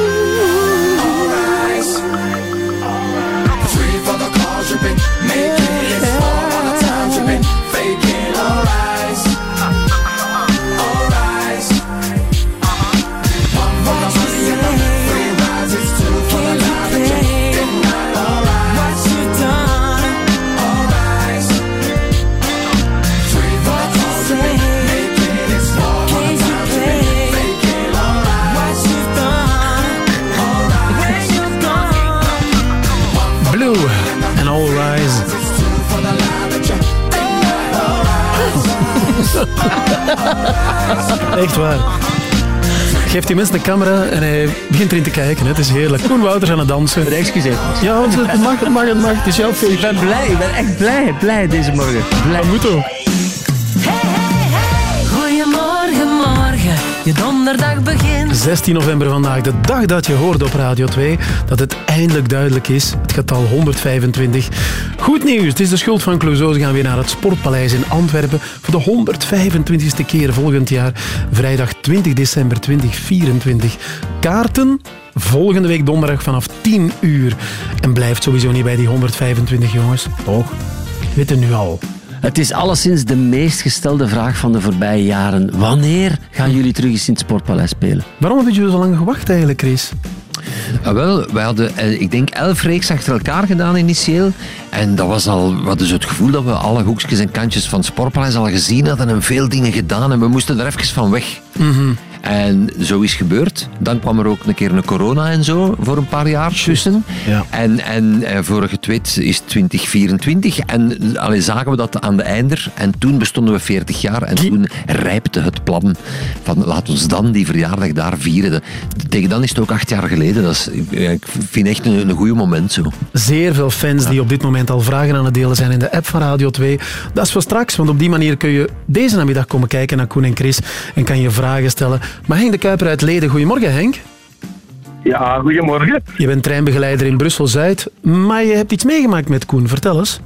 Echt waar. Geeft die mensen de camera en hij begint erin te kijken. Hè. Het is heerlijk. Koen Wouters aan het dansen. Excuseer. Ja, want het mag, het mag, het mag. Het is jouw feest. Ik ben blij, ik ben echt blij, blij deze morgen. Blij. Dat moet ook. Goedemorgen, morgen. Je donderdag begint. 16 november vandaag, de dag dat je hoorde op Radio 2 dat het eindelijk duidelijk is. Het getal 125. Goed nieuws, het is de schuld van Clouseau. Ze gaan weer naar het Sportpaleis in Antwerpen voor de 125ste keer volgend jaar. Vrijdag 20 december 2024. Kaarten volgende week donderdag vanaf 10 uur. En blijft sowieso niet bij die 125 jongens. Toch? Weet het nu al. Het is alleszins de meest gestelde vraag van de voorbije jaren. Wanneer gaan jullie terug eens in het Sportpaleis spelen? Waarom hebben jullie zo lang gewacht eigenlijk, Chris? Ah, wel, wij hadden, eh, ik denk, elf reeks achter elkaar gedaan initieel. En dat was al, we hadden zo het gevoel dat we alle hoekjes en kantjes van het Sportpaleis al gezien hadden en veel dingen gedaan. En we moesten er even van weg. En zo is gebeurd. Dan kwam er ook een keer een corona en zo voor een paar jaar tussen. Ja. En, en eh, voor je het weet is het 2024. En allee, zagen we dat aan de einder. En toen bestonden we 40 jaar. En toen rijpte het plan van laat ons dan die verjaardag daar vieren. Tegen dan is het ook acht jaar geleden. Dat is, ik vind echt een, een goed moment zo. Zeer veel fans die op dit moment al vragen aan het delen zijn in de app van Radio 2. Dat is voor straks, want op die manier kun je deze namiddag komen kijken naar Koen en Chris en kan je vragen stellen. Maar Henk de Kuiper uit Leden, goedemorgen Henk. Ja, goedemorgen. Je bent treinbegeleider in Brussel-Zuid, maar je hebt iets meegemaakt met Koen. Vertel eens.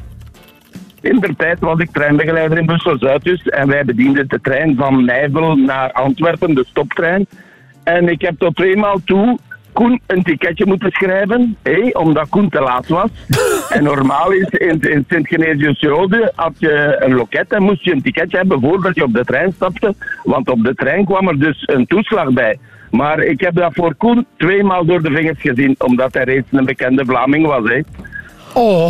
In der tijd was ik treinbegeleider in Brussel-Zuid dus, en wij bedienden de trein van Nijvel naar Antwerpen, de stoptrein. En ik heb tot tweemaal toe Koen een ticketje moeten schrijven, hé, omdat Koen te laat was. en normaal is in, in Sint-Genesius-Jode had je een loket en moest je een ticketje hebben voordat je op de trein stapte, want op de trein kwam er dus een toeslag bij. Maar ik heb dat voor Koen tweemaal door de vingers gezien, omdat hij reeds een bekende Vlaming was. Hè. Oh.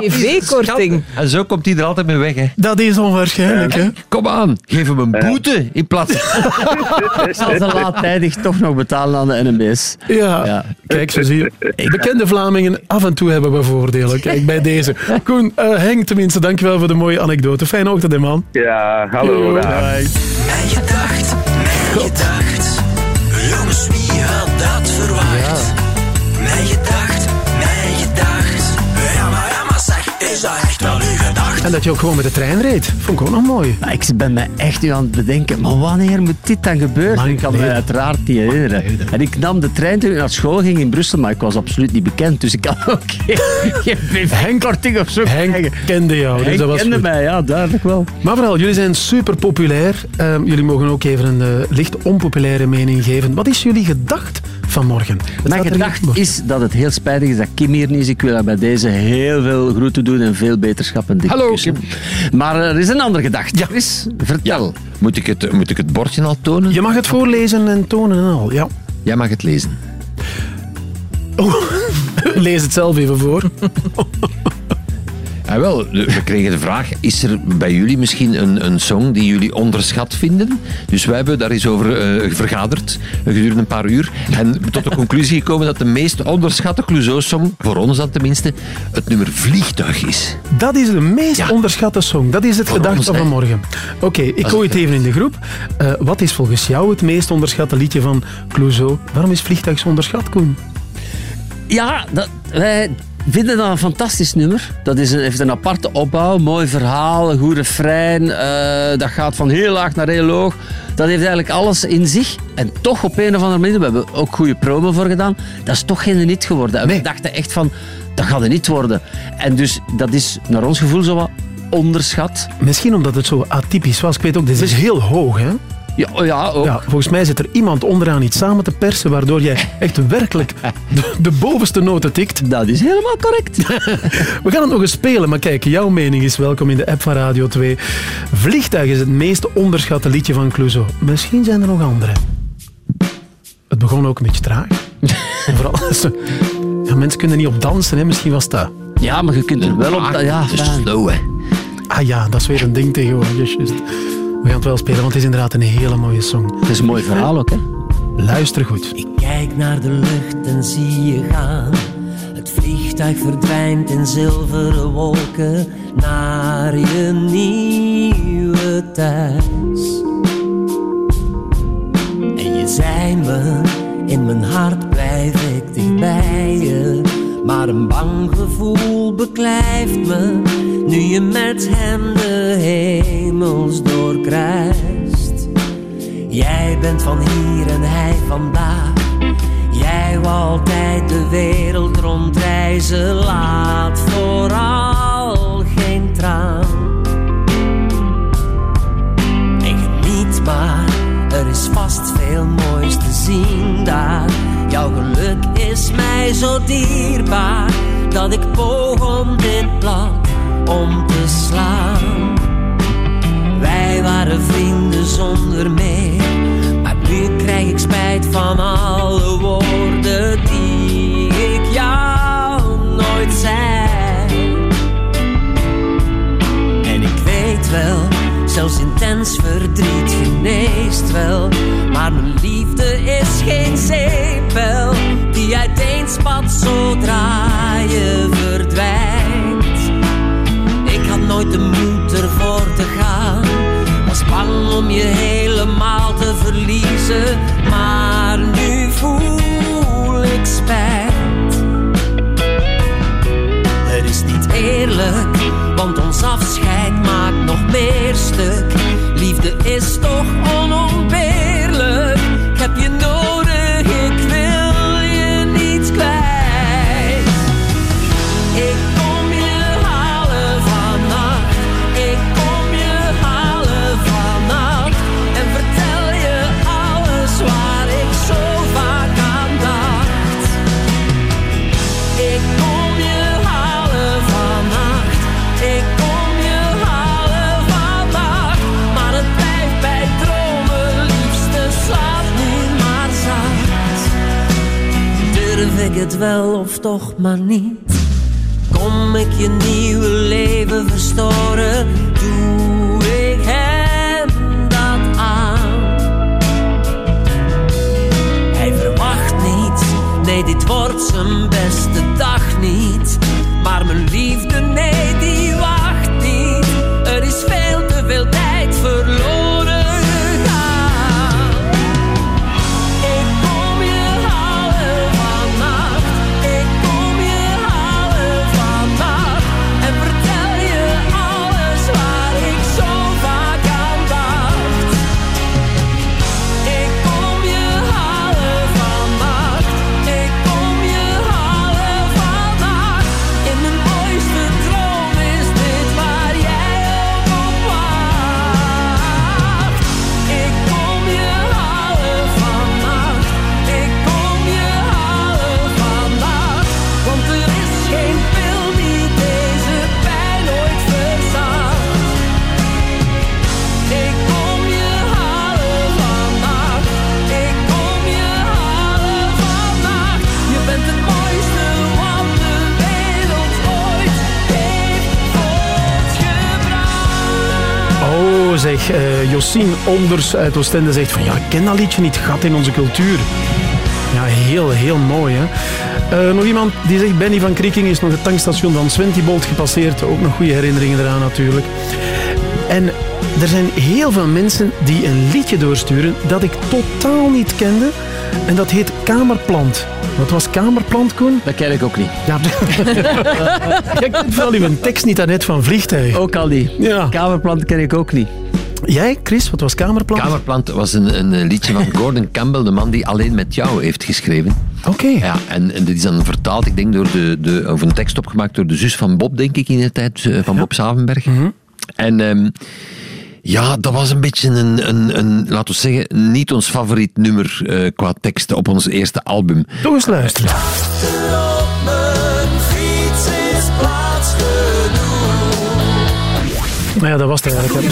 TV-korting. En zo komt hij er altijd mee weg. Hè. Dat is onwaarschijnlijk, hè? Kom aan, geef hem een boete in plaats Ik zal ze laattijdig toch nog betalen aan de NMB's. Ja. Kijk, zo zie je. Bekende Vlamingen, af en toe hebben we voordelen. Kijk, bij deze. Koen, eh, Henk tenminste, dankjewel voor de mooie anekdote. Fijne ochtend, man. Ja, hallo. Mijn gedacht, mijn gedacht. En dat je ook gewoon met de trein reed. Vond ik ook nog mooi. Maar ik ben me echt nu aan het bedenken, maar wanneer moet dit dan gebeuren? ik kan me uiteraard niet herinneren. En ik nam de trein toen ik naar school ging in Brussel, maar ik was absoluut niet bekend, dus ik kan ook geen, geen BV-korting of zo Henk krijgen. kende jou, dus Henk dat was kende goed. mij, ja, duidelijk wel. Maar vooral, jullie zijn super populair. Ehm, jullie mogen ook even een eh, licht onpopulaire mening geven. Wat is jullie gedacht vanmorgen? Het Mijn op. is dat het heel spijtig is dat Kim hier niet is. Ik wil haar bij deze heel veel groeten doen en veel beterschap en dikke Hallo, kussen. Maar er is een andere gedachte. Chris, vertel. Moet ik, het, moet ik het bordje al tonen? Je mag het voorlezen en tonen en al, ja. Jij mag het lezen. Oh, lees het zelf even voor. Ja, wel, de- we kregen de vraag, is er bij jullie misschien een, een song die jullie onderschat vinden? Dus wij hebben daar eens over eh, vergaderd, eh, gedurende een paar uur, en tot de conclusie gekomen dat de meest onderschatte Clouseau-song, voor ons dan tenminste, het nummer Vliegtuig is. Dat is de meest onderschatte song. Dat is het Voor gedacht ons, van hè. vanmorgen. Oké, ik gooi het even in de groep. Eh, wat is volgens jou het meest onderschatte liedje van Clouseau? Waarom is Vliegtuig zo onderschat, Koen? Ja, dat, wij vinden dat een fantastisch nummer. Dat is een, heeft een aparte opbouw, mooi verhaal, een goed refrein. eh, dat gaat van heel laag naar heel hoog. Dat heeft eigenlijk alles in zich. En toch op een of andere manier, we hebben ook goede promo voor gedaan, dat is toch geen niet geworden. En we dachten echt van, dat gaat een niet worden. En dus dat is naar ons gevoel zo wat onderschat. Misschien omdat het zo atypisch was. Ik weet ook, dit is heel hoog, hè? Ja, ja, ook. Ja, volgens mij zit er iemand onderaan iets samen te persen, waardoor jij echt werkelijk de, de bovenste noten tikt. Dat is helemaal correct. We gaan het nog eens spelen, maar kijk, jouw mening is welkom in de app van Radio 2. Vliegtuig is het meest onderschatte liedje van Clouseau. Misschien zijn er nog andere. Het begon ook een beetje traag. En Vooral, ja, mensen kunnen niet op dansen, hè? misschien was dat. Ja, maar je kunt er wel op... Ja, Dus slow, hè. Ah ja, dat is weer een ding tegenwoordig. We gaan het wel spelen, want het is inderdaad een hele mooie song. Het is een mooi verhaal ook, hè? Luister goed. Kijk naar de lucht en zie je gaan. Het vliegtuig verdwijnt in zilveren wolken naar je nieuwe thuis. En je zei me, in mijn hart blijf ik dicht bij je. Maar een bang gevoel beklijft me, nu je met hem de hemels doorkruist. Jij bent van hier en hij vandaag. Jij wou altijd de wereld rondreizen. Laat vooral geen traan. En geniet maar, er is vast veel moois te zien daar. Jouw geluk is mij zo dierbaar. Dat ik poog om dit blad om te slaan. Wij waren vrienden zonder meer. Maar nu krijg ik spijt van alle woorden die ik jou nooit zei. En ik weet wel, Zelfs intens verdriet geneest wel. Maar mijn liefde is geen zeepbel die uiteenspat zodra je verdwijnt. Ik had nooit de moed ervoor te gaan. Was bang om je helemaal te verliezen. Maar nu voel ik spijt. Het is niet eerlijk, want ons afscheid nog meer stuk. Liefde is toch onontbeerlijk. Ik het wel of toch maar niet? Kom ik je nieuwe leven verstoren? Doe ik hem dat aan? Hij verwacht niet, nee dit wordt zijn beste dag niet. Maar mijn liefde, nee die wacht niet. Er is veel Zeg, eh Josien Onders uit Oostende zegt van ja, ik ken dat liedje niet, gat in onze cultuur. Ja, heel, heel mooi hè. Eh, nog iemand die zegt, Benny van Krieking is nog het tankstation van Swentibolt gepasseerd. Ook nog goede herinneringen eraan natuurlijk. En er zijn heel veel mensen die een liedje doorsturen dat ik totaal niet kende. En dat heet Kamerplant. Wat was Kamerplant, Koen? Dat ken ik ook niet. Ja, Jij kent vooral uw tekst niet daarnet van Vliegtuig. Ook al niet. Ja. Kamerplant ken ik ook niet. Jij, Chris, wat was Kamerplant? Kamerplant was een, een liedje van Gordon Campbell, de man die Alleen met jou heeft geschreven. Oké. Ja, en, en dit is dan vertaald, ik denk, door de, de, of een tekst opgemaakt door de zus van Bob, denk ik, in de tijd, eh, van Bob Savenberg. En ehm, ja, dat was een beetje een, een, een, laten we zeggen, niet ons favoriet nummer eh, qua teksten op ons eerste album. Toch eens luisteren. Nou ja, dat was het eigenlijk.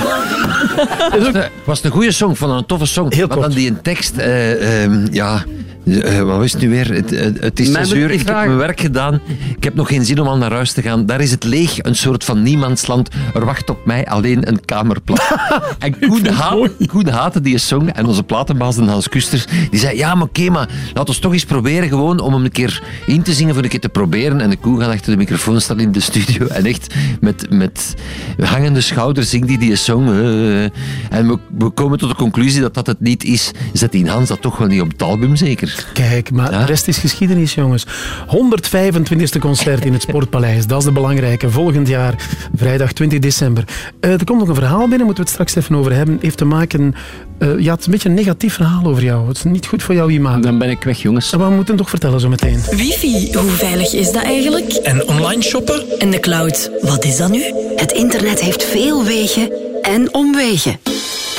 Het was een goede song, van een toffe song. Heel maar dan die een tekst, eh, ehm, ja, eh, wat is het nu weer? Het, het- het is zes uur, ik heb mijn werk gedaan. Ik heb nog geen zin om al naar huis te gaan. Daar is het leeg, een soort van niemandsland. Er wacht op mij alleen een kamerplan. en Koen, haat, Koen haatte die song. En onze platenbaas, Hans Kusters, die zei, ja, maar oké, maar laat ons toch eens proberen gewoon om hem een keer in te zingen, voor een keer te proberen. En de Koen gaat achter de microfoon staan in de studio en echt met, met hangende schouders zingt hij die song. eh, en we, we komen tot de conclusie dat dat het niet is. Zet die Hans dat toch wel niet op het album, zeker? Kijk, maar de rest is geschiedenis, jongens. 125e concert in het Sportpaleis. Dat is de belangrijke. Volgend jaar, vrijdag 20 december. Eh, er komt nog een verhaal binnen, moeten we het straks even over hebben. Heeft te maken... eh ja, het is een beetje een negatief verhaal over jou. Het is niet goed voor jouw imago. Dan ben ik weg, jongens. Maar we moeten het toch vertellen zo meteen. Wifi, hoe veilig is dat eigenlijk? En online shoppen? En de cloud, wat is dat nu? Het internet heeft veel wegen en omwegen.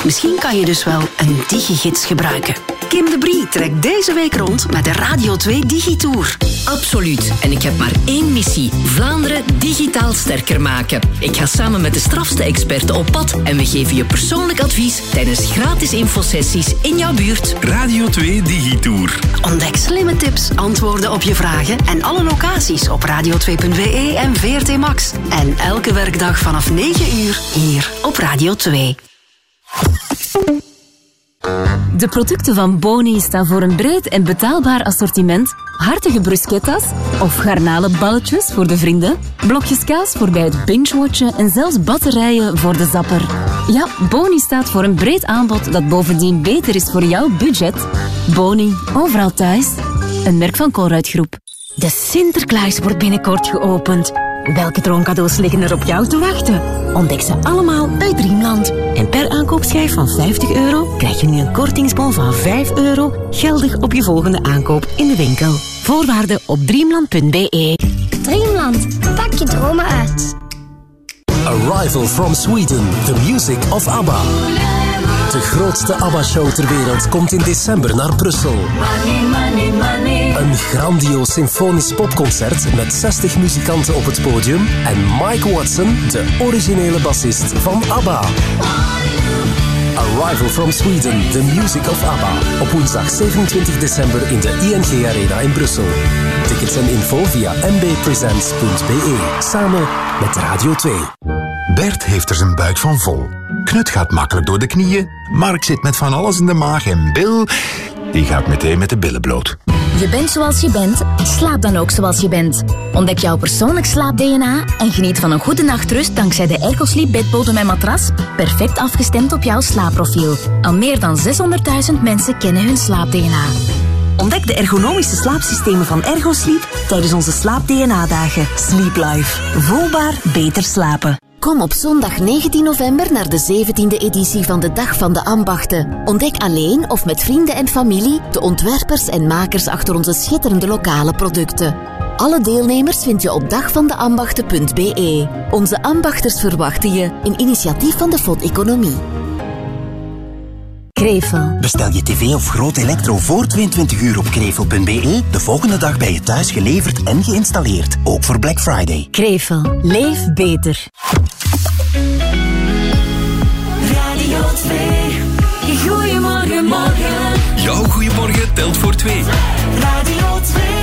Misschien kan je dus wel een digigids gebruiken. Kim de Brie trekt deze week rond met de Radio 2 Digitour. Absoluut. En ik heb maar één missie. Vlaanderen digitaal sterker maken. Ik ga samen met de strafste experten op pad en we geven je persoonlijk advies tijdens gratis infosessies in jouw buurt. Radio 2 Digitour. Ontdek slimme tips, antwoorden op je vragen en alle locaties op radio2.be en VRT Max. En elke werkdag vanaf 9 uur hier op Radio 2. De producten van Boni staan voor een breed en betaalbaar assortiment. Hartige bruschettas of garnalenballetjes voor de vrienden. Blokjes kaas voor bij het binge-watchen en zelfs batterijen voor de zapper. Ja, Boni staat voor een breed aanbod dat bovendien beter is voor jouw budget. Boni, overal thuis. Een merk van Colruyt Groep. De Sinterklaas wordt binnenkort geopend. Welke droomcadeaus liggen er op jou te wachten? Ontdek ze allemaal bij Dreamland. En per aankoopschijf van 50 euro krijg je nu een kortingsbon van 5 euro geldig op je volgende aankoop in de winkel. Voorwaarden op dreamland.be. Dreamland, pak je dromen uit. Arrival from Sweden, the music of ABBA. De grootste ABBA-show ter wereld komt in december naar Brussel. Een grandioos symfonisch popconcert met 60 muzikanten op het podium en Mike Watson, de originele bassist van ABBA. Arrival from Sweden, the music of ABBA. Op woensdag 27 december in de ING Arena in Brussel. Tickets en info via mbpresents.be. Samen met Radio 2. Bert heeft er zijn buik van vol. Knut gaat makkelijk door de knieën. Mark zit met van alles in de maag. En Bill, die gaat meteen met de billen bloot. Je bent zoals je bent, slaap dan ook zoals je bent. Ontdek jouw persoonlijk slaap-DNA en geniet van een goede nachtrust dankzij de Ergosleep bedbodem en matras, perfect afgestemd op jouw slaapprofiel. Al meer dan 600.000 mensen kennen hun slaap-DNA. Ontdek de ergonomische slaapsystemen van Ergosleep tijdens onze slaap-DNA-dagen. Sleep Life. Voelbaar beter slapen. Kom op zondag 19 november naar de 17e editie van de Dag van de Ambachten. Ontdek alleen of met vrienden en familie de ontwerpers en makers achter onze schitterende lokale producten. Alle deelnemers vind je op dagvandeambachten.be. Onze ambachters verwachten je, een initiatief van de FOD Economie. Krevel. Bestel je tv of groot elektro voor 22 uur op krevel.be. De volgende dag bij je thuis geleverd en geïnstalleerd. Ook voor Black Friday. Krevel. Leef beter. Radio 2. Goedemorgen, morgen. Jouw goeiemorgen telt voor twee. Radio 2.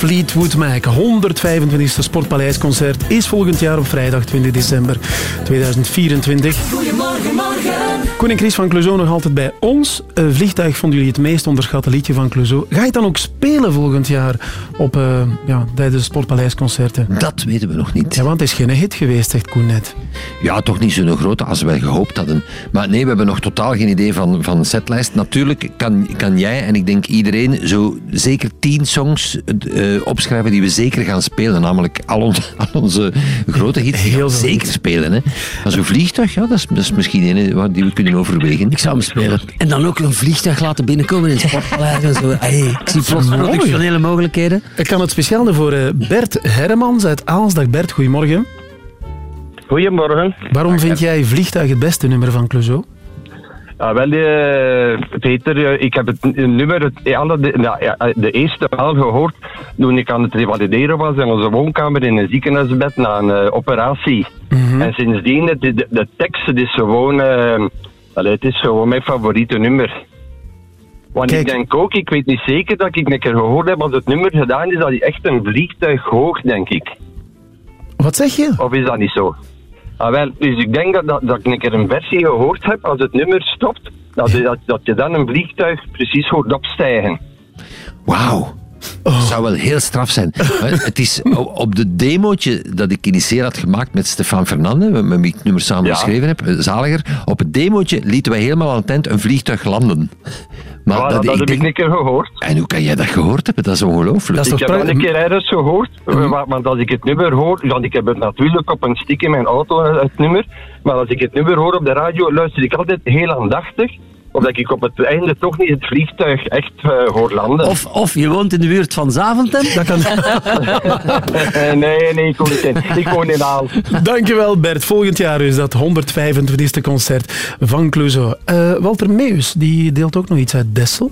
Fleetwood Mac. 125e Sportpaleisconcert is volgend jaar op vrijdag 20 december 2024. Goedemorgen, morgen. Koen en Chris van Clouseau nog altijd bij ons. Eh, vliegtuig vonden jullie het meest onderschatte liedje van Clouseau. Ga je het dan ook spelen volgend jaar op, eh, ja, tijdens de Sportpaleisconcerten? Dat weten we nog niet. Ja, want het is geen hit geweest, zegt Koen net. Ja, toch niet zo'n grote als wij gehoopt hadden. Maar nee, we hebben nog totaal geen idee van, van setlijst. Natuurlijk kan, kan jij en ik denk iedereen zo zeker tien songs eh, opschrijven die we zeker gaan spelen. Namelijk al, ons, al onze grote hits die gaan we zeker spelen. Hè. Maar zo'n vliegtuig, ja, dat, is, dat is misschien een waar- die we kunnen overwegen. Ik zou hem spelen. En dan ook een vliegtuig laten binnenkomen in het sportpaleis en zo. Hey, ik zie plots productionele mogelijkheden. Ik kan het speciaal voor eh, Bert Hermans uit Aalsdag. Bert, goedemorgen. Goedemorgen. Waarom vind jij Vliegtuig het beste nummer van Clouseau? Ja, wel, eh, Peter, eh, ik heb het nummer het, eh, alle de, nou, de eerste maal gehoord toen ik aan het revalideren was in onze woonkamer in een ziekenhuisbed na een operatie. En sindsdien, de, de, tekst het is gewoon, allee, het is gewoon mijn favoriete nummer. Want ik denk ook, ik weet niet zeker dat ik een keer gehoord heb als het nummer gedaan is, dat hij echt een vliegtuig hoog, denk ik. Wat zeg je? Of is dat niet zo? Ah, wel, dus ik denk dat, dat, dat ik een keer een versie gehoord heb, als het nummer stopt, dat, je- dat, dat je dan een vliegtuig precies hoort opstijgen. Wauw. Dat zou wel heel straf zijn. Het is op de demootje dat ik initieel had gemaakt met Stefan Fernandez, met wie ik het nummer samen Ja. geschreven heb, eh, Zaliger, op het demootje lieten wij helemaal aan het eind een vliegtuig landen. Maar Voilà, dat heb ik een keer gehoord. En hoe kan jij dat gehoord hebben? Dat is ongelooflijk. ik heb dat een keer ergens gehoord, wa- want als ik het nummer hoor, want ik heb het natuurlijk op een stick in mijn auto, eh, het nummer, maar als ik het nummer hoor op de radio, luister ik altijd heel aandachtig, omdat ik op het einde toch niet het vliegtuig echt eh, hoor landen. Of, of je woont in de buurt van Zaventem. Dat kan. Eh, nee, nee, ik woon niet in. Ik woon in Aal. Dankjewel Bert. Volgend jaar is dat 125e concert van Clouseau. Eh, Walter Meus die deelt ook nog iets uit Dessel.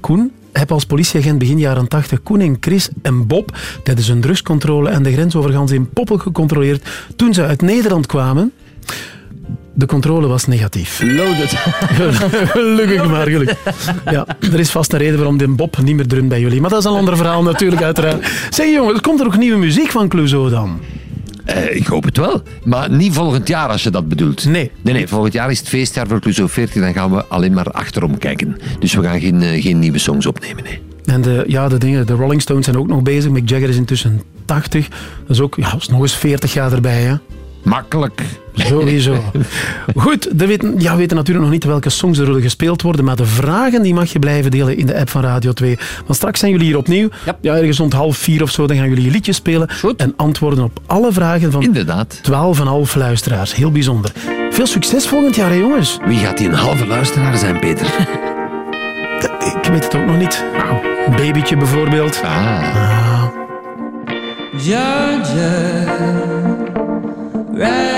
Koen, heb als politieagent begin jaren 80 Koen en Chris en Bob tijdens een drugscontrole en de grensovergang in Poppel gecontroleerd toen ze uit Nederland kwamen. De controle was negatief. Loaded. Gelukkig maar, gelukkig. Ja, er is vast een reden waarom de Bob niet meer drunt bij jullie. Maar dat is een ander verhaal natuurlijk, uiteraard. Zeg jongens, komt er ook nieuwe muziek van Clouseau dan? Eh, ik hoop het wel. Maar niet volgend jaar als je dat bedoelt. Nee. Nee, nee volgend jaar is het feestjaar voor Clouseau 40. Dan gaan we alleen maar achterom kijken. Dus we gaan geen, eh, geen nieuwe songs opnemen. Nee. En de, ja, de dingen, de Rolling Stones zijn ook nog bezig. Mick Jagger is intussen 80. Dat is ook ja, is nog eens 40 jaar erbij. Hè? Makkelijk. Sowieso. Goed, we weten, ja, we weten natuurlijk nog niet welke songs er zullen gespeeld worden, maar de vragen die mag je blijven delen in de app van Radio 2. Want straks zijn jullie hier opnieuw. Ja, ergens rond half vier of zo, dan gaan jullie je liedjes spelen en antwoorden op alle vragen van Inderdaad. 12,5 luisteraars. Heel bijzonder. Veel succes volgend jaar, hè, jongens. Wie gaat die een halve luisteraar zijn, Peter? Ik weet het ook nog niet. Een babytje bijvoorbeeld. Ah. Georgia, wrap me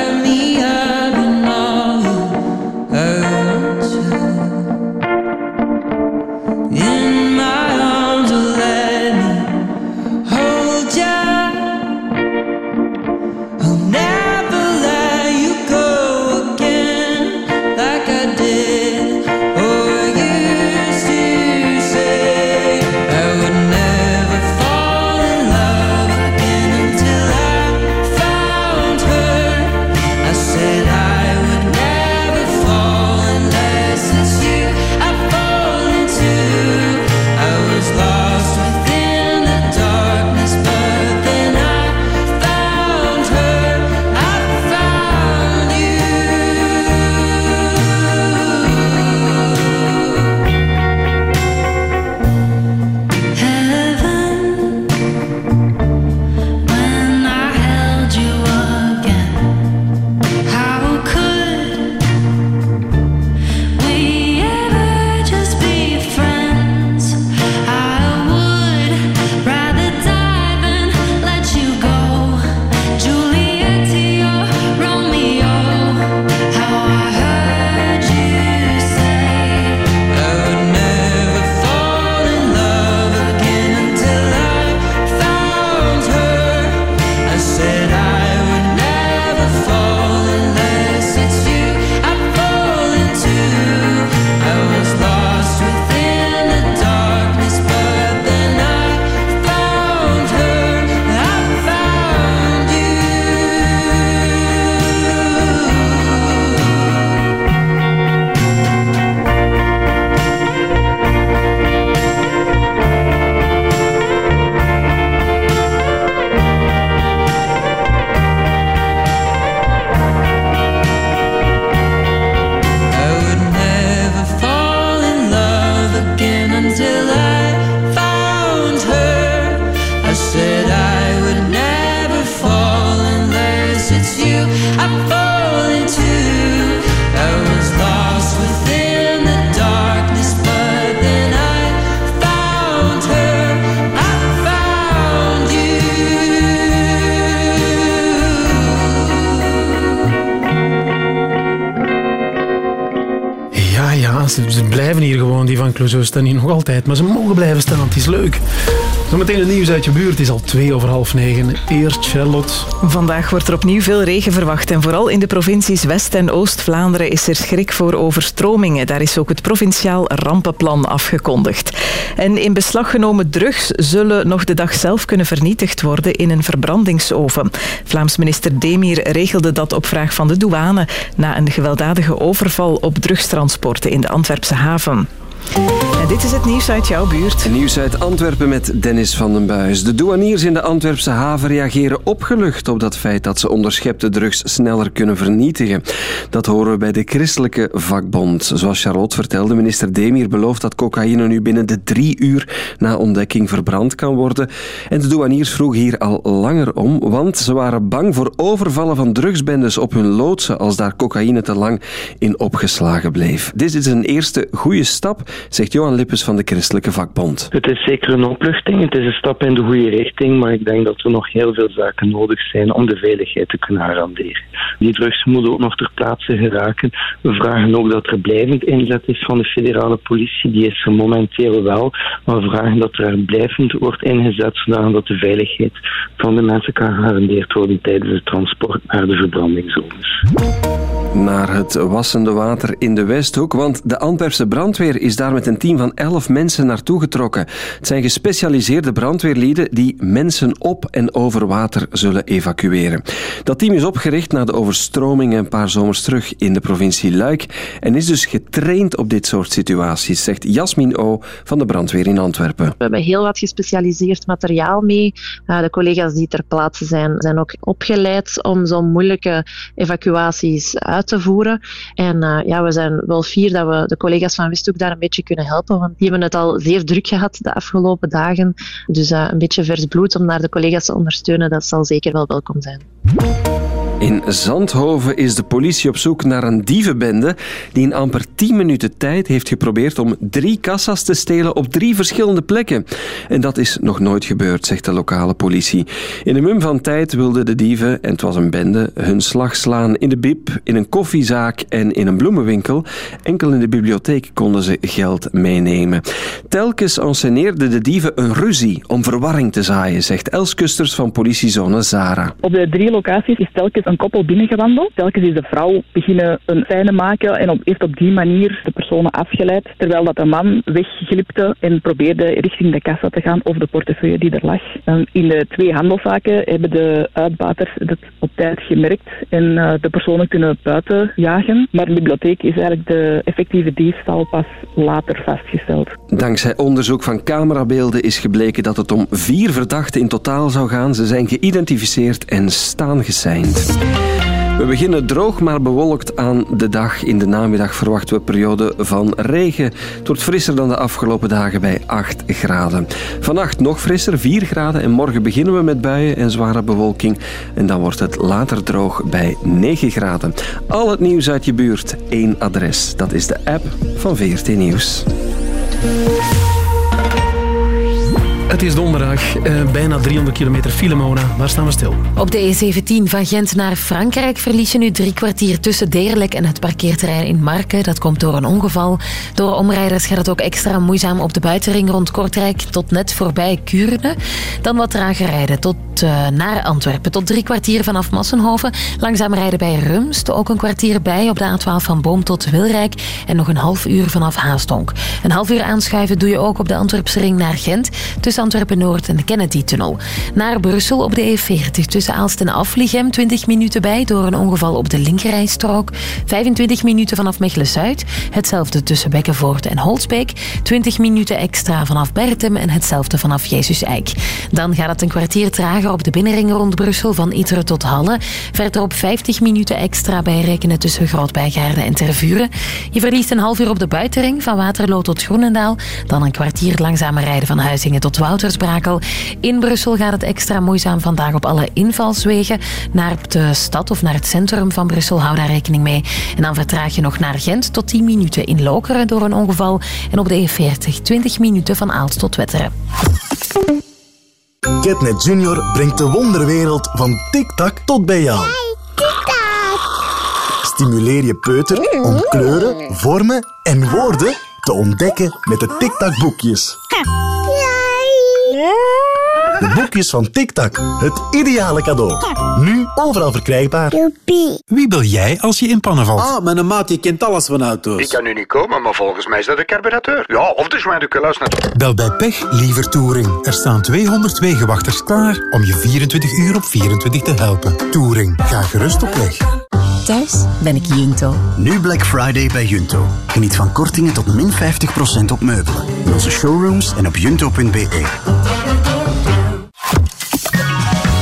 Clouseau staan hier nog altijd, maar ze mogen blijven staan, het is leuk. Zometeen het nieuws uit je buurt. Het is al twee over half negen. Eerst Charlotte. Vandaag wordt er opnieuw veel regen verwacht en vooral in de provincies West- en Oost-Vlaanderen is er schrik voor overstromingen. Daar is ook het provinciaal rampenplan afgekondigd. En in beslag genomen drugs zullen nog de dag zelf kunnen vernietigd worden in een verbrandingsoven. Vlaams minister Demir regelde dat op vraag van de douane na een gewelddadige overval op drugstransporten in de Antwerpse haven. Dit is het nieuws uit jouw buurt. Nieuws uit Antwerpen met Dennis van den Buis. De douaniers in de Antwerpse haven reageren opgelucht op dat feit dat ze onderschepte drugs sneller kunnen vernietigen. Dat horen we bij de christelijke vakbond. Zoals Charlotte vertelde, minister Demir belooft dat cocaïne nu binnen de drie uur na ontdekking verbrand kan worden. En de douaniers vroegen hier al langer om, want ze waren bang voor overvallen van drugsbendes op hun loodsen als daar cocaïne te lang in opgeslagen bleef. Dit is een eerste goede stap, zegt Johan Lippes van de Christelijke Vakbond. Het is zeker een opluchting. Het is een stap in de goede richting, maar ik denk dat er nog heel veel zaken nodig zijn om de veiligheid te kunnen garanderen. Die drugs moeten ook nog ter plaatse geraken. We vragen ook dat er blijvend inzet is van de federale politie. Die is er momenteel wel, maar we vragen dat er blijvend wordt ingezet zodat de veiligheid van de mensen kan gegarandeerd worden tijdens het transport naar de verbrandingszones. Naar het wassende water in de Westhoek, want de Antwerpse brandweer is daar met een team van 11 mensen naartoe getrokken. Het zijn gespecialiseerde brandweerlieden die mensen op en over water zullen evacueren. Dat team is opgericht na de overstromingen een paar zomers terug in de provincie Luik en is dus getraind op dit soort situaties, zegt Jasmin O. van de brandweer in Antwerpen. We hebben heel wat gespecialiseerd materiaal mee. Uh, de collega's die ter plaatse zijn, zijn ook opgeleid om zo'n moeilijke evacuaties uit te voeren. En uh, ja, we zijn wel fier dat we de collega's van Westhoek daar een beetje kunnen helpen, die hebben het al zeer druk gehad de afgelopen dagen. Dus uh, een beetje vers bloed om naar de collega's te ondersteunen, dat zal zeker wel welkom zijn. In Zandhoven is de politie op zoek naar een dievenbende die in amper 10 minuten tijd heeft geprobeerd om drie kassas te stelen op drie verschillende plekken. En dat is nog nooit gebeurd, zegt de lokale politie. In een mum van tijd wilden de dieven, en het was een bende, hun slag slaan in de bib, in een koffiezaak en in een bloemenwinkel. Enkel in de bibliotheek konden ze geld meenemen. Telkens enceneerden de dieven een ruzie om verwarring te zaaien, zegt Els Kusters van politiezone Zara. Op de drie locaties is telkens een koppel binnengewandeld. Telkens is de vrouw beginnen een scène maken en op, heeft op die manier de personen afgeleid. Terwijl dat de man wegglipte en probeerde richting de kassa te gaan of de portefeuille die er lag. In de twee handelszaken hebben de uitbaters het op tijd gemerkt en uh, de personen kunnen buiten jagen. Maar in de bibliotheek is eigenlijk de effectieve diefstal pas later vastgesteld. Dankzij onderzoek van camerabeelden is gebleken dat het om vier verdachten in totaal zou gaan. Ze zijn geïdentificeerd en staan. We beginnen droog maar bewolkt aan de dag. In de namiddag verwachten we periode van regen. Het wordt frisser dan de afgelopen dagen bij 8 graden. Vannacht nog frisser, 4 graden. En morgen beginnen we met buien en zware bewolking. En dan wordt het later droog bij 9 graden. Al het nieuws uit je buurt, één adres. Dat is de app van VRT Nieuws. Het is donderdag, eh, bijna 300 kilometer file, Mona. Waar staan we stil? Op de E17 van Gent naar Frankrijk verlies je nu drie kwartier tussen Deerlijk en het parkeerterrein in Marken. Dat komt door een ongeval. Door omrijders gaat het ook extra moeizaam op de buitenring rond Kortrijk tot net voorbij Kuurne. Dan wat trager rijden tot uh, naar Antwerpen. Tot drie kwartier vanaf Massenhoven. Langzaam rijden bij Rumst. Ook een kwartier bij op de A12 van Boom tot Wilrijk. En nog een half uur vanaf Haastonk. Een half uur aanschuiven doe je ook op de Antwerpse ring naar Gent. Tussen Antwerpen-Noord en de Kennedy-tunnel. Naar Brussel op de E40 tussen Aalst en Aflichem 20 minuten bij door een ongeval op de linkerrijstrook. 25 minuten vanaf Mechelen-Zuid. Hetzelfde tussen Bekkenvoort en Holsbeek. 20 minuten extra vanaf Bertem en hetzelfde vanaf Jezus Eik. Dan gaat het een kwartier trager op de binnenring rond Brussel van Iteren tot Halle. Verderop 50 minuten extra bijrekenen tussen Grootbijgaarden en Tervuren. Je verliest een half uur op de buitenring van Waterloo tot Groenendaal. Dan een kwartier langzamer rijden van Huizingen tot Wouters In Brussel gaat het extra moeizaam vandaag op alle invalswegen. Naar de stad of naar het centrum van Brussel, hou daar rekening mee. En dan vertraag je nog naar Gent tot 10 minuten in Lokeren door een ongeval. En op de E40 20 minuten van Aalst tot Wetteren. Ketnet Junior brengt de wonderwereld van TikTok tot bij jou. Stimuleer je peuter om kleuren, vormen en woorden te ontdekken met de TikTok-boekjes. De Boekjes van TikTok. Het ideale cadeau. Nu overal verkrijgbaar. Wie bel jij als je in pannen valt? Ah, mijn maat, je kent alles van auto's. Ik kan nu niet komen, maar volgens mij is dat de carburateur. Ja, of de zwijndekeluis natuurlijk. Bel bij pech, liever Touring. Er staan 200 wegenwachters klaar om je 24 uur op 24 te helpen. Touring, ga gerust op weg. Thuis ben ik Junto. Nu Black Friday bij Junto. Geniet van kortingen tot min 50% op meubelen. In onze showrooms en op junto.be.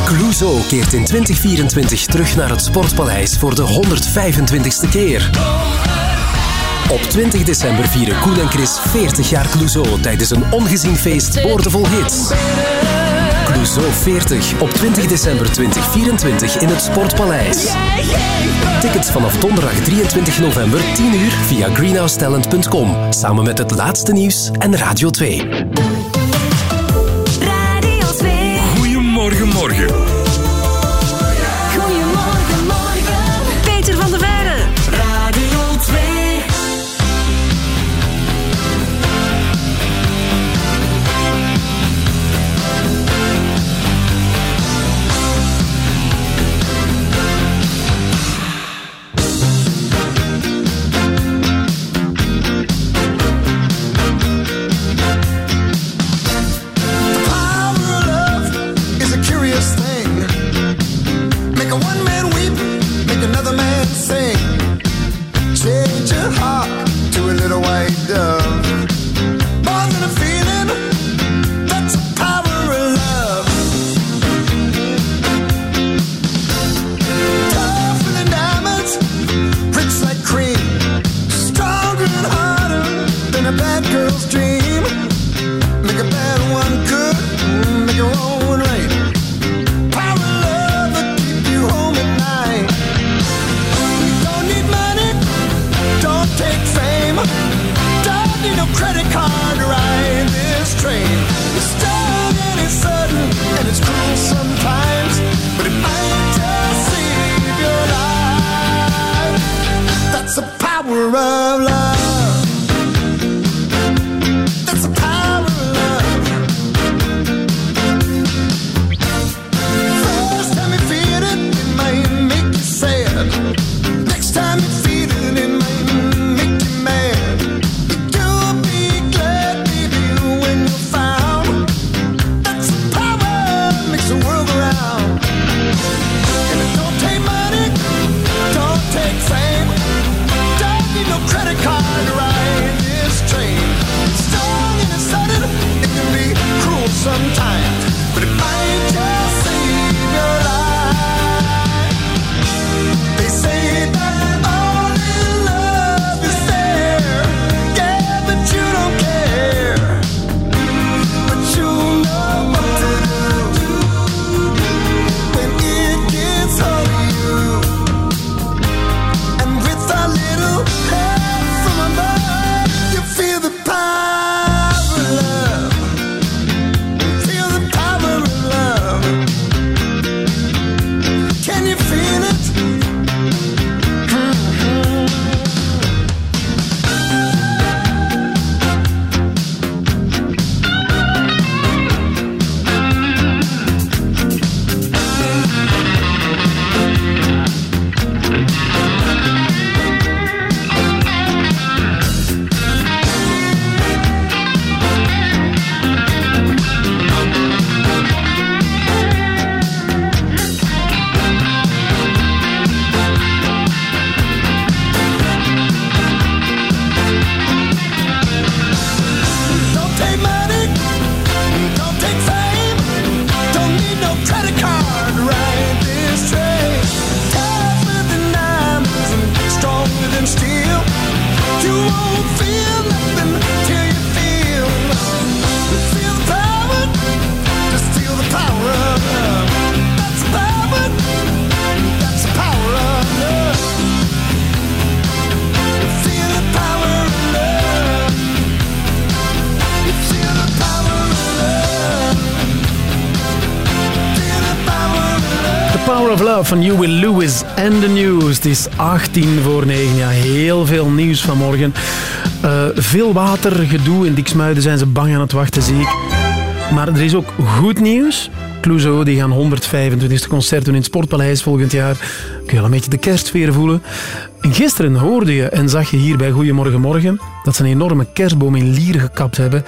Clouseau keert in 2024 terug naar het Sportpaleis voor de 125ste keer. Op 20 december vieren Koen en Chris 40 jaar Clouseau tijdens een ongezien feest boordevol hits. Zo 40 op 20 december 2024 in het Sportpaleis. Tickets vanaf donderdag 23 november 10 uur via greenhousetalent.com. Samen met het laatste nieuws en Radio 2. Radio 2. Goedemorgen, morgen. van Huey Lewis en de News. Het is 18 voor 9. Ja, heel veel nieuws vanmorgen. Uh, veel water, gedoe. In Diksmuiden zijn ze bang aan het wachten, zie ik. Maar er is ook goed nieuws. Clouseau die gaan 125e concert doen in het Sportpaleis volgend jaar. Kun je al een beetje de kerstsfeer voelen. En gisteren hoorde je en zag je hier bij Goedemorgen Morgen dat ze een enorme kerstboom in Lier gekapt hebben.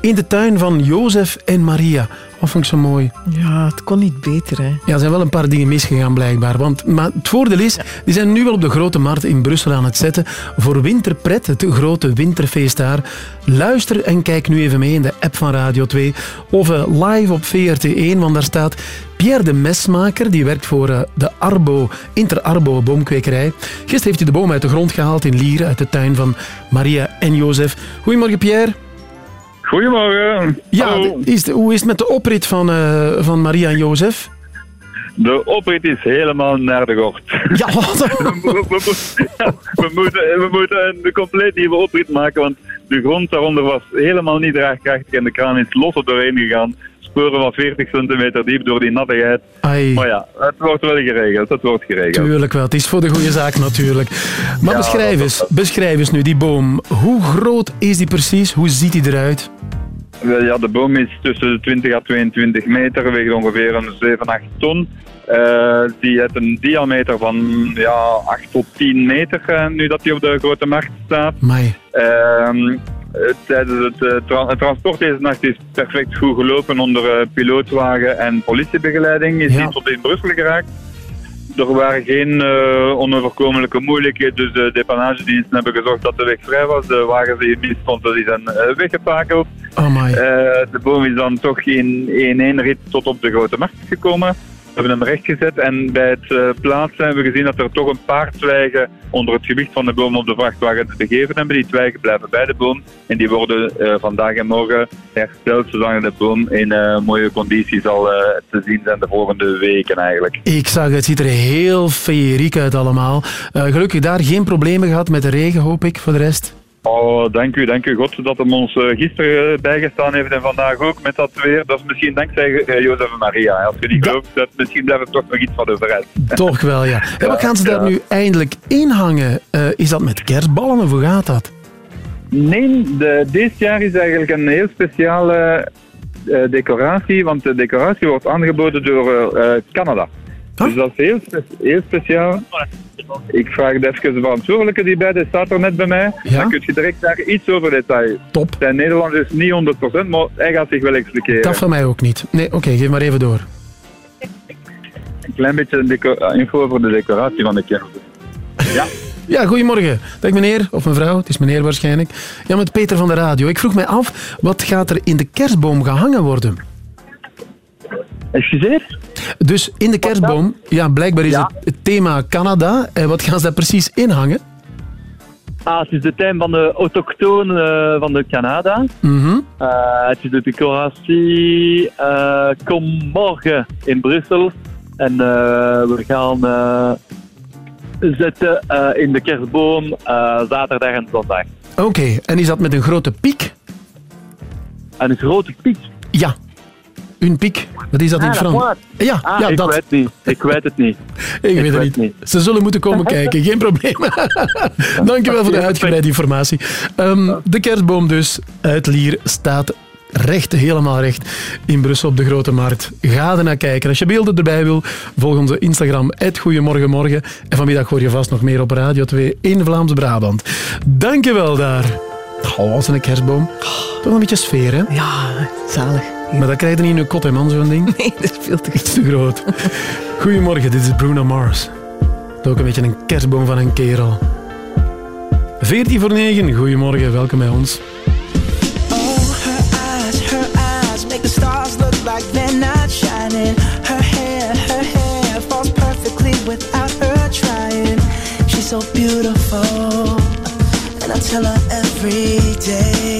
In de tuin van Jozef en Maria. Dat vond ik zo mooi. Ja, het kon niet beter, hè. Ja, er zijn wel een paar dingen misgegaan blijkbaar. Want, maar het voordeel is, die zijn nu wel op de Grote Markt in Brussel aan het zetten voor Winterpret, het grote winterfeest daar. Luister en kijk nu even mee in de app van Radio 2 of eh, live op VRT1, want daar staat Pierre de Mesmaker, die werkt voor eh, de Arbo, Inter Arbo boomkwekerij. Gisteren heeft hij de boom uit de grond gehaald in Lier, uit de tuin van Maria en Jozef. Goedemorgen Pierre. Goedemorgen. Ja, is de- hoe is het met de oprit van, eh, van Maria en Jozef? De oprit is helemaal naar de gort. Ja, we, mo- we we moeten, we moeten een compleet nieuwe oprit maken, want de grond daaronder was helemaal niet draagkrachtig en de kraan is los er doorheen gegaan. Sporen van 40 centimeter diep door die nattigheid. Ai. Maar ja, het wordt wel geregeld. Het wordt geregeld. Tuurlijk wel, het is voor de goede zaak natuurlijk. Maar Ja, beschrijf, eens, beschrijf eens nu die boom. Hoe groot is die precies? Hoe ziet die eruit? Wel, Ja, de boom is tussen de 20 à 22 meter, weegt ongeveer een 7, 8 ton. Eh, die heeft een diameter van ja, 8 tot 10 meter, eh, nu dat hij op de grote markt staat. Mai. Eh, tijdens het, eh, tra- het transport deze nacht is perfect goed gelopen onder eh, pilootwagen en politiebegeleiding. Is Ja. niet tot in Brussel geraakt. Er waren geen eh, onoverkomelijke moeilijkheden, dus de depanagediensten hebben gezorgd dat de weg vrij was. De wagens die in stonden, die zijn eh, weggetakeld. Eh, de boom is dan toch in, in één rit tot op de grote markt gekomen. Hebben hem rechtgezet en bij het eh, plaatsen hebben we gezien dat er toch een paar twijgen onder het gewicht van de boom op de vrachtwagen te begeven hebben. Die twijgen blijven bij de boom en die worden eh, vandaag en morgen hersteld zodat de boom in eh, mooie conditie zal te zien zijn de volgende weken eigenlijk. Ik zag het, ziet er heel feeriek uit allemaal. Gelukkig daar geen problemen gehad met de regen, hoop ik, voor de rest. Oh, dank u, dank u God dat hem ons eh, gisteren eh, bijgestaan heeft en vandaag ook met dat weer. Dat is misschien dankzij eh, Jozef en Maria. Als je niet gelooft, dat misschien blijft er toch nog iets van overeind. Toch wel, ja. En wat gaan ze daar ja. nu eindelijk inhangen? Eh, is dat met kerstballen of hoe gaat dat? Nee, de, dit jaar is eigenlijk een heel speciale decoratie, want de decoratie wordt aangeboden door eh, Dus dat is heel, spe- heel speciaal. Ik vraag het even de verantwoordelijke die bij de staat er net bij mij. Dan kun je direct daar iets over detail. Top. Zijn Nederlands is niet 100%, maar hij gaat zich wel expliceren. Dat van mij ook niet. Nee, oké, geef maar even door. Een klein beetje deco- eh, info over de decoratie van de kerk. Ja. Ja, goedemorgen. Dag meneer, of mevrouw, het is meneer waarschijnlijk. Ja, met Peter van de radio. Ik vroeg mij af, wat gaat er in de kerstboom gehangen worden? Excuseer? Dus in de kerstboom, ja, blijkbaar is het het thema Canada. En wat gaan ze daar precies inhangen? Ah, het is de tuin van de autochtoon eh, van de Canada. Mhm. Eh, het is de decoratie eh, Kom morgen in Brussel. En eh, we gaan eh, zetten eh, in de kerstboom eh, zaterdag en zondag. Oké, en is dat met een grote piek? En een grote piek? Ja, een piek. Wat is dat in Ah, Frans? Ja, Ah, ja ik dat. weet het niet. Ik weet het niet. Ik weet het niet. Ze zullen moeten komen kijken, geen probleem. Dankjewel voor de uitgebreide informatie. Ehm, de kerstboom dus uit Lier staat recht, helemaal recht in Brussel op de Grote Markt. Ga er naar kijken. Als je beelden erbij wil, volg onze Instagram, Goedemorgenmorgen. En vanmiddag hoor je vast nog meer op Radio 2 in Vlaams-Brabant. Dankjewel daar. Oh, wat een kerstboom. Toch een beetje sfeer, hè? Ja, zalig. Maar dat krijg je niet in je kot, hè, man, zo'n ding. Nee, dat is veel te Iets te groot. Goedemorgen, dit is Bruno Mars. Het is ook een beetje een kerstboom van een kerel. 14 voor 9, goedemorgen, welkom bij ons. eyes, her eyes make the stars look like they're not shining. Her hair, her hair falls perfectly without her trying. She's so beautiful, and I tell her every day.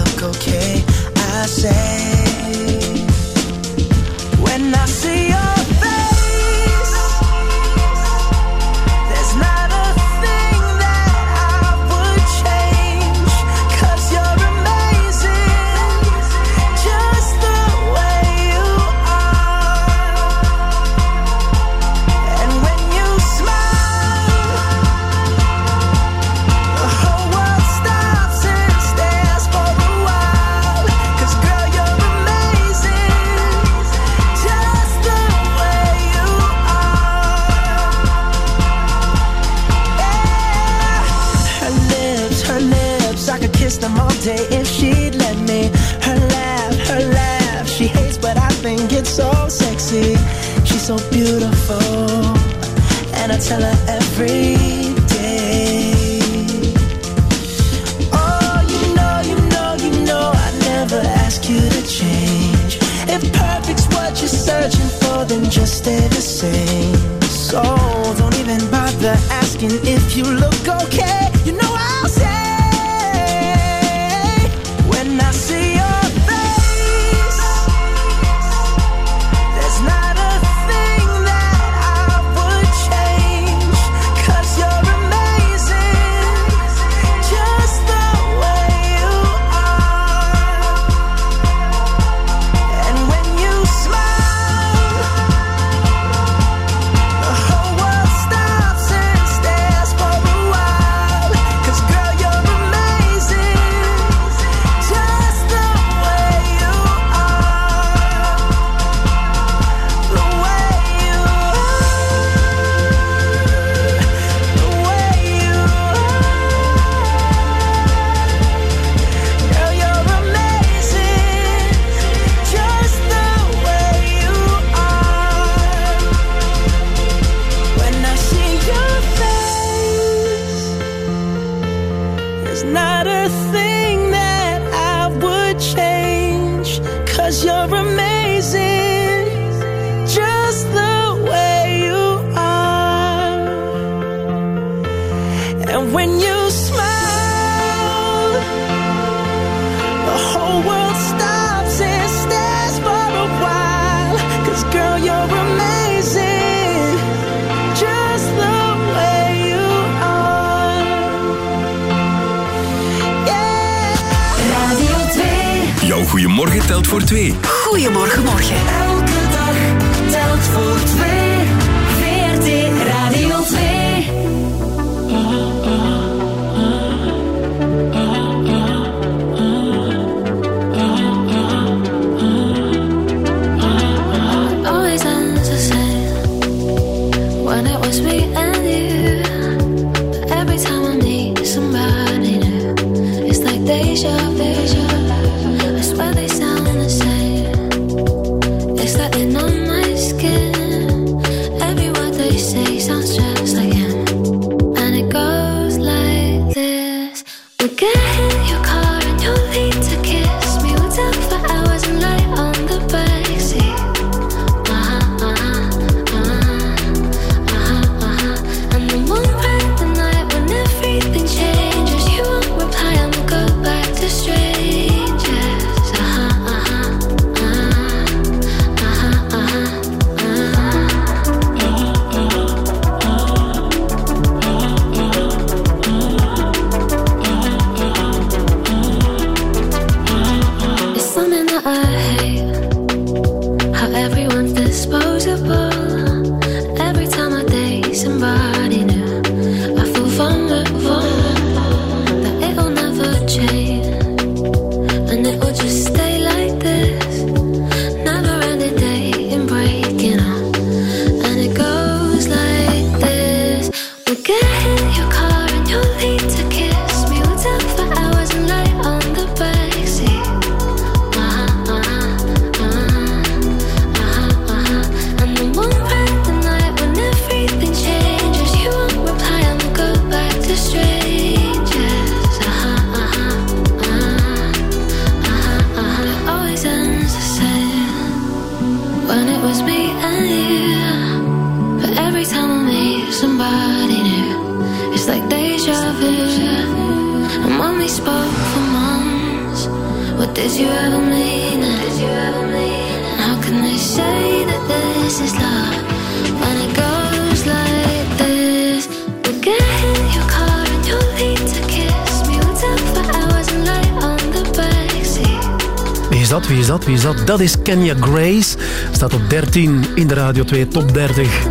is Kenya Grace. Staat op 13 in de Radio 2 Top 30.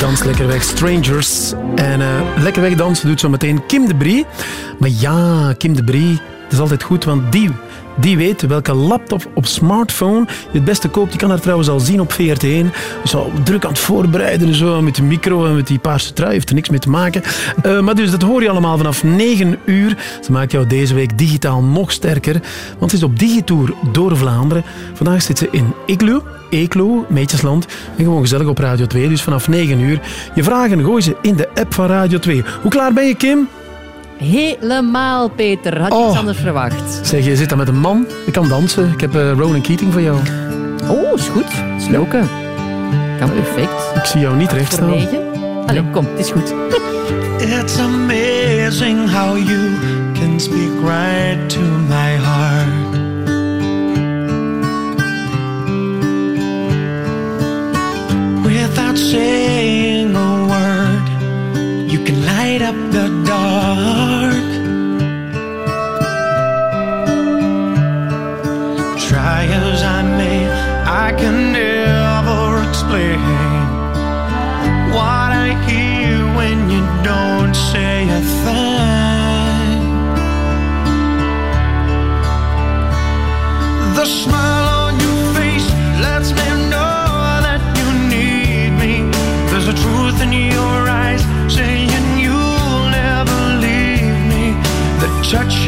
Dans lekker weg, Strangers. En eh, uh, lekker weg dansen doet zo meteen Kim de Brie. Maar ja, Kim de Brie, dat is altijd goed, want die die weet welke laptop of smartphone je het beste koopt. Je kan haar trouwens al zien op VRT1. Je zal druk aan het voorbereiden en zo, met de micro en met die paarse trui. Heeft er niks mee te maken. Eh, maar dus, dat hoor je allemaal vanaf 9 uur. Ze maakt jou deze week digitaal nog sterker, want ze is op digitour door Vlaanderen. Vandaag zit ze in Iglo, Eeklo, Meetjesland. En gewoon gezellig op Radio 2, dus vanaf 9 uur. Je vragen gooi ze in de app van Radio 2. Hoe klaar ben je, Kim? Helemaal, Peter. Had je iets anders verwacht? Zeg, je zit daar met een man. Je kan dansen. Ik heb eh, Ronan Keating voor jou. Oh, is goed. Is leuke. Kan perfect. Ik zie jou niet recht staan. Allee, kom, het is goed. It's amazing how you can speak right to my heart. Without saying a word, you can light up the dark.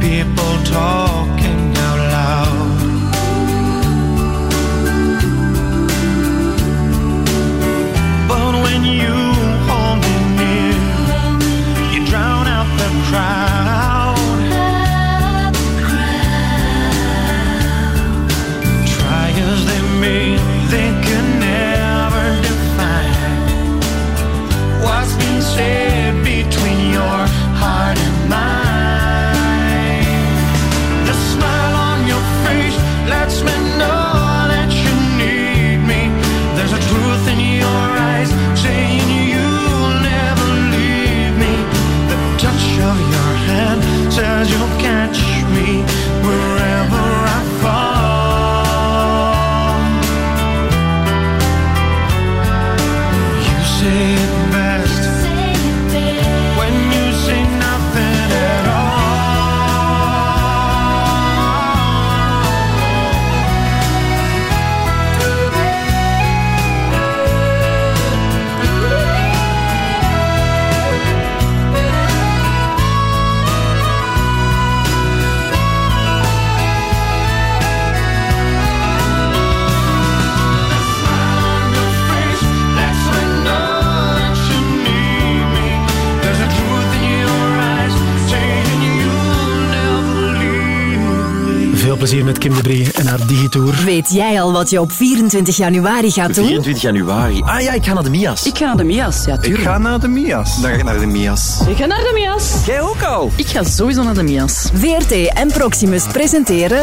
people talk. Plezier met Kim de Brie en haar digitour. Weet jij al wat je op 24 januari gaat doen? 24 januari. Ah ja, ik ga naar de Mias. Ik ga naar de Mias, ja, tuurlijk. Ik ga naar de Mias. Dan ga ik naar de Mias. Ik ga naar de Mias. Jij ook al? Ik ga sowieso naar de Mias. VRT en Proximus presenteren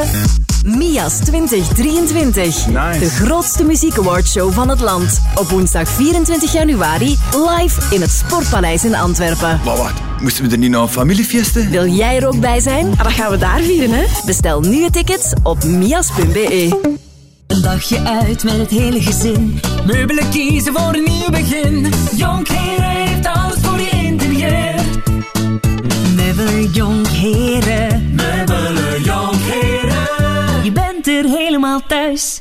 Mias 2023. De grootste muziekawardshow van het land. Op woensdag 24 januari live in het Sportpaleis in Antwerpen. Maar wacht, moesten we er niet naar een familiefeesten? Wil jij er ook bij zijn? Ah, dat gaan we daar vieren, hè? Bestel nu je tickets op mias.be. Een dagje uit met het hele gezin. Meubelen kiezen voor een nieuw begin. Jonkheren heeft alles voor je interieur. Meubelen Jonkheren. Helemaal thuis.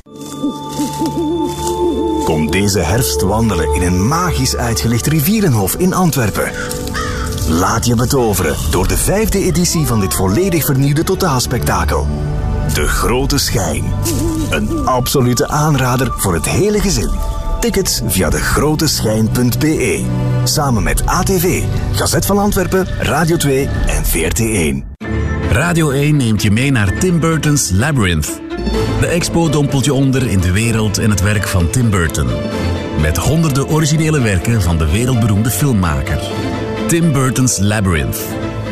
Kom deze herfst wandelen in een magisch uitgelicht rivierenhof in Antwerpen. Laat je betoveren door de vijfde editie van dit volledig vernieuwde totaalspektakel. De Grote Schijn. Een absolute aanrader voor het hele gezin. Tickets via degroteschijn.be. Samen met ATV, Gazet van Antwerpen, Radio 2 en VRT1. Radio 1 neemt je mee naar Tim Burton's Labyrinth. De expo dompelt je onder in de wereld en het werk van Tim Burton. Met honderden originele werken van de wereldberoemde filmmaker. Tim Burton's Labyrinth.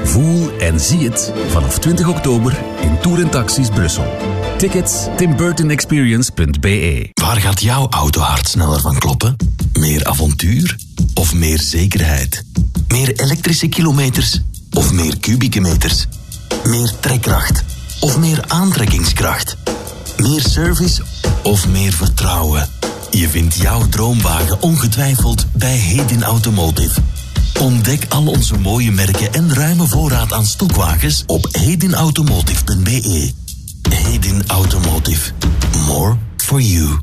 Voel en zie het vanaf 20 oktober in Tour en Taxis Brussel. Tickets timburtonexperience.be Waar gaat jouw autohart sneller van kloppen? Meer avontuur of meer zekerheid? Meer elektrische kilometers of meer kubieke meters? Meer trekkracht of meer aantrekkingskracht? Meer service of meer vertrouwen? Je vindt jouw droomwagen ongetwijfeld bij Hedin Automotive. Ontdek al onze mooie merken en ruime voorraad aan stokwagens op hedinautomotive.be. Hedin Automotive. More for you.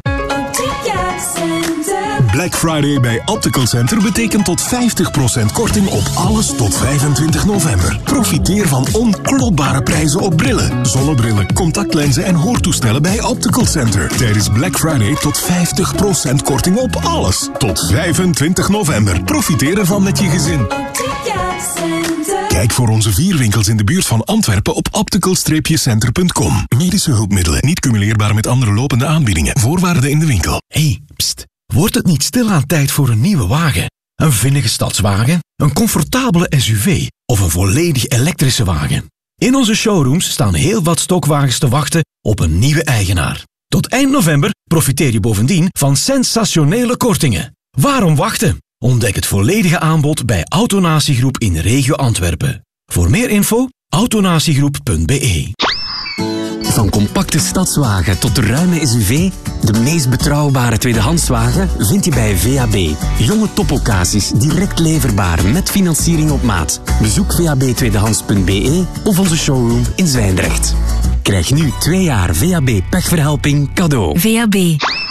Black Friday bij Optical Center betekent tot 50% korting op alles tot 25 november. Profiteer van onklopbare prijzen op brillen, zonnebrillen, contactlenzen en hoortoestellen bij Optical Center. Tijdens Black Friday tot 50% korting op alles. Tot 25 november. Profiteer ervan met je gezin. Kijk voor onze vier winkels in de buurt van Antwerpen op optical-center.com. Medische hulpmiddelen, niet cumuleerbaar met andere lopende aanbiedingen. Voorwaarden in de winkel. hey, pst. Wordt het niet stilaan tijd voor een nieuwe wagen? Een vinnige stadswagen, een comfortabele SUV of een volledig elektrische wagen? In onze showrooms staan heel wat stokwagens te wachten op een nieuwe eigenaar. Tot eind november profiteer je bovendien van sensationele kortingen. Waarom wachten? Ontdek het volledige aanbod bij Autonatiegroep in regio Antwerpen. Voor meer info, autonatiegroep.be. Van compacte stadswagen tot de ruime SUV, de meest betrouwbare tweedehandswagen vind je bij VAB. Jonge topoccasies, direct leverbaar met financiering op maat. Bezoek vabtweedehands.be of onze showroom in Zwijndrecht. Krijg nu twee jaar VAB pechverhelping cadeau. VAB.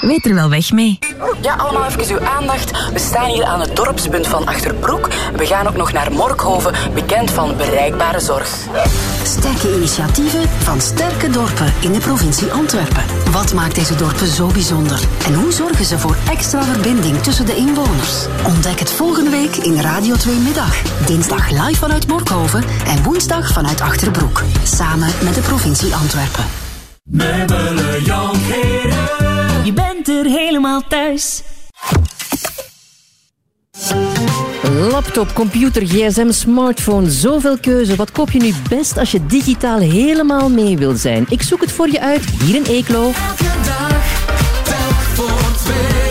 Weet er wel weg mee. Ja, allemaal even uw aandacht. We staan hier aan het dorpspunt van Achterbroek. We gaan ook nog naar Morkhoven, bekend van bereikbare zorg. Sterke initiatieven van sterke dorpen in de provincie Antwerpen. Wat maakt deze dorpen zo bijzonder? En hoe zorgen ze voor extra verbinding tussen de inwoners? Ontdek het volgende week in Radio 2 Middag. Dinsdag live vanuit Morkhoven en woensdag vanuit Achterbroek. Samen met de provincie Antwerpen. Meubelen Jonkheren. Je bent er helemaal thuis. Laptop, computer, gsm, smartphone, zoveel keuze. Wat koop je nu best als je digitaal helemaal mee wil zijn? Ik zoek het voor je uit hier in Eeklo. Elke twee.